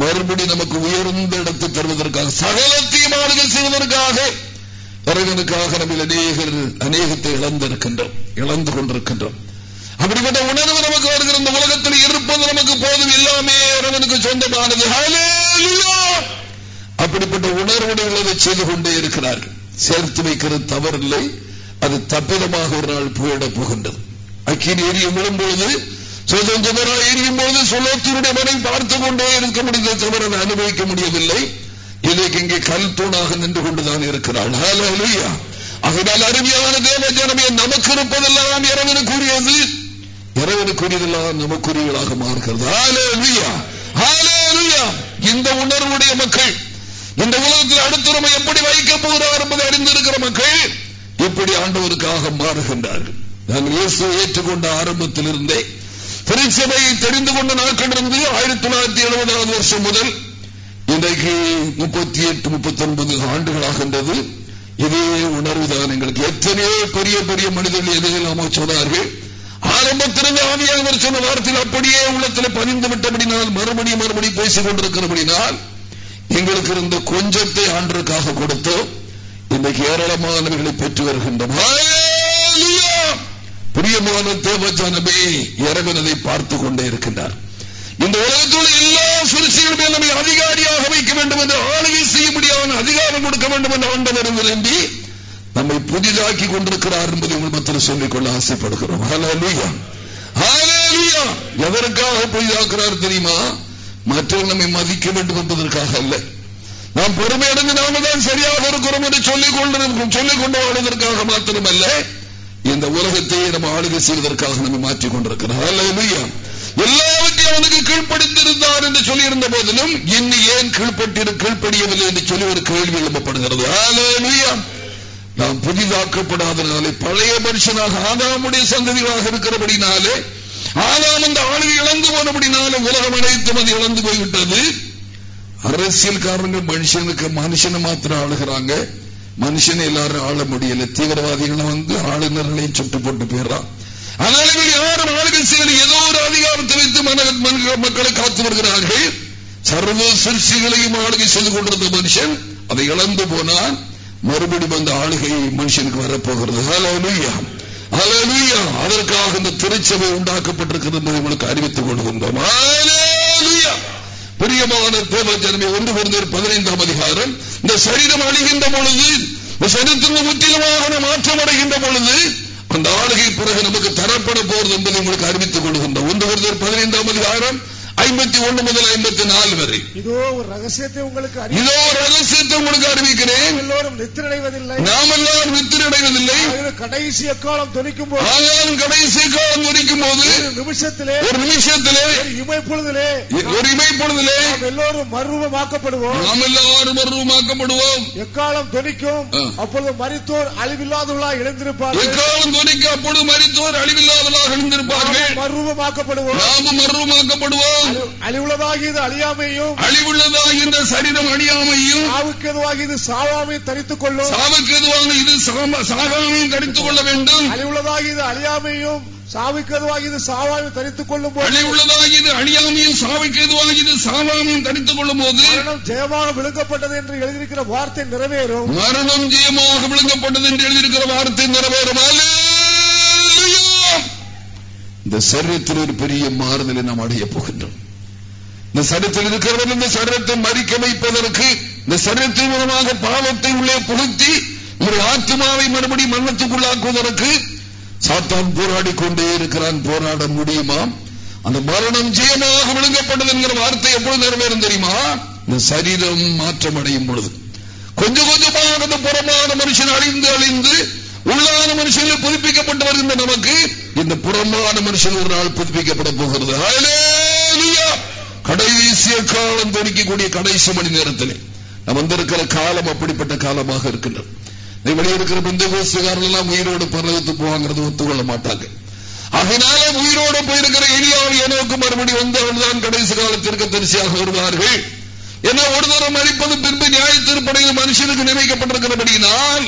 மறுபடி நமக்கு உயர்ந்த இடத்தை தருவதற்காக சகலத்தையும் ஆளுகை செய்வதற்காக இறைவனுக்காக நம்ம அநேகர் அநேகத்தை இழந்திருக்கின்றோம் இழந்து கொண்டிருக்கின்றோம். அப்படிப்பட்ட உணர்வு நமக்கு வருகிற இந்த உலகத்தில் இருப்பது நமக்கு போதும் எல்லாமே இறைவனுக்கு சொந்தமானது. அப்படிப்பட்ட உணர்வுகளை செய்து கொண்டே இருக்கிறார்கள். சேர்த்து வைக்கிறது தவறில்லை அது தப்பிதமாக ஒரு நாள் போயிட போகின்றது. அக்கினி எரியும் விழும்பொழுது சுதந்திரா எரியும் போது சுலத்தினுடைய மனை பார்த்து கொண்டே இருக்க முடிந்த தவிர அனுபவிக்க முடியவில்லை. இன்றைக்கு இங்கே கல் தூணாக நின்று கொண்டுதான் இருக்கிறாள். அதனால் அருமையான தேவ ஜனமே நமக்கு இருப்பதெல்லாம் இறைவனுக்குரியது இறைவனுக்குரியதெல்லாம் நமக்குரியவர்களாக மாறுகிறது. இந்த உணர்வுடைய மக்கள் இந்த உலகத்தில் அடுத்த எப்படி வைக்கப் போகிறார் என்பதை அறிந்திருக்கிற மக்கள் எப்படி ஆண்டவருக்காக மாறுகின்றார்கள். நான் இயேசு ஏற்றுக்கொண்ட ஆரம்பத்தில் இருந்தே திருச்சபையை தெரிந்து கொண்ட நாட்களிலிருந்து ஆயிரத்தி தொள்ளாயிரத்தி எழுபதாவது வருஷம் முதல் இன்றைக்கு முப்பத்தி எட்டு முப்பத்தி ஒன்பது ஆண்டுகளாகின்றது இதே உணர்வுதான் எங்களுக்கு. எத்தனையோ பெரிய பெரிய மனிதர்கள் எதையெல்லாமோ சொன்னார்கள். ஆரம்பத்திலிருந்து ஆவியானவர் சொன்ன வார்த்தையில் அப்படியே உள்ளத்தில் பதிந்து விட்டபடினால் மறுபடியும் மறுபடியும் பேசிக் கொண்டிருக்கிறபடினால் எங்களுக்கு இருந்த கொஞ்சத்தை ஆண்டுக்காக கொடுத்தோம். இன்றைக்கு ஏராளமானவர்களை பெற்று வருகின்றோம். பிரியமான தேவஜானமே இறைவனதை பார்த்துக் கொண்டே இருக்கின்றார். இந்த உலகத்தோடு எல்லா சுருசிகள் நம்மை அதிகாரியாக வைக்க வேண்டும் என்று ஆளுகை செய்ய முடியாத அதிகாரம் கொடுக்க வேண்டும் என்று ஆண்டவர் விரும்பி நம்மை புதிதாக்கி கொண்டிருக்கிறார் என்பதை உங்கள் மத்தியில் சொல்லிக் ஆசைப்படுகிறோம். எதற்காக புதிதாக்குறார் தெரியுமா? மற்றவர்கள் நம்மை மதிக்க வேண்டும் என்பதற்காக அல்ல. நாம் பொறுமையடைந்து நாம தான் சரியாக இருக்கிறோம் என்று சொல்லிக் கொண்டு சொல்லிக் கொண்டு வாழ்வதற்காக மாத்திரமல்ல. இந்த உலகத்தையே நம்ம ஆளுகை செய்வதற்காக நம்ம மாற்றிக் கொண்டிருக்கிறோம் எல்லாவற்றையும் அவனுக்கு கீழ்ப்படுத்திருந்தார் என்று சொல்லியிருந்த போதிலும் இன்னும் ஏன் கீழ்பட்டு கீழ்ப்படியவில்லை என்று சொல்லி ஒரு கேள்வி எழுப்பப்படுகிறது. நாம் புதிதாக்கப்படாதனாலே பழைய மனுஷனாக ஆதாமுடைய சந்ததிகளாக இருக்கிறபடினாலே ஆதாம் அந்த ஆளுகை இழந்து போனபடினாலே உலகம் அனைத்தும் அது இழந்து போய்விட்டது. அரசியல்காரங்க மனுஷனுக்கு மனுஷனை மாத்திரம் ஆளுகிறாங்க. மனுஷனை எல்லாரும் ஆள முடியல. தீவிரவாதிகளை வந்து ஆளுநர்களையும் சுட்டு போட்டு போயிடுறான். அதனால யாரும் ஆளுகை செய்யல. ஏதோ ஒரு அதிகாரத்தை வைத்து மக்களை காத்து வருகிறார்கள். சர்வ சிற்சிகளையும் ஆளுகை செய்து கொண்டிருந்த மனுஷன் அதை இழந்து போனால் மறுபடியும் அந்த ஆளுகை மனுஷனுக்கு வரப்போகிறது. அதற்காக இந்த திருச்சபை உண்டாக்கப்பட்டிருக்கிறது என்பதை உங்களுக்கு அறிவித்துக் கொள்கின்றோம். பிரியமான தேவ ஜனமே ஒன்று பொருந்தர் பதினைந்தாம் அதிகாரம். இந்த சரீரம் அழிகின்ற பொழுது இந்த சரீரத்திற்கு முற்றிலுமாக மாற்றம் அடைகின்ற பொழுது அந்த ஆளுகை பிறகு நமக்கு தரப்பட போறது என்பதை உங்களுக்கு அறிவித்துக் கொள்கின்ற ஒன்று பொருந்தர் பதினைந்தாம் அதிகாரம் ஐம்பத்தி ஒன்று முதல் ஐம்பத்தி நாலு வரை. இதோ ஒரு ரகசியத்தை உங்களுக்கு இதோ ஒரு ரகசியத்தை உங்களுக்கு அறிவிக்கிறேன். எல்லோரும் நித்திரடைவதில்லை. நாம் எல்லோரும் நித்திரடைவதில்லை கடைசி காலம் துணிக்கும் போது ஆனாலும் கடைசி காலம் துணிக்கும் போது நிமிஷத்திலே ஒரு நிமிஷத்திலே இமை பொழுதிலே ஒரு இமை பொழுதிலே எல்லோரும் மறுரூபமாக்கப்படுவோம் நாம் எல்லாரும் மறுரூபமாக்கப்படுவோம் எக்காலம் துணிக்கும் அப்பொழுது மறித்தோர் அழிவில்லாதவர்களாக எழுந்திருப்பார்கள். எக்காலம் துணிக்கும் அப்பொழுது மறித்தோர் அழிவில்லாதவர்களாக எழுந்திருப்பார்கள். மறுரூபமாக்கப்படுவோம் நாமும் அழிவுள்ளதாகியது அழியாமையும் அழிவுள்ளதாகின்ற சரீரம் அழியாமையும் சாவுக்கு எதுவாக இது சாவாமை தரித்துக் கொள்ளும் சாவுக்கு எதுவாக இது சாகாமையும் தரித்துக் கொள்ள வேண்டும். அழிவுள்ளதாகி இது அழியாமையும் சாவுக்கு எதுவாக இது சாவாமை தரித்துக் கொள்ளும் போது அழிவுள்ளதாகி இது அழியாமையும் சாவுக்கு எதுவாக இது சாவாமையும் தரித்துக் கொள்ளும் போது மரணம் ஜெயமாக விழுங்கப்பட்டது என்று எழுதியிருக்கிற வார்த்தை நிறைவேறும். மரணம் ஜெயமாக விழுங்கப்பட்டது என்று எழுதியிருக்கிற வார்த்தை நிறைவேறும் இந்த சரீரத்தில் ஒரு பெரிய மாறுதலை நாம் அடைய போகின்றோம். இந்த சரீரத்தில் இருக்கிறவர்கள் இந்த சரீரத்தை மறிக்க வைப்பதற்கு இந்த சரீரத்தின் மூலமாக பாவத்தை உள்ளே புகுத்தி ஒரு ஆத்மாவை மறுபடி மரணத்துக்குள்ளாக்குவதற்கு சாத்தான் போராடி கொண்டே இருக்கிறான். போராட முடியுமா? அந்த மரணம் ஜெயமாக விழுங்கப்பட்டது என்கிற வார்த்தை எப்பொழுது நிறைவேறும் தெரியுமா? இந்த சரீரம் மாற்றம் அடையும் பொழுது. கொஞ்சம் கொஞ்சமாக அந்த புறமான மனுஷன் அழிந்து அழிந்து உள்ளான மனுஷனில் புதுப்பிக்கப்பட்டு வருகின்ற நமக்கு. இந்த புறமான மனுஷன் ஒரு நாள் புதுப்பிக்கப்பட போகிறது. கடைசிய காலம் தெரிவிக்கக்கூடிய கடைசி மணி நேரத்தில். நம்ம வந்திருக்கிற காலம் அப்படிப்பட்ட காலமாக இருக்கின்றது. வெளியிருக்கிற பிந்த கோசுகாரர்கள் எல்லாம் உயிரோடு பரவத்து போவாங்கிறது ஒத்துக்கொள்ள மாட்டாங்க. அதனால உயிரோடு போயிருக்கிற எளியாவை எனக்கு மறுபடி வந்தவர்கள் கடைசி காலத்திற்கு தரிசியாக வருவார்கள். என்ன ஒரு தரம் மறிப்பது பின்பு நியாய திருப்படையில் மனுஷனுக்கு நினைக்கப்பட்டிருக்கிறபடியினால்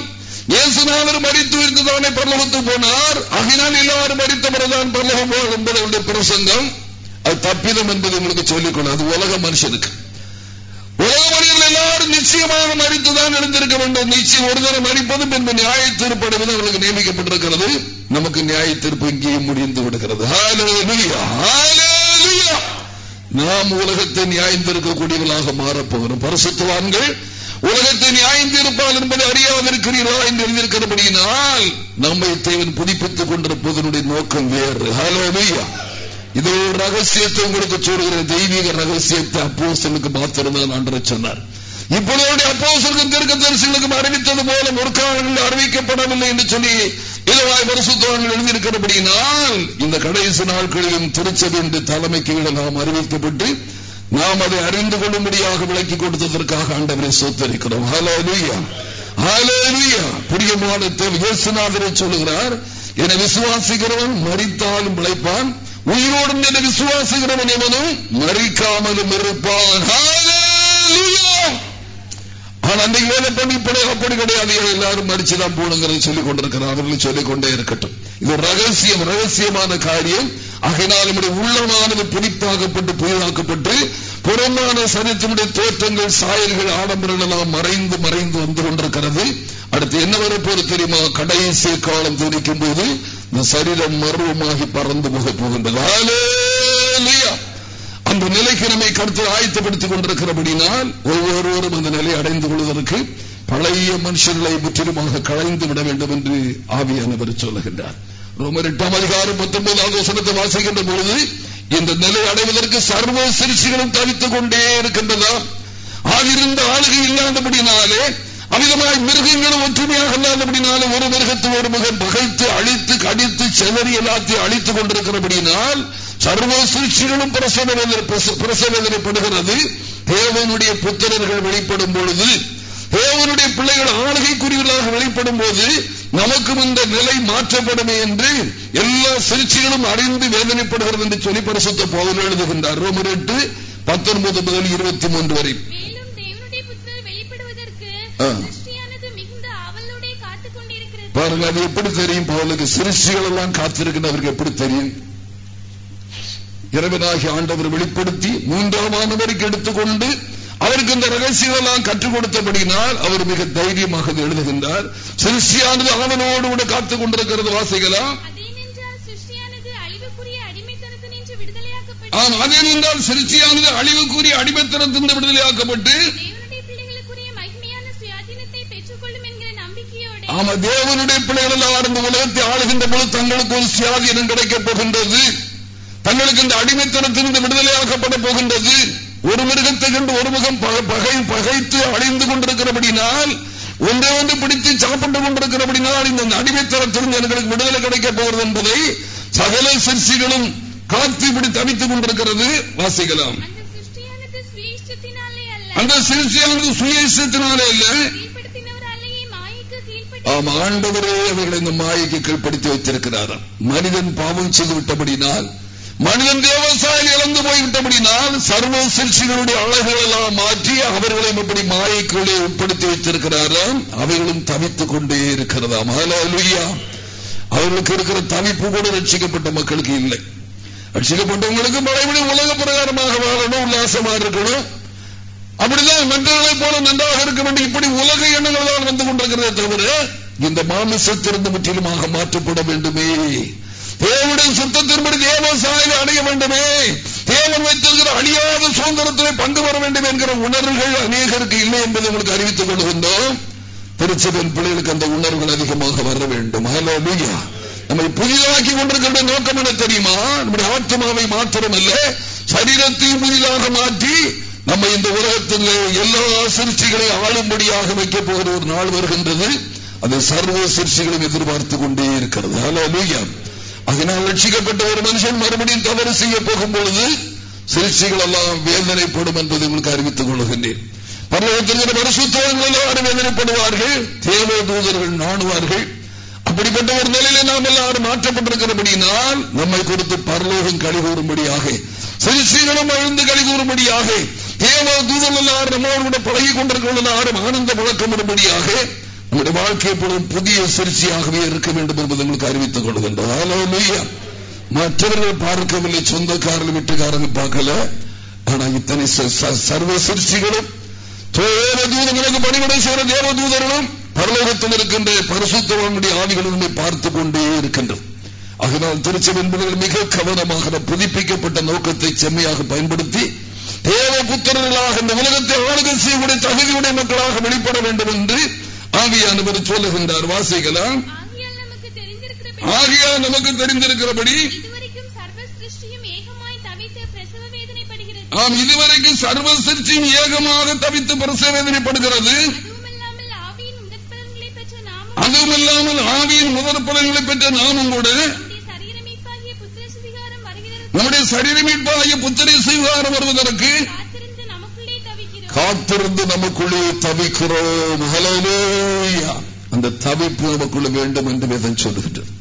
இயேசுநாதர் மறித்து இருந்துதானே பரலோகத்து போனார். அதனால் எல்லாரும் மறித்த பிறதான் பரலோகம் என்பது அவருடைய பிரசங்கம். அது தப்பிதம் என்பது உங்களுக்கு சொல்லிக்கொள்ளும் அது உலக மனுஷனுக்கு. உலக மனிதர்கள் எல்லாரும் நிச்சயமாக மறித்துதான் எழுந்திருக்க வேண்டும். நிச்சயம் ஒரு தரம் மறிப்பதும் பின்பு நியாய தீர்ப்படுவது அவர்களுக்கு நியமிக்கப்பட்டிருக்கிறது. நமக்கு நியாய தீர்ப்பு இங்கேயும் முடிந்து விடுகிறது. நாம் உலகத்தை நியாயந்திருக்கக்கூடியவர்களாக மாறப்போகிறோம் பரிசுத்துவான்கள் உலகத்தை நியாயந்திருப்பால் என்பதை அறியாதிருக்கிறீர்களா என்று எழுதியிருக்கிறபடியினால் நம்மை தேவன் புதுப்பித்துக் கொண்டிருப்பதனுடைய நோக்கம் வேறு. ஹலோமையா இது ஒரு ரகசியத்தை உங்களுக்கு சொல்கிற தெய்வீக ரகசியத்தை அப்போசலுக்கு மாத்திரம்தான் அன்று சொன்னார். இப்பொழுது அப்போ சொல்லும் தெற்கு தரிசனுக்கும் அறிவித்தது போல முற்காலங்களில் அறிவிக்கப்படவில்லை என்று சொல்லி இதுவாய் பரிசுத்தவர்கள் எழுதியிருக்கிறபடினால் இந்த கடைசி நாட்களிலும் திருச்சது என்று தலைமைக்கு நாம் அறிவிக்கப்பட்டு நாம் அதை அறிந்து கொள்ளும்படியாக விளக்கி கொடுத்ததற்காக ஆண்டவரை சோத்தரிக்கிறோம் புரியமான இயேசுநாதரை சொல்லுகிறார் என விசுவாசிக்கிறவன் மறித்தாலும் பிழைப்பான் உயிரோடும் என விசுவாசிக்கிறவன் எவனும் மறிக்காமலும் இருப்பான். ஆனா அந்த ஏழை இப்படி அப்படி கிடையாது. எல்லாரும் மறிச்சுதான் போனுங்கிறத சொல்லிக் கொண்டிருக்கிறார் அவர்கள் சொல்லிக் கொண்டே இருக்கட்டும். இது ரகசியம் ரகசியமான காரியம். ஆகையினால் நம்முடைய உள்ளமானது பிடிப்பாக்கப்பட்டு புயலாக்கப்பட்டு புறமான சரித்தினுடைய தோற்றங்கள் சாயல்கள் ஆடம்பரங்கள் எல்லாம் மறைந்து மறைந்து வந்து கொண்டிருக்கிறது. அடுத்து என்ன வரப்போது தெரியுமா? கடைசி காலம் துணிக்கும் போது இந்த சரீரம் மர்வமாகி பறந்து போக போகின்றது. அந்த நிலைக்கு நம்மை கருத்து ஆயத்தப்படுத்திக் கொண்டிருக்கிறபடினால் ஒவ்வொருவரும் அந்த நிலை அடைந்து கொள்வதற்கு பழைய மனுஷர்களை முற்றிலுமாக களைந்து விட வேண்டும் என்று ஆவியானவர் சொல்லுகின்றார். ரோமர் எட்டாம் அதிகாரம் பத்தொன்பதாவது வசனத்தை வாசிக்கின்ற பொழுது இந்த நிலை அடைவதற்கு சர்வ சிகிச்சைகளும் தவித்துக் கொண்டே இருக்கின்றதா? ஆகிருந்த ஆளுகை இல்லாதபடினாலே அமிதமாய் மிருகங்களும் ஒற்றுமையாக இல்லாதபடினாலே ஒரு மிருகத்து ஒரு மிக பகைத்து அழித்து கடித்து செலறி எல்லாத்தையும் அழித்துக் கொண்டிருக்கிறபடினால் சர்வ சிருஷ்டிகளும் பிரசவேதனைப்படுகிறது தேவனுடைய புத்திரர்கள் வெளிப்படும் பொழுது தேவனுடைய பிள்ளைகள் ஆளுகைக்குரியவர்களாக வெளிப்படும் போது நமக்கும் இந்த நிலை மாற்றப்படுமே என்று எல்லா சிகிச்சைகளும் அறிந்து வேதனைப்படுகிறது என்று சொல்லி பரிசுத்த போதல் எழுதுகின்றார். ரோமர் எட்டு பத்தொன்பது முதல் இருபத்தி மூன்று வரை. பாருங்க அது எப்படி தெரியும்? பவுலுக்கு சிருஷ்டிகள் எல்லாம் காத்திருக்கின்றவருக்கு எப்படி தெரியும்? இறைவனாகி ஆண்டவர் வெளிப்படுத்தி மூன்றாம் ஆனவருக்கு எடுத்துக்கொண்டு அவருக்கு இந்த ரகசியம் எல்லாம் கற்றுக் கொடுத்தபடினால் அவர் மிக தைரியமாக எழுதுகின்றார். சிருஷ்டியானது அவனோடு கூட காத்துக் கொண்டிருக்கிறது வாசிக்கலாம் அதேனென்றால் சிருஷ்டியானது அழிவுக்குரிய அடிமைத்தனத்திலிருந்து விடுதலையாக்கப்பட்டு ஆமா தேவனுடைய பிள்ளைகள் எல்லாம் இந்த உலகத்தை ஆளுகின்ற பொழுது தங்களுக்கு ஒரு சுயாதீனம் கிடைக்கப் போகின்றது. தங்களுக்கு இந்த அடிமைத்தனத்திலிருந்து விடுதலையாக்கப்பட போகின்றது. ஒரு மிருகத்தை கண்டு ஒரு முகம் பகை பகைத்து அழிந்து கொண்டிருக்கிறபடினால் ஒன்றே ஒன்று பிடித்து சாப்பிட்டுக் கொண்டிருக்கிறபடினால் இந்த அடிமைத்தனத்திலிருந்து எனக்கு விடுதலை கிடைக்கப் போகிறது என்பதை சகல சிற்சிகளும் காத்து இப்படி தவித்துக் கொண்டிருக்கிறது. வாசிக்கலாம். அந்த சிகிச்சையானது சுயேசத்தினாலே இல்ல ஆம் ஆண்டவரே அவர்களை இந்த மாயைக்கு கீழ்படுத்தி வைத்திருக்கிறாராம். மனிதன் பாவம் செய்து விட்டபடினால் மனிதன் தேவசாயம் இழந்து போய்விட்டபடினால் சர்வ சிற்சிகளுடைய அழகுகள் எல்லாம் மாற்றி அவர்களை எப்படி மாயைக்குள்ளே உட்படுத்தி வைத்திருக்கிறாராம் அவைகளும் தவித்துக் கொண்டே இருக்கிறதாம் அவர்களுக்கு இருக்கிற தவிப்பு கூட ரட்சிக்கப்பட்ட மக்களுக்கு இல்லை. ரட்சிக்கப்பட்டவங்களுக்கு மழைபடி உலக பிரகாரமாக வாழணும் உல்லாசமா இருக்கணும். அப்படிதான் மற்றவர்களை போல நன்றாக இருக்க வேண்டும். இப்படி உலக எண்ணங்கள் தான் வந்து கொண்டிருக்கிறதே தவிர இந்த மாமிசத்திலிருந்து முற்றிலுமாக மாற்றப்பட வேண்டுமே. தேவனுடைய சுத்தத்தின்படி தேவசாயில் அடைய வேண்டுமே. தேவன் வைத்திருக்கிற அழியாத சுதந்திரத்திலே பங்கு வர வேண்டும் என்கிற உணர்வுகள் அநேகருக்கு இல்லை என்பதை உங்களுக்கு அறிவித்துக் கொள்கின்றோம். திருச்சபையின் பிள்ளைகளுக்கு அந்த உணர்வுகள் அதிகமாக வர வேண்டும். நம்மை புதிதாக்கி கொண்டிருக்கின்ற நோக்கம் என்ன தெரியுமா? நம்முடைய ஆத்மாவை மாத்திரமல்ல சரீரத்தையும் புதிதாக மாற்றி நம்ம இந்த உலகத்தில் எல்லா சிருஷ்டிகளை ஆளும்படியாக வைக்கப் போகிற ஒரு நாள் வருகின்றது. அந்த சர்வ சிருஷ்டிகளும் எதிர்பார்த்துக் கொண்டே இருக்கிறது. அதனால் ரட்சிக்கப்பட்ட ஒரு மனுஷன் மறுபடியும் தவறு செய்ய போகும் பொழுது சிகிச்சைகள் எல்லாம் வேதனைப்படும் என்பதை உங்களுக்கு அறிவித்துக் கொள்கின்றேன். பரலோகத்தில் பரிசுத்தவர்கள் எல்லாரும் வேதனைப்படுவார்கள்? தேவ தூதர்கள் நாணுவார்கள் அப்படிப்பட்ட ஒரு நிலையில நாம் எல்லாரும் மாற்றப்பட்டிருக்கிறபடினால் நம்மை குறித்து பரலோகம் கழி கூறும்படியாக சிகிச்சைகளும் அழுந்து கழி கூறும்படியாக தேவ தூதர்கள் எல்லாரும் நம்மோடு கூட பழகி கொண்டிருக்கிற எல்லாரும் ஆனந்த பழக்கம் வரும்படியாக நம்முடைய வாழ்க்கை எப்பொழுதும் புதிய சிறுச்சியாகவே இருக்க வேண்டும் என்பது உங்களுக்கு அறிவித்துக் கொள்கின்றோம் மற்றவர்கள் பார்க்கவில்லை சொந்தக்காரர்கள் வீட்டுக்காரங்க பார்க்கல. ஆனா இத்தனை சர்வ சிறுச்சிகளும் தூதர்களுக்கு பணிவிடை செய்கிற தேவ தூதர்களும் பரலோகத்தில் இருக்கின்ற பரிசுத்தவனுடைய ஆவிகளுமே பார்த்துக் கொண்டே இருக்கின்றோம் அதனால் திருச்சம் என்பவர்கள் மிக கவனமாக புதுப்பிக்கப்பட்ட நோக்கத்தை செம்மையாக பயன்படுத்தி தேவ புத்திரர்களாக இந்த உலகத்தை ஆளுகை செய்யக்கூடிய தகுதியுடைய மக்களாக வெளிப்பட வேண்டும் என்று ஆவியானவர் சொல்லுகின்றார் வாசிக்கலாம் ஆகியால் நமக்கு தெரிந்திருக்கிறபடி ஆம் இதுவரைக்கும் சர்வ சிற்சியும் ஏகமாக தவித்து பிரசவ வேதனைப்படுகிறது. அதுவும் இல்லாமல் ஆவியின் முதற் பலன்களை பெற்ற நாமும் கூட நம்முடைய சரீர மீட்பாகிய புத்திரை சுகாரம் வருவதற்கு காத்திருந்து நமக்குள்ளே தவிக்கிறோம். அந்த தவிப்பு நமக்குள்ள வேண்டும் என்று வேதம் சொல்லுகின்றது.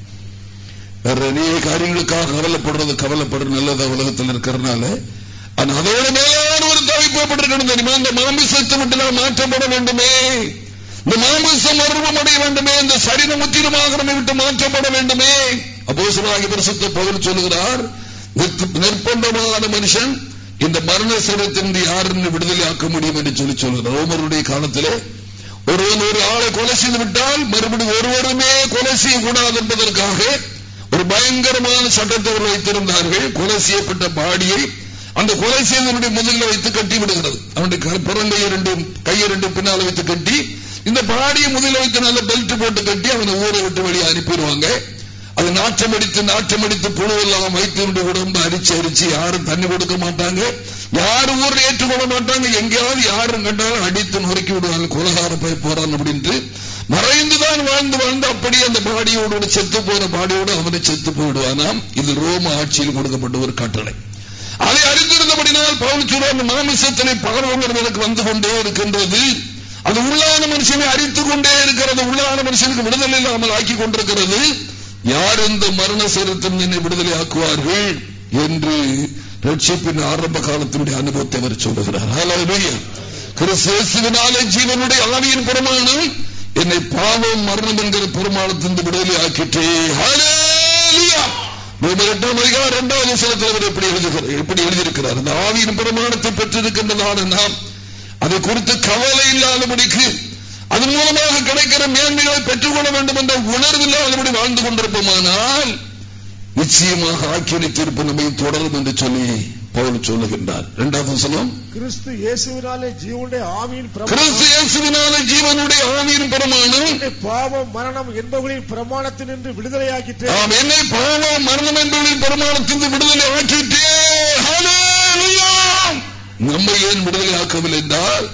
வேற நிறைய காரியங்களுக்காக கவலைப்படுறது கவலைப்படுற நல்லதா உலகத்தில் இருக்கிறதுனால. அதோட மேலான ஒரு தவிப்பப்பட்டிருக்கணும் தெரியுமா? இந்த மாமிசத்தை மட்டும் மாற்றப்பட வேண்டுமே. இந்த மாமிசம் மர்மம் அடைய வேண்டுமே. இந்த சரீரம் முத்திரமாக நம்மை விட்டு மாற்றப்பட வேண்டுமே. அப்போ சிவாகி பரிசுத்த பகுதி சொல்லுகிறார் நிர்பந்தமான மனுஷன் இந்த மரண சரத்தின் யாருன்னு விடுதலை ஆக்க முடியும் என்று சொல்லி சொல்கிறார் ரோமருடைய காலத்திலே ஒருவன் ஒரு ஆளை கொலை செய்து விட்டால் மறுபடியும் ஒருவருமே கொலை செய்யக்கூடாது என்பதற்காக ஒரு பயங்கரமான சட்டத்தை வைத்திருந்தார்கள். கொலை செய்யப்பட்ட பாடியை அந்த கொலை செய்தவனுடைய முதலில் வைத்து கட்டி விடுகிறது. அவனுடைய புறங்கை இரண்டும் கையை ரெண்டும் பின்னால் வைத்து கட்டி இந்த பாடியை முதலில் வைத்து நல்ல பெல்ட் போட்டு கட்டி அவனை ஊரை விட்டு வெளியே அனுப்பிடுவாங்க. அது நாற்றம் அடித்து நாற்றம் அடித்து புழுவெல்லாம் வைத்து உடம்பு அரிச்சு அரிச்சு யாரும் தண்ணி கொடுக்க மாட்டாங்க. யாரும் ஊரில் ஏற்றுக்கொள்ள மாட்டாங்க. எங்கேயாவது யாரும் கண்டாலும் அடித்து நொறுக்கி விடுவாங்க. குலகார போய் போறான் அப்படின்ட்டு மறைந்துதான் வாழ்ந்து வாழ்ந்து அப்படி அந்த பாடியோடு செத்து போன பாடியோடு அவனை செத்து போயிடுவானாம் இது ரோம ஆட்சியில் கொடுக்கப்பட்ட ஒரு கட்டளை. அதை அறிந்திருந்தபடினால் பவுன் மாமிசத்தினை பகர்வங்கள் எனக்கு வந்து கொண்டே இருக்கின்றது. அது உள்ளான மனுஷனை அரித்துக் கொண்டே இருக்கிறது. உள்ளான மனுஷனுக்கு விடுதலை இல்லாமல் ஆக்கி கொண்டிருக்கிறது. யார் இந்த மரண சீரத்தில் என்னை விடுதலை ஆக்குவார்கள் என்று ரட்சிப்பின் ஆரம்ப காலத்தினுடைய அனுபவத்தை அவர் சொல்லுகிறார். கிறிஸ்துவினாலே ஜீவனுடைய ஆவியின் பிரமாணம். என்னை பாவம் மரணம் என்கிற பெருமாளத்திலிருந்து விடுதலை ஆக்கிட்டே. எட்டாம் அதிகாரம் இரண்டாவது சிலத்தில் எப்படி எழுதுகிறார் எப்படி எழுதியிருக்கிறார். அந்த ஆவியின் பிரமாணத்தை பெற்றிருக்கின்றதான நாம் அதை குறித்து கவலை இல்லாதபடிக்கு அதன் மூலமாக கிடைக்கிற மேன்மைகளை பெற்றுக்கொள்ள வேண்டும் என்ற உணர்வில்லாதபடி வாழ்ந்து கொண்டிருப்போமானால் நிச்சயமாக ஆக்கியனை தீர்ப்பு நம்மை தொடரும் என்று சொல்லி பவுல் சொல்லுகின்றார். இரண்டாவது சொல்லம் கிறிஸ்து இயேசுவினாலே ஜீவனுடைய ஆவியின் கிறிஸ்து இயேசுவினாலே ஜீவனுடைய ஆவியின் பிரமாணம். பாவம் மரணம் என்பவர்களின் பிரமாணத்தில் நின்று விடுதலையாக்கிட்டு என்னை பாவம் மரணம் என்பவர்களின் பிரமாணத்தில் விடுதலை ஆக்கிட்டே நம்மை ஏன் விடுதலை ஆக்கவில்லை என்றால்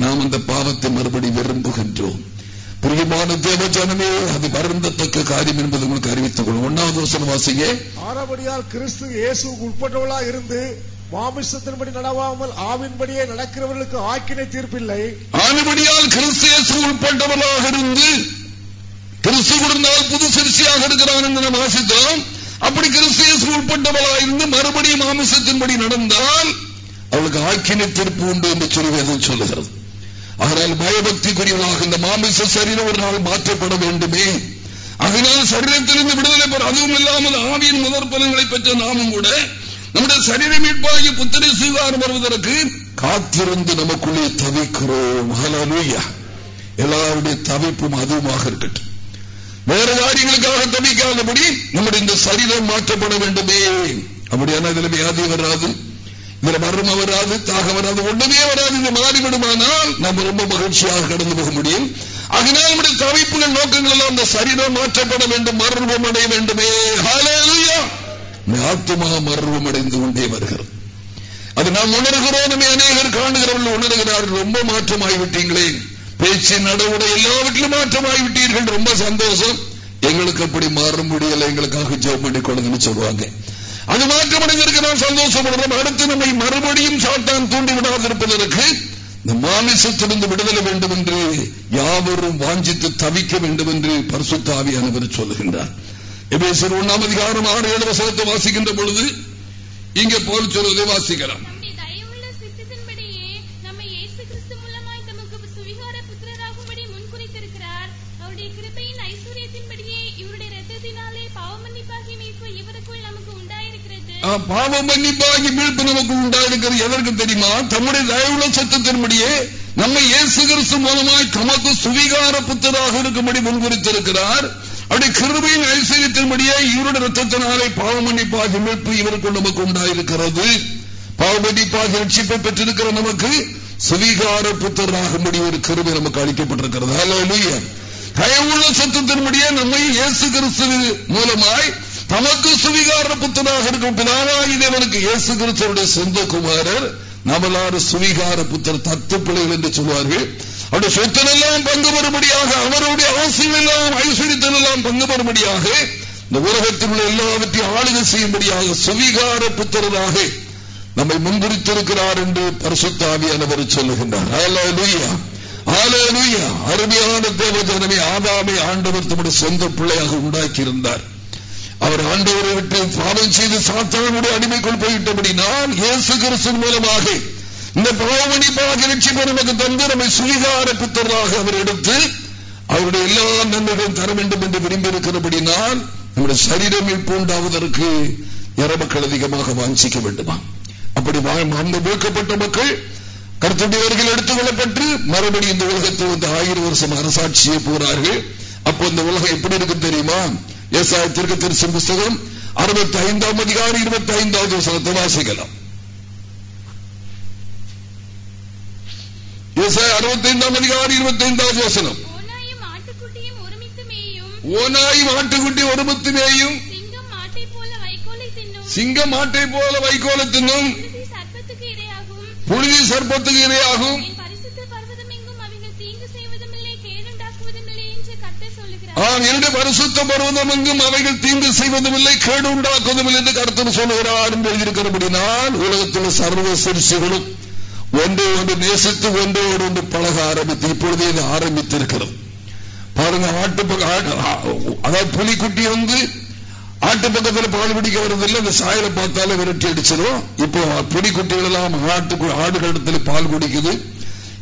நாம் அந்த பாவத்தை மறுபடி விரும்புகின்றோம். பிரியமான தேவஜனமே அது வருந்தத்தக்க காரியம் என்பது உங்களுக்கு அறிவித்துக் கொள்ளும் ஒன்னாவது வசனம் வாசிங்க ஆறபடியால் கிறிஸ்து இயேசு உட்பட்டவளா இருந்து மாமிசத்தின்படி நடவாமல் ஆவின்படியே நடக்கிறவர்களுக்கு ஆக்கினை தீர்ப்பில்லை. ஆனபடியால் கிறிஸ்து இயேசு உட்பட்டவளாக இருந்து கிறிஸ்து கொடுத்தால் புது சிறுசியாக இருக்கிறான் என்று நாம் வாசித்தோம். அப்படி கிறிஸ்து இயேசு உட்பட்டவளாக இருந்து மறுபடியும் மாமிசத்தின்படி நடந்தால் அவளுக்கு ஆக்கினை தீர்ப்பு உண்டு என்று சொல்லி சொல்லுகிறது. ஆனால் பயபக்திக்குரியவனாக இந்த மாமிச சரீரம் ஒரு நாள் மாற்றப்பட வேண்டுமே. அதனால் சரீரத்திலிருந்து விடுதலை பெற அதுவும் இல்லாமல் ஆவியின் முதற் பலன்களை பெற்ற நாமும் கூட நம்முடைய சரீர மீட்பாகி புத்திரை சுகாரம் வருவதற்கு காத்திருந்து நமக்குள்ளே தவிக்கிறோம். எல்லாருடைய தவிப்பும் அதுவுமாக இருக்கட்டும். வேறு காரியங்களுக்காக தவிக்காதபடி நம்முடைய இந்த சரீரம் மாற்றப்பட வேண்டுமே. அப்படியான இதில் வியாதி வராது. இதுல மரணம் வராது தாகம் வராது ஒண்ணுமே வராது இது மாறிவிடுமானால் நம்ம ரொம்ப மகிழ்ச்சியாக கடந்து போக முடியும். அதனால் நம்முடைய தவிப்புகள் நோக்கங்கள் எல்லாம் அந்த சரீரம் மாற்றப்பட வேண்டும் மர்வம் அடைய வேண்டுமே. ஆத்மா மர்வம் அடைந்து கொண்டே வருகிறது. அது நாம் உணர்கிறோம் நம்ம அநேகர் காணுகிறவர்கள் உணர்கிறார்கள் ரொம்ப மாற்றமாகிவிட்டீங்களே பேச்சு நடவுடை எல்லாவற்றிலும் மாற்றமாகிவிட்டீர்கள் ரொம்ப சந்தோஷம். எங்களுக்கு அப்படி மாற முடியல எங்களுக்காக ஜெபம் பண்ணி கொடுங்கன்னு சொல்லுவாங்க. அது மாற்றமடைந்திருக்க நாம் சந்தோஷப்படுறோம் அடுத்து நம்மை மறுபடியும் சாத்தான் தூண்டி விடாதிருப்பதற்கு இந்த மாமிசத்திலிருந்து விடுதலை வேண்டும் என்று யாவரும் வாஞ்சித்து தவிக்க வேண்டும் என்று பரிசுத்தாவியானவர் சொல்லுகின்றார். எபேசர் ஒன்னாம் அதிகாரம் ஆறு ஏழு வசனத்தை வாசிக்கின்ற பொழுது இங்கே போல் சொல்வதை வாசிக்கலாம். பாவம் மன்னிப்பாகி மீட்பு நமக்கு உண்டாயிருக்கிறது எதற்கு தெரியுமா? தம்முடைய தயவுள்ள சத்தத்தின்படியே நம்மை இயேசு கிறிஸ்து மூலமாய் தமக்கு சுவிகார புத்தராக இருக்கும்படி முன்குறித்திருக்கிறார். அப்படி கிருபையின் ஐஸ்வர்யத்தின்படியே இவருடைய ரத்தத்தினாலே பாவ மன்னிப்பாகி மீட்பு இவருக்குள் நமக்கு உண்டாயிருக்கிறது. பாவ மன்னிப்பாகி ரட்சிப்பை பெற்றிருக்கிற நமக்கு சுவீகார புத்தராகும்படி ஒரு கிருபை நமக்கு அளிக்கப்பட்டிருக்கிறது. தயவுள்ள சத்தத்தின்படியே நம்மை இயேசு கிறிஸ்து மூலமாய் தமக்கு சுவிகார புத்தனாக இருக்கும் பிதாவாகி தேவனுக்கு இயேசு கிறிஸ்துடைய சொந்த குமாரர் நம்மளாறு சுவீகார புத்தர் தத்து பிள்ளைகள் என்று சொல்வார்கள். அவருடைய சொத்தனெல்லாம் பங்கு பெறும்படியாக அவருடைய அவசியம் எல்லாம் ஐஸ்வர்யத்தினெல்லாம் பங்கு பெறும்படியாக இந்த உலகத்தில் உள்ள எல்லாவற்றையும் ஆளுகை செய்யும்படியாக சுவீகார புத்தராக நம்மை முன்குறித்திருக்கிறார் என்று பரிசுத்தாவியானவர் சொல்லுகின்றார். அருமையான தேவஜனமே ஆதாமை ஆண்டவர் தம்முடைய சொந்த பிள்ளையாக உண்டாக்கி இருந்தார் அவர் ஆண்டவரை விட்டு பாவம் செய்து சாத்தானுடைய அடிமைக்குள் போயிட்டபடினால் இயேசு கிறிஸ்துவின் மூலமாக இந்த பாவமணிப்பாக ரட்சிப்பை நமக்கு தந்து நம்மை சுவீகார புத்தராக அவர் எடுத்து அவருடைய எல்லா நன்மைகளும் தர வேண்டும் என்று விரும்பியிருக்கிறபடினால் நம்முடைய சரீரம் பூண்டாவதற்கு மக்கள் அதிகமாக வாஞ்சிக்க வேண்டுமா? அப்படி அந்த மீட்கப்பட்ட மக்கள் கருத்துடையவர்கள் எடுத்துக் கொள்ளப்பட்டு மறுபடியும் இந்த உலகத்தில் வந்து ஆயிரம் வருஷம் அரசாட்சியை போறார்கள். அப்போ இந்த உலகம் எப்படி இருக்கு தெரியுமா? ஏசாயத்திற்கு திருச்சும் புஸ்தகம் அறுபத்தி ஐந்தாம் அதிகாரம் இருபத்தி ஐந்தாவது வசனத்தை வாசிக்கலாம். அறுபத்தி ஐந்தாம் அதிகாரம் இருபத்தி ஐந்தாவது வசனம். ஓனாயும் ஆட்டுக்குட்டி ஒருமித்து மேயும். சிங்கம் மாட்டை போல வைக்கோலை தின்னும். சிங்கம் மாட்டை போல வைக்கோல தின்னும். புழுதி சர்ப்பத்துக்கு இரையாகும். ஆம் என்னுடைய பரிசுத்த பருவதம் எங்கும் அவைகள் தீங்கு செய்வதுமில்லை கேடு உண்டாக்குவதுமில்லை என்று கருத்தர் சொல்லுகிறார் என்று எழுதியிருக்கிறபடினால் உலகத்தில் சர்வ சிறுசிகளும் ஒன்று ஒன்று நேசித்து ஒன்றோடு ஒன்று பழக ஆரம்பித்து இப்பொழுதே இது ஆரம்பித்திருக்கிறது. பாருங்க ஆட்டு அதாவது புலிக்குட்டி வந்து ஆட்டு பக்கத்தில் பால் பிடிக்க வரதில்லை அந்த சாயலை பார்த்தாலே விரட்டி அடிச்சிடும் இப்போ புலிக்குட்டிகள் எல்லாம் ஆட்டு ஆடுகளிடத்தில் பால் குடிக்குது.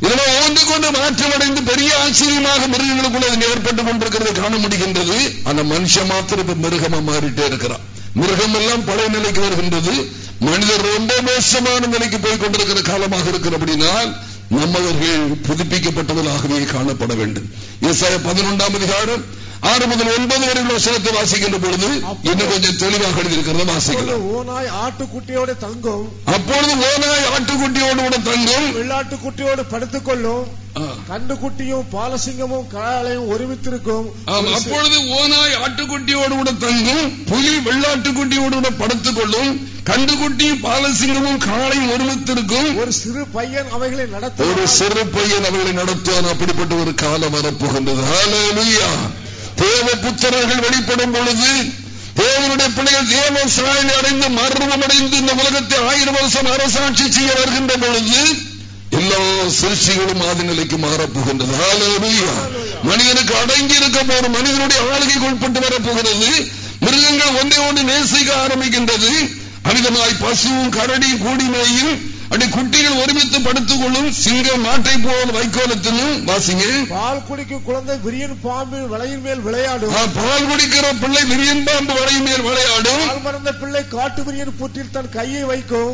இதெல்லாம் ஒவ்வொன்று கொண்டு மாற்றமடைந்து பெரிய ஆச்சரியமாக மிருகங்களுக்குள்ள இது ஏற்பட்டுக் கொண்டிருக்கிறது காண முடிகின்றது. அந்த மனுஷன் மாத்திரம் இப்ப மிருகமா மாறிட்டே இருக்கிறான். மிருகம் எல்லாம் பழைய நிலைக்கு வருகின்றது. மனிதர் ரொம்ப மோசமான நிலைக்கு போய் கொண்டிருக்கிற காலமாக இருக்கிறபடினால் நம்மவர்கள் புதுப்பிக்கப்பட்டவர்களாகவே காணப்பட வேண்டும். ஏசாய பதினொன்றாம் அதிகாரம் ஆறு முதல் ஒன்பது வரை உள்ள வசனத்தை வாசிக்கின்ற பொழுது இன்னும் கொஞ்சம் தெளிவாக எழுதியிருக்கிறத வாசிக்கலாம் ஓனாய் ஆட்டுக்குட்டியோடு தங்கும். அப்பொழுது ஓனாய் ஆட்டுக்குட்டியோடு கூட தங்கும். வெள்ளாட்டுக்குட்டியோடு படுத்துக் கொள்ளும் ஆ. கண்டுக்குட்டியும் பாலசிங்கமும் காளையும் ஒருமித்திருக்கும். அப்பொழுது ஓனாய் ஆட்டுக்குட்டியோடு கூட தங்கும். புலி வெள்ளாட்டுக்குட்டியோடு கூட படுத்துக் கொள்ளும் கண்டுகுட்டியும் பாலசிங்கமும் காளையும் ஒருமித்திருக்கும். ஒரு சிறு பையன் அவைகளை ஒரு நடத்த சிறு பையன் அவர்களை நடத்துவான். அப்படிப்பட்ட ஒரு காலம் வரப்போகின்றது. தேவ புத்திரர்கள் வெளிப்படும் பொழுது தேவனுடைய பிள்ளைகள் தேவ சாயலை அடைந்து மர்வமடைந்து இந்த உலகத்தை ஆயிரம் வருஷம் அரசாட்சி செய்ய வருகின்ற பொழுது எல்லா சிருஷ்டிகளும் ஆதி நிலைக்கு மாறப்போகின்றது மனிதனுக்கு அடங்கி இருக்க போற மனிதனுடைய ஆளுகைக்கு உட்பட்டு வரப்போகிறது மிருகங்கள் ஒன்றை ஒன்று நேசிக்க ஆரம்பிக்கின்றது. அமிதமாய் பசுவும் கரடியும் கூடிமையும் அப்படி குட்டிகள் ஒருமித்து படுத்துக் கொள்ளும் சிங்கம் மாட்டை போல் வைக்கோலத்திலும் வாசிங்க. பால் குடிக்கும் குழந்தை விரியன் பாம்பு வலையின் மேல் விளையாடும். பால் குடிக்கிற பிள்ளை விரியன் பாம்பு வரை மேல் விளையாடும். பால் மறந்த பிள்ளை காட்டு விரியன் புற்றில் தன் கையை வைக்கும்.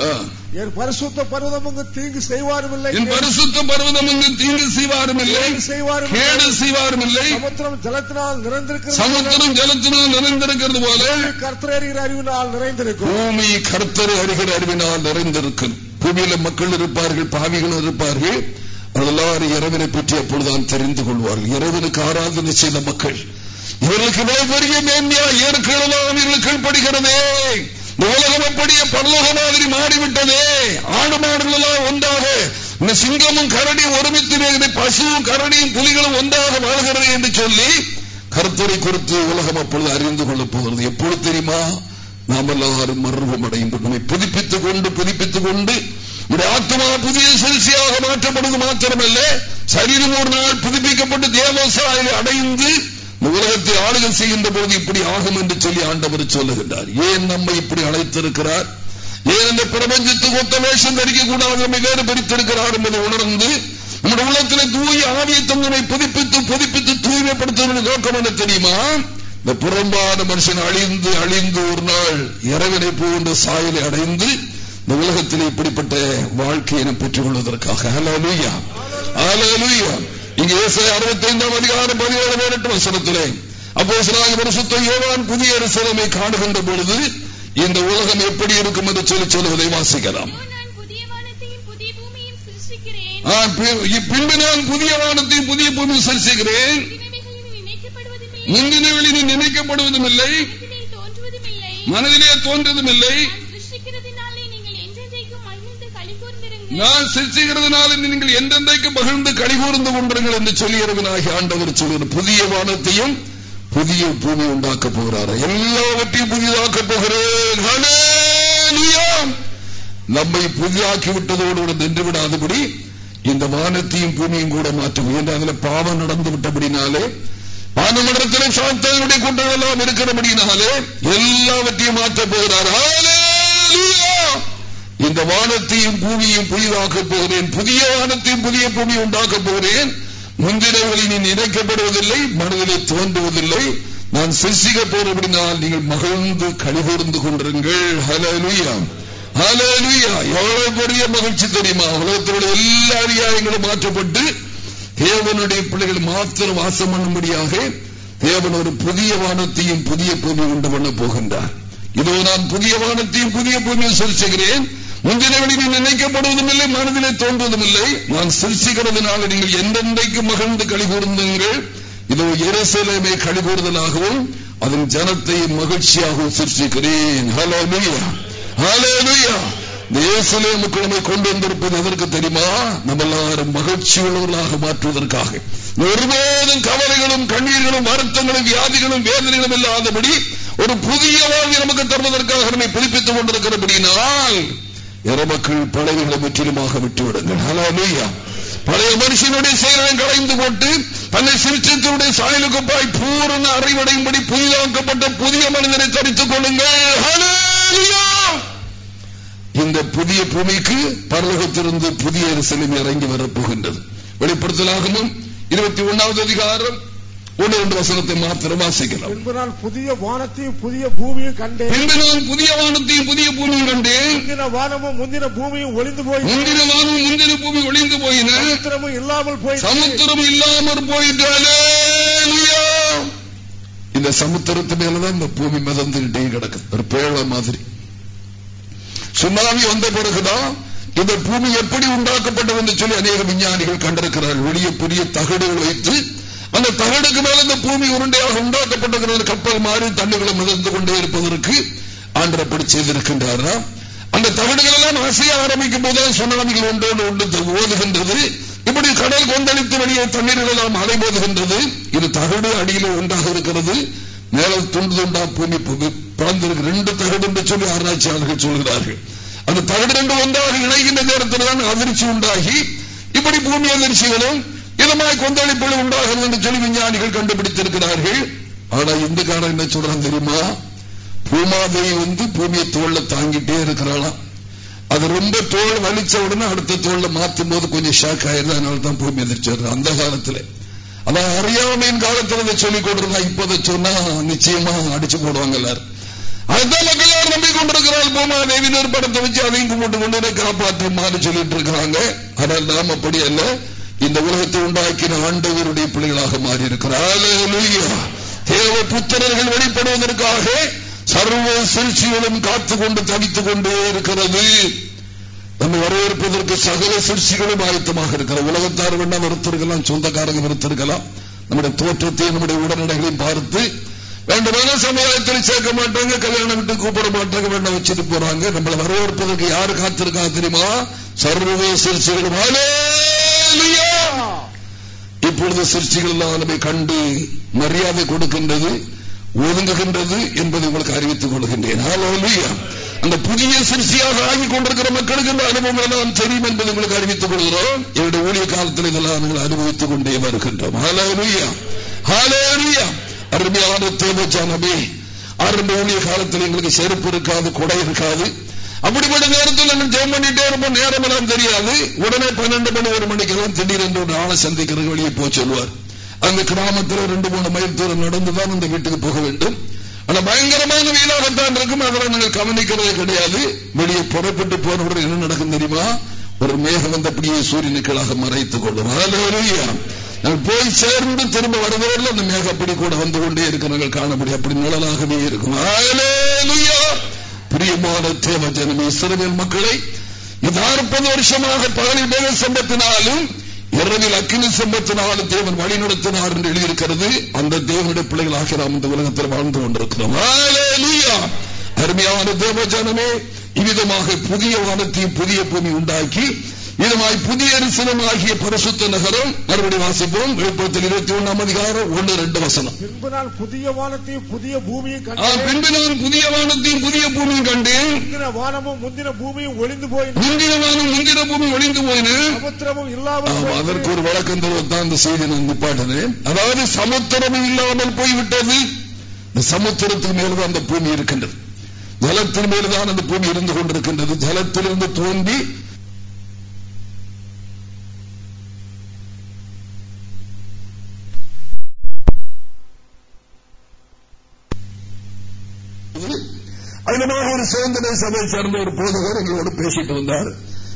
என் பரிசுத்த பர்வதம் அங்கு தீங்கு செய்வாரும் இல்லை என் பரிசுத்த பருவதம் இங்கு தீங்கு செய்வாரும் இல்லை செய்வாரும் கேடு செய்வாரும் இல்லை சமுத்திரம் ஜலத்தினால் நிறைந்திருக்கிறது சமுத்திரம் ஜலத்தினால் நிறைந்திருக்கிறது போல. கர்த்தர் அறிகிற அறிவினால் நிறைந்திருக்கும். பூமி கர்த்தர் அறிகிற அறிவினால் நிறைந்திருக்கும். பூமியில மக்கள் இருப்பார்கள் பாவிகள் இருப்பார்கள். அவர்கள் எல்லாரும் இறைவனை பற்றி அப்பொழுதுதான் தெரிந்து கொள்வார்கள். இறைவனுக்கு ஆராதனை செய்த மக்கள். இவர்களுக்கு மிகப்பெரிய மேன்மையா இயற்கையெல்லாம் இவர்கள் படுகிறதே உலகம் அப்படியே பரலோக மாதிரி மாறிவிட்டதே. ஆடு மாடுகள் எல்லாம் ஒன்றாக இந்த சிங்கமும் கரடியும் ஒருமித்து பசுவும் கரடியும் புலிகளும் ஒன்றாக வாழ்கிறது என்று சொல்லி கருத்துரை குறித்து உலகம் அப்பொழுது அறிந்து கொள்ளப் போகிறது. எப்பொழுது தெரியுமா? நாம் எல்லாரும் மர்வம் அடையும் நம்மை புதுப்பித்துக் கொண்டு புதுப்பித்துக் கொண்டு நம்முடைய ஆத்மா புதிய சிறுசியாக மாற்றப்படுவது மாத்திரமல்ல. சரீரம் ஒரு நாள் புதுப்பிக்கப்பட்டு தேவசாயை அடைந்து உலகத்தை ஆளுகை செய்கின்ற போது இப்படி ஆகும் என்று சொல்லி ஆண்டவர் சொல்லுகின்றார். ஏன் நம்மை இப்படி அழைத்திருக்கிறார்? ஏன் இந்த பிரபஞ்சத்துக்கு ஒத்த வேஷம் தரிக்க கூடாது நம்மை வேறு பிரித்திருக்கிறார் என்பதை உணர்ந்து நம்முடைய உள்ளத்திலே தூய ஆவியை தந்தனை புதுப்பித்து புதுப்பித்து தூய்மைப்படுத்துவதற்கு நோக்கம் என்ன தெரியுமா? இந்த புறம்பான மனுஷன் அழிந்து அழிந்து ஒரு நாள் இறைவனை போன்ற சாயலை அடைந்து இந்த உலகத்தில் இப்படிப்பட்ட வாழ்க்கையை பெற்றுக் கொள்வதற்காக அலலுயா அலலுயா இங்கே அறுபத்தி ஐந்தாம் அதிகாரம் பதினேழு பதினெட்டு வசனத்திலே அப்போ சிலாக பரிசுத்த யோவான் புதிய அரசியலமை காணுகின்ற பொழுது இந்த உலகம் எப்படி இருக்கும் என்று சொல்லி சொல்வதை வாசிக்கலாம். பின்பு நான் புதிய வானத்தையும் புதிய பூமியும் சரிசுகிறேன் முந்தினவெளி நினைக்கப்படுவதும் இல்லை மனதிலே தோன்றதும் இல்லை நான் சிரிச்சுகிறதுனால நீங்கள் எந்தெந்தைக்கு பகிர்ந்து கழிகூர்ந்து கொண்டிருங்கள் என்று சொல்லியிருவனாகி ஆண்டவர் சொல்கிற புதிய வானத்தையும் புதிய பூமி உண்டாக்க போகிறார். எல்லாவற்றையும் புதிதாக்க போகிறேன். நம்மை புதிதாக்கி விட்டதோடு நின்று விடாதபடி இந்த வானத்தையும் பூமியும் கூட மாற்றும் என்று அதில் பாவம் நடந்து விட்டபடினாலே பானமன்றத்திலும் சாத்தனுடைய குற்றங்கள் எல்லாம் இருக்கிறபடினாலே எல்லாவற்றையும் மாற்றப் போகிறார். இந்த வானத்தையும் பூமியையும் புதிதாக்கப் போகிறேன். புதிய வானத்தையும் புதிய பூமி உண்டாக்கப் போகிறேன். முந்தினவர்களில் நீ நினைக்கப்படுவதில்லை மனதிலே தோன்றுவதில்லை. நான் சிசிக போறபடினால் நீங்கள் மகிழ்ந்து கழிகூர்ந்து கொண்டிருங்கள். ஹலலுயா ஹலலுயா எவ்வளவு பெரிய மகிழ்ச்சி தெரியுமா? உலகத்தினுடைய எல்லா அதிகாரங்களும் மாற்றப்பட்டு தேவனுடைய பிள்ளைகள் மாத்திரம் வாசம் பண்ணும்படியாக தேவன் ஒரு புதிய வானத்தையும் புதிய பூமி உண்டு பண்ண போகின்றார். இதோ நான் புதிய வானத்தையும் புதிய பூமியும் சிரிச்சுகிறேன் முந்தினவழி நீ நினைக்கப்படுவதும் இல்லை மனதிலே தோன்றுவதும் இல்லை நான் சிரிச்சுகிறதுனால நீங்கள் எந்தெந்தைக்கு மகிழ்ந்து கழிகூர்ந்துங்கள் இதோ எரசலேமை கழிகூறுதலாகவும் அதன் ஜனத்தை மகிழ்ச்சியாகவும் சிரிச்சுக்கிறேன் ஹலோ ஹலோ தேசலே முக்கிழமை கொண்டு வந்திருப்பது எதற்கு தெரியுமா? நம்ம எல்லாரும் மகிழ்ச்சி உள்ளவர்களாக மாற்றுவதற்காக. ஒருபோதும் கவலைகளும் கண்ணீர்களும் வருத்தங்களும் வியாதிகளும் வேதனைகளும் இல்லாதபடி ஒரு புதிய வாழ்வை நமக்கு தருவதற்காக நம்மை புதுப்பித்துக் கொண்டிருக்கிறபடினால் இறமக்கள் பழையகளை முற்றிலுமாக விட்டுவிடுங்கள். ஹலோயா பழைய மனுஷனுடைய செயலை களைந்து போட்டு தன்னை சிரிச்சத்தினுடைய சாயலுக்குப்பாய் பூரண அறிவடையும்படி புதிதாக்கப்பட்ட புதிய மனிதனை தரித்துக் கொள்ளுங்கள். இந்த புதிய பூமிக்கு பரலோகத்திலிருந்து புதிய அரசியலும் இறங்கி வரப்போகின்றது. வெளிப்படுத்தலாகவும் இருபத்தி ஒன்னாவது அதிகாரம் ஒன்று ரெண்டு வசனத்தை மாத்திரம் வாசிக்கலாம். பின்பு நான் புதிய வானத்தையும் புதிய பூமியும் கண்டேன். பின்பு நான் புதிய வானத்தையும் புதிய பூமியும் கண்டேன். முந்தின வானமும் முந்தின பூமியும் ஒளிந்து போய் முந்தின வானமும் முந்தின பூமி ஒளிந்து போயின. சமுத்திரமும் இல்லாமல் போய் சமுத்திரம் இல்லாமல் போயிட்டாலே இந்த சமுத்திரத்து மேலதான் இந்த பூமி மிதந்துகிட்டே கிடக்குது ஒரு பேழ மாதிரி. சுனாமி வந்த பிறகுதான் இந்த பூமி எப்படி உண்டாக்கப்பட்டது என்று சொல்லி அநேக விஞ்ஞானிகள் கண்டிருக்கிறார்கள். வெளியே புதிய தகடுகள் வைத்து அந்த தகடுக்கு மேல இந்த பூமி உருண்டையாக உண்டாக்கப்பட்டிருக்கிறது கப்பல் மாறி தண்ணிகளை மிதந்து கொண்டே இருப்பதற்கு ஆண்டரப்படி செய்திருக்கின்றாரா? அந்த தகடுகள் எல்லாம் அசைய ஆரம்பிக்கும் போதே சுனாமிகள் ஒன்றோடு ஒன்று ஓதுகின்றது. இப்படி கடல் கொந்தளித்து வெளியே தண்ணீர்கள் எல்லாம் அலைபோதுகின்றது. இது தகடு அடியில் ஒன்றாக இருக்கிறது. மேல துண்டு துண்டா பூமி பிறந்திருக்கு. ரெண்டு தகடு என்று சொல்லி ஆராய்ச்சியாளர்கள் சொல்கிறார்கள். அந்த தகடு ரெண்டு ஒன்றாக இணைகின்ற நேரத்தில் தான் அதிர்ச்சி உண்டாகி இப்படி பூமி அதிர்ச்சிகளும் இதமாய் கொந்தளிப்புகள் உண்டாகிறது என்று சொல்லி விஞ்ஞானிகள் கண்டுபிடித்திருக்கிறார்கள். ஆனா இந்த காலம் என்ன சொல்றாங்க தெரியுமா? பூமாதேவி வந்து பூமியை தோல்ல தாங்கிட்டே இருக்கிறாளாம். அது ரொம்ப தோல் வலிச்ச உடனே அடுத்த தோல்ல மாத்தும் போது கொஞ்சம் ஷாக் ஆயிருது அதனால தான் பூமி எதிர்ச்சி அந்த காலத்துல அதான் அறியாமையின் காலத்துல சொல்லிக் கொண்டிருந்தா இப்போதை சொன்னா நிச்சயமா அடிச்சு போடுவாங்க எல்லாரும். அதுதான் மக்கள் யார் படத்தை வச்சு அதையும் கும்பிட்டு கொண்டு காப்பாற்றுமாறு சொல்லிட்டு இருக்கிறாங்க ஆனால் நாம் அப்படி அல்ல. இந்த உலகத்தை உண்டாக்கின ஆண்டவருடைய பிள்ளைகளாக மாறி இருக்கிறார் தேவ புத்திரர்கள் வெளிப்படுவதற்காக சர்வ சிகிச்சைகளும் காத்துக்கொண்டு தவித்துக் கொண்டே இருக்கிறது. நம்ம வரவேற்பதற்கு சகல சிற்சிகளும் ஆயத்தமாக இருக்கிற உலகத்தார் வேண்டாம் வெறுத்திருக்கலாம் சொந்தக்காரங்க வெறுத்திருக்கலாம். நம்முடைய தோற்றத்தையும் நம்முடைய உடல்நிலைகளையும் பார்த்து வேண்டுமான சமுதாயத்தில் சேர்க்க மாட்டாங்க கல்யாணம் விட்டு கூப்பிட மாட்டாங்க வேண்டாம் வச்சுட்டு போறாங்க. நம்மளை வரவேற்பதற்கு யாரு காத்திருக்கா தெரியுமா? சர்வ சிற்சிகளும் இப்பொழுது சிற்சிகள் எல்லாம் நம்மை கண்டு மரியாதை கொடுக்கின்றது ஒதுங்குகின்றது என்பதை உங்களுக்கு அறிவித்துக் கொள்கின்றேன். அந்த புதிய சிருஷ்டியாக ஆகிக் கொண்டிருக்கிற மக்களுக்கு இந்த அனுபவம் எல்லாம் தெரியும் என்பதை உங்களுக்கு அறிவித்துக் கொள்கிறோம். என்னுடைய ஊழிய காலத்தில் இதெல்லாம் நாங்கள் அனுபவித்துக் கொண்டே வருகின்றோம். அருமையான தேவச்சானமே ஆரம்ப ஊழிய காலத்தில் எங்களுக்கு செருப்பு இருக்காது கொடை இருக்காது. அப்படிப்பட்ட நேரத்தில் நம்ம ஜெயம் பண்ணிட்டே இருப்போம். நேரம் எல்லாம் தெரியாது. உடனே பன்னெண்டு மணி ஒரு மணிக்கெல்லாம் திடீரென்று ஒரு ஆளை சந்திக்கிறது வெளியே போய் சொல்லுவார் அந்த கிராமத்தில் ரெண்டு மூணு மைல் தூரம் நடந்துதான் அந்த வீட்டுக்கு போக வேண்டும். ஆனா பயங்கரமான வீடாகத்தான் இருக்கும். அதெல்லாம் நீங்கள் கவனிக்கிறதே கிடையாது. வெளியே புறப்பட்டு போனவுடன் என்ன நடக்கும் தெரியுமா? ஒரு மேகம் வந்து அப்படியே சூரியனுக்களாக மறைத்துக் கொள்ளும். நாங்கள் போய் சேர்ந்து திரும்ப வருவதில் அந்த மேகம் அப்படி கூட வந்து கொண்டே இருக்க காணப்படி அப்படி நிழலாகவே இருக்கும். பிரியமான தேவ ஜனமே சிறுவன் மக்களை நாற்பது வருஷமாக பகலில் மேக சம்பத்தினாலும் இரவில் அக்கினி சம்பத்தினால் தேவன் வழி நடத்தினார் என்று எழுதியிருக்கிறது. அந்த தேவனுடைய பிள்ளைகளாக நாம் இந்த உலகத்தில் வாழ்ந்து கொண்டிருக்கிறோம். அருமையான தேவஜானமே இவ்விதமாக புதிய வானத்தையும் புதிய பூமி உண்டாக்கி இதுமாய் புதிய ஆகிய பரிசுத்த நகரம் மறுபடி வாசிப்போம். விழுப்புரத்தில் இருபத்தி ஒன்னாம் அதிகாரம் ஒன்று ரெண்டு வசனம். பின்பு நான் புதிய வானத்தையும் புதிய பூமியும் பின்பு நான் புதிய வானத்தையும் புதிய பூமியும் கண்டேன். வானமும் முந்தின பூமியும் ஒளிந்து போய் முந்தின வானம் முந்தின பூமி ஒளிந்து போயின. சமுத்திரமும் இல்லாமல் அதற்கு ஒரு வழக்கம் தான் இந்த செய்தி நான் நிப்பாட்டினேன். அதாவது சமுத்திரமும் இல்லாமல் போய்விட்டது. இந்த சமுத்திரத்தின் மேல்தான் அந்த பூமி இருக்கின்றது. ஜலத்தின் மேல்தான் அந்த பூமி இருந்து கொண்டிருக்கின்றது. ஜலத்திலிருந்து தோன்றி அதிகமாக ஒரு சுதந்திர சபை சேர்ந்த ஒரு போதகர் எங்களோடு பேசிட்டு வந்தார்.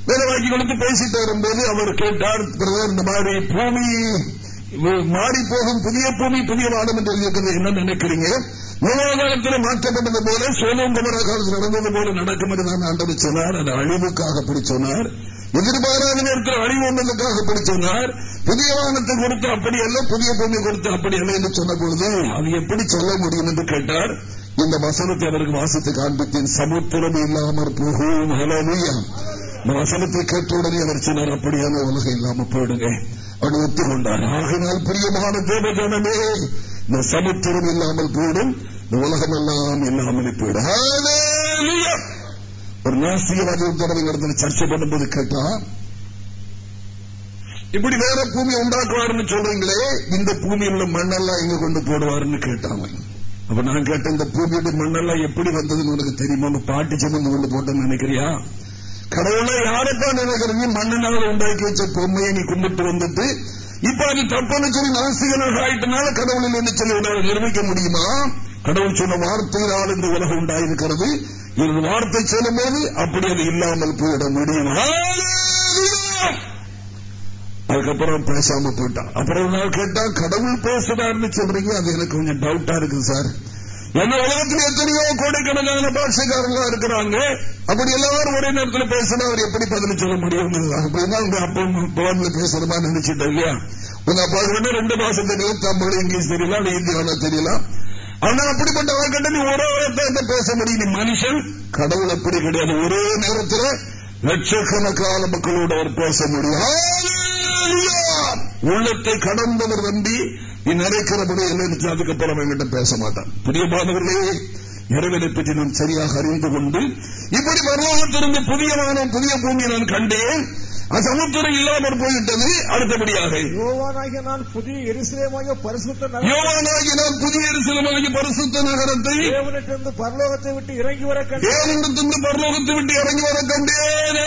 வேலைவாக்கி கொடுத்து பேசிட்டு வரும்போது அவர் கேட்டார் பிரதமர் இந்த மாதிரி பூமி மாறி போகும் புதிய பூமி புதிய வானம் என்று இருக்கிறது என்ன நினைக்கிறீங்க? காலத்தில் மாற்றப்பட்டது போல சோழம் குமர காலத்தில் நடந்தது போல நடக்கும் என்று நான் ஆண்டவர் சொன்னார். அந்த அழிவுக்காக அப்படி சொன்னார். எதிர்பாராத நேரத்தில் அழிவு வந்ததுக்காக அப்படி சொன்னார். புதிய வாகனத்தை கொடுத்து அப்படி அல்ல புதிய பூமி கொடுத்து அப்படி அல்ல என்று சொன்ன பொழுது அது எப்படி சொல்ல முடியும்? என்று கேட்டார். இந்த வசனத்தை அவருக்கு வாசித்து காண்பித்தேன். சமுத்திரம் இல்லாமற் போகும். இந்த வசனத்தை கேட்டவுடனே அவர் சொன்னார் அப்படியான உலகம் இல்லாம போயிடுங்க. அவன் ஒத்துக்கொண்டார். ஆகினால் பிரியமான தேவஜனமே இந்த சமுத்திரம் இல்லாமல் போயிடும். இந்த உலகம் எல்லாம் இல்லாமல் போயிடும். ஒரு நாசிகவாதி தடவை இடத்துல சர்ச்சை பண்ணும்போது கேட்டா இப்படி வேற பூமி உண்டாக்குவாருன்னு சொல்றீங்களே இந்த பூமியில் உள்ள மண்ணெல்லாம் எங்க கொண்டு போடுவாருன்னு கேட்டாங்க அப்ப நான் கேட்ட இந்த பூமியுடைய மண்ணெல்லாம் எப்படி வந்ததுன்னு உனக்கு தெரியுமா? பாட்டி சமந்து கொண்டு போட்டேன்னு நினைக்கிறியா? கடவுளை யாரைத்தான் நினைக்கிறீங்க மண்ணனால உண்டாக்கி வச்ச பொம்மையை நீ கும்பிட்டு வந்துட்டு இப்ப அது தப்புன்னு சொல்லி நாசிகனாக ஆயிட்டனால கடவுளில் என்ன சொல்லி நிர்மிக்க முடியுமா? கடவுள் சொன்ன வார்த்தையினால் இந்த உலகம் உண்டாயிருக்கிறது. இந்த வார்த்தை சொல்லும் போது அப்படி அது இல்லாமல் போயிட முடியும்? அதுக்கப்புறம் பேசாம போயிட்டான் அப்புறம் நான் கேட்டா கடவுள் பேசுறாருன்னு சொல்றீங்க. அது எனக்கு கொஞ்சம் டவுட்டா இருக்கு சார். என்ன உலகத்தில் எத்தனையோ கோடைக்கணக்கான பாஷக்காரங்களா இருக்கிறாங்க. அப்படி எல்லாரும் ஒரே நேரத்தில் பேசினா அவர் எப்படி பதில் சொல்ல முடியும்? அப்படின்னா உங்க அப்பா போன்ல பேசுறதா நினைச்சிட்டா இல்லையா? உங்க அப்பா ரெண்டு மாசம் தெரியும். தமிழ் இங்கிலீஷ் தெரியல இந்தியாவில தெரியல. ஆனா அப்படிப்பட்ட வாழ்க்கை நீ ஒரே வார்த்தை பேச முடியும். மனுஷன் கடவுள் அப்படி கிடையாது. ஒரே நேரத்தில் லட்சக்கணக்கான மக்களோடு அவர் பேச முடியும். உள்ளத்தை கடந்தவர் நம்பி நீ நினைக்கிறபடி என்ன அதுக்கப்புறம் என்கிட்ட பேச மாட்டான். பிரியமானவர்களே இறைவனை பற்றி நான் சரியாக அறிந்து கொண்டு இப்படி வரலாற்றிலிருந்து புதிய வானம் புதிய பூமியை நான் கண்டேன். சமுத்திரம் இல்லாமல் போய்விட்டது. அடுத்தபடியாக யோவானாகிய நான் புதிய எரிசிலமாகிய பரிசுத்த யோவானாகிய நான் புதிய எரிசிலமாகிய பரிசுத்த நகரத்தை தேவனிட்டிருந்து பரலோகத்தை விட்டு இறங்கி வர கண்டேன். தேவனிடத்திலிருந்து பரலோகத்தை விட்டு இறங்கி வர கண்டேன்.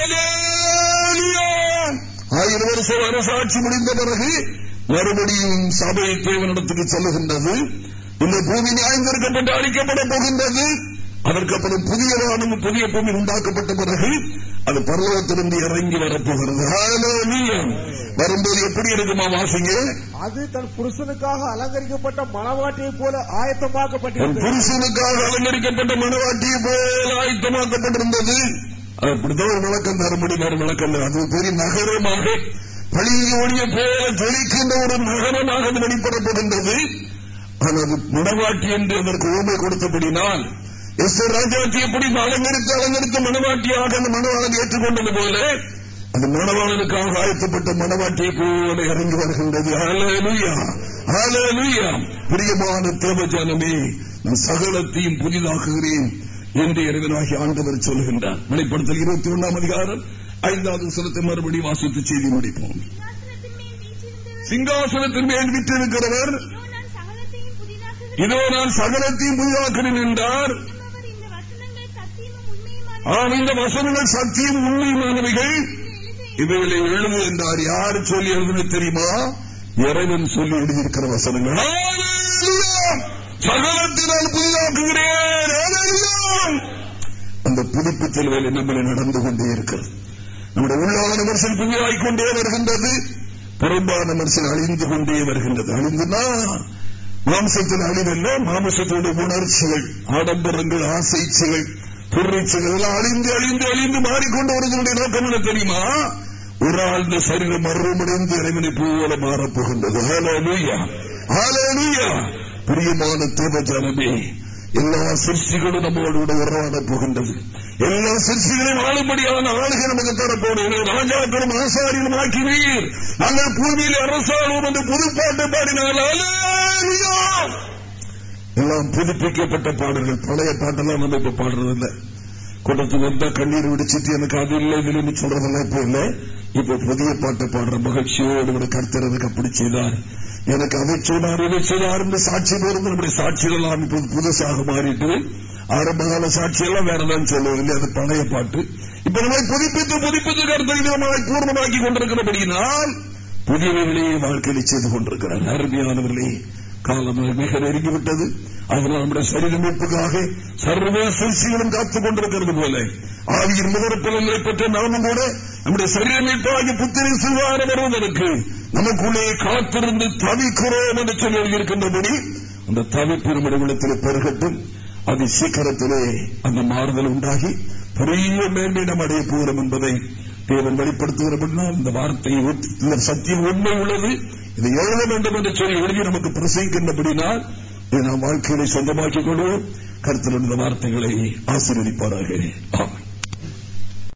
ஆயிரம் வருஷம் அரசாட்சி முடிந்த பிறகு மறுபடியும் சபை தேவனிடத்துக்கு செல்லுகின்றது. இந்த பூமி நியாயந்திருக்கப்பட்டு அழிக்கப்பட போகின்றது அதற்கப்புறம் புதிய வானம் புதிய பூமி உண்டாக்கப்பட்ட பிறகு அது பருவத்திலிருந்து இறங்கி வரப்போகிறது. வரும்போது எப்படி இருக்குமா வாசிங்க? அது தன் புருஷனுக்காக அலங்கரிக்கப்பட்ட மனவாட்டியை போல ஆயத்தமாக்கப்பட்டிருந்தது. புருஷனுக்காக அலங்கரிக்கப்பட்ட மனவாட்டியை போல ஆயத்தமாக்கப்பட்டிருந்தது. அப்படித்தான் ஒரு விளக்கம் தரும்படி வேறு விளக்கம் அது பெரிய நகரமாக பழியோடிய போல ஜொலிக்கின்ற ஒரு நகரமாக அது வெளிப்படப்படுகின்றது ஆனால் மனவாட்டி என்று அதற்கு ஊமை கொடுத்தபடினால் எஸ் ராஜாட்சி எப்படி அலங்கரித்து அலங்கரித்து மனவாட்டியாக அந்த மனவாளன் ஏற்றுக்கொண்டது போல அந்த மனவாளனுக்காக ஆயத்தப்பட்ட மனவாட்டியை போல இறங்கி வருகின்றது. பிரியமான தேவஜானமே நான் சகலத்தையும் புதிதாக்குகிறேன் என்று இறைவனாகி ஆண்டவர் சொல்லுகின்றார் வெளிப்படுத்தல் இருபத்தி ஒன்றாம் அதிகாரம் ஐந்தாவது சிலத்தை மறுபடி வாசித்து செய்தி முடிப்போம். சிங்காசனத்தின் மேல் விற்றிருக்கிறவர் இதோ நான் சகலத்தையும் புதிதாக்கிறேன் என்றார். ஆம் இந்த வசனங்கள் சத்தியம் உண்மையுமானவைகள் இவைகளை எழுது என்றார். யார் சொல்லி எழுதுன தெரியுமா? இறைவன் சொல்லி எழுதியிருக்கிற வசனங்கள். சகலத்தினால் புதிதாக்குகிறேன் அந்த புதுப்பித்தல் வேலை நம்மளை நடந்து கொண்டே இருக்கிறது. நம்முடைய உள்ளான மனுஷன் புதிதாகிக் கொண்டே வருகின்றது. புறம்பான மனுஷன் அழிந்து கொண்டே வருகின்றது. அழிந்துனா மாம்சத்தின் அழிவல்ல மாம்சத்தோட உணர்ச்சிகள் ஆடம்பரங்கள் ஆசைச்சிகள் பொருட்சிகள் எல்லாம் அழிந்து அழிந்து அழிந்து மாறிக்கொண்டு வருவதனுடைய நோக்கம் என்ன தெரியுமா? ஒரு ஆள் இந்த சரீரம் மறுமடைந்து இறைவனை போல மாறப்போகின்றது. பிரியமான தேவ ஜனமே எல்லா சிருஷ்டிகளும் நம்மளோட உறவாட போகின்றது எல்லா சிருஷ்டிகளையும் ஆளும்படியான ஆளுகை நமக்கு தரப்போடு ராஜாக்களும் ஆசாரியும் ஆக்கினீர் நாங்கள் பூமியில் அரசாலும் என்று புதுப்பாட்டு பாடினால் எல்லாம் புதுப்பிக்கப்பட்ட பாடல்கள் பழைய பாட்டெல்லாம் நம்ம இப்ப பாடுறதில்லை கூட்டத்துக்கு வந்தா கண்ணீர் விடுச்சிட்டு எனக்கு அது இல்லை இதுல சொல்றதெல்லாம் இப்ப இல்லை. இப்ப புதிய பாட்டை பாடுற மகிழ்ச்சியோடு ஒரு கருத்தர் எனக்கு அப்படி செய்தார். எனக்கு அதை சொன்னார் இதை செய்தார் என்று சாட்சி போறது நம்முடைய சாட்சிகள் இப்போது புதுசாக மாறிட்டு ஆரம்ப கால சாட்சியெல்லாம் வேறதான் ஏதாவது இல்லையா அது பழைய பாட்டு. இப்ப நம்மை புதுப்பித்து புதுப்பித்து கருத்தை பூர்ணமாக்கி கொண்டிருக்கிறபடியினால் புதியவர்களே வாழ்க்கையில் செய்து கொண்டிருக்கிறார். அருமையானவர்களே காலம் மிக நெருங்கிவிட்டது. அதனால் நம்முடைய சரீர மீட்புக்காக சர்வ சிறுசிகளும் காத்துக் கொண்டிருக்கிறது போல. ஆவியின் முதற்பலன்களை பற்றி நாமும் கூட நம்முடைய சரீர மீட்பாகி புத்திரி சிவார வருவதற்கு நமக்குள்ளே காத்திருந்து தவிக்கிறோம் என்று சொல்லி இருக்கின்றபடி அந்த தவிப்பு நம்முடைய உள்ளத்தில் பெருகட்டும். அது சீக்கிரத்திலே அந்த மாறுதல் உண்டாகி பெரிய மேன்மை நாம் அடைய போகிறோம் என்பதை தேவன் வெளிப்படுத்துகிறபடினால் இந்த வார்த்தையை இந்த சத்தியம் உண்மை உள்ளது. இதை எழுத வேண்டும் என்று சொல்லி எழுதி நமக்கு பிரசங்கிக்கின்றபடினால் இதை நாம் வாழ்க்கையை சொந்தமாக்கிக் கொள்வோம். கருத்தில் இந்த வார்த்தைகளை ஆசீர்வதிப்பார்கள்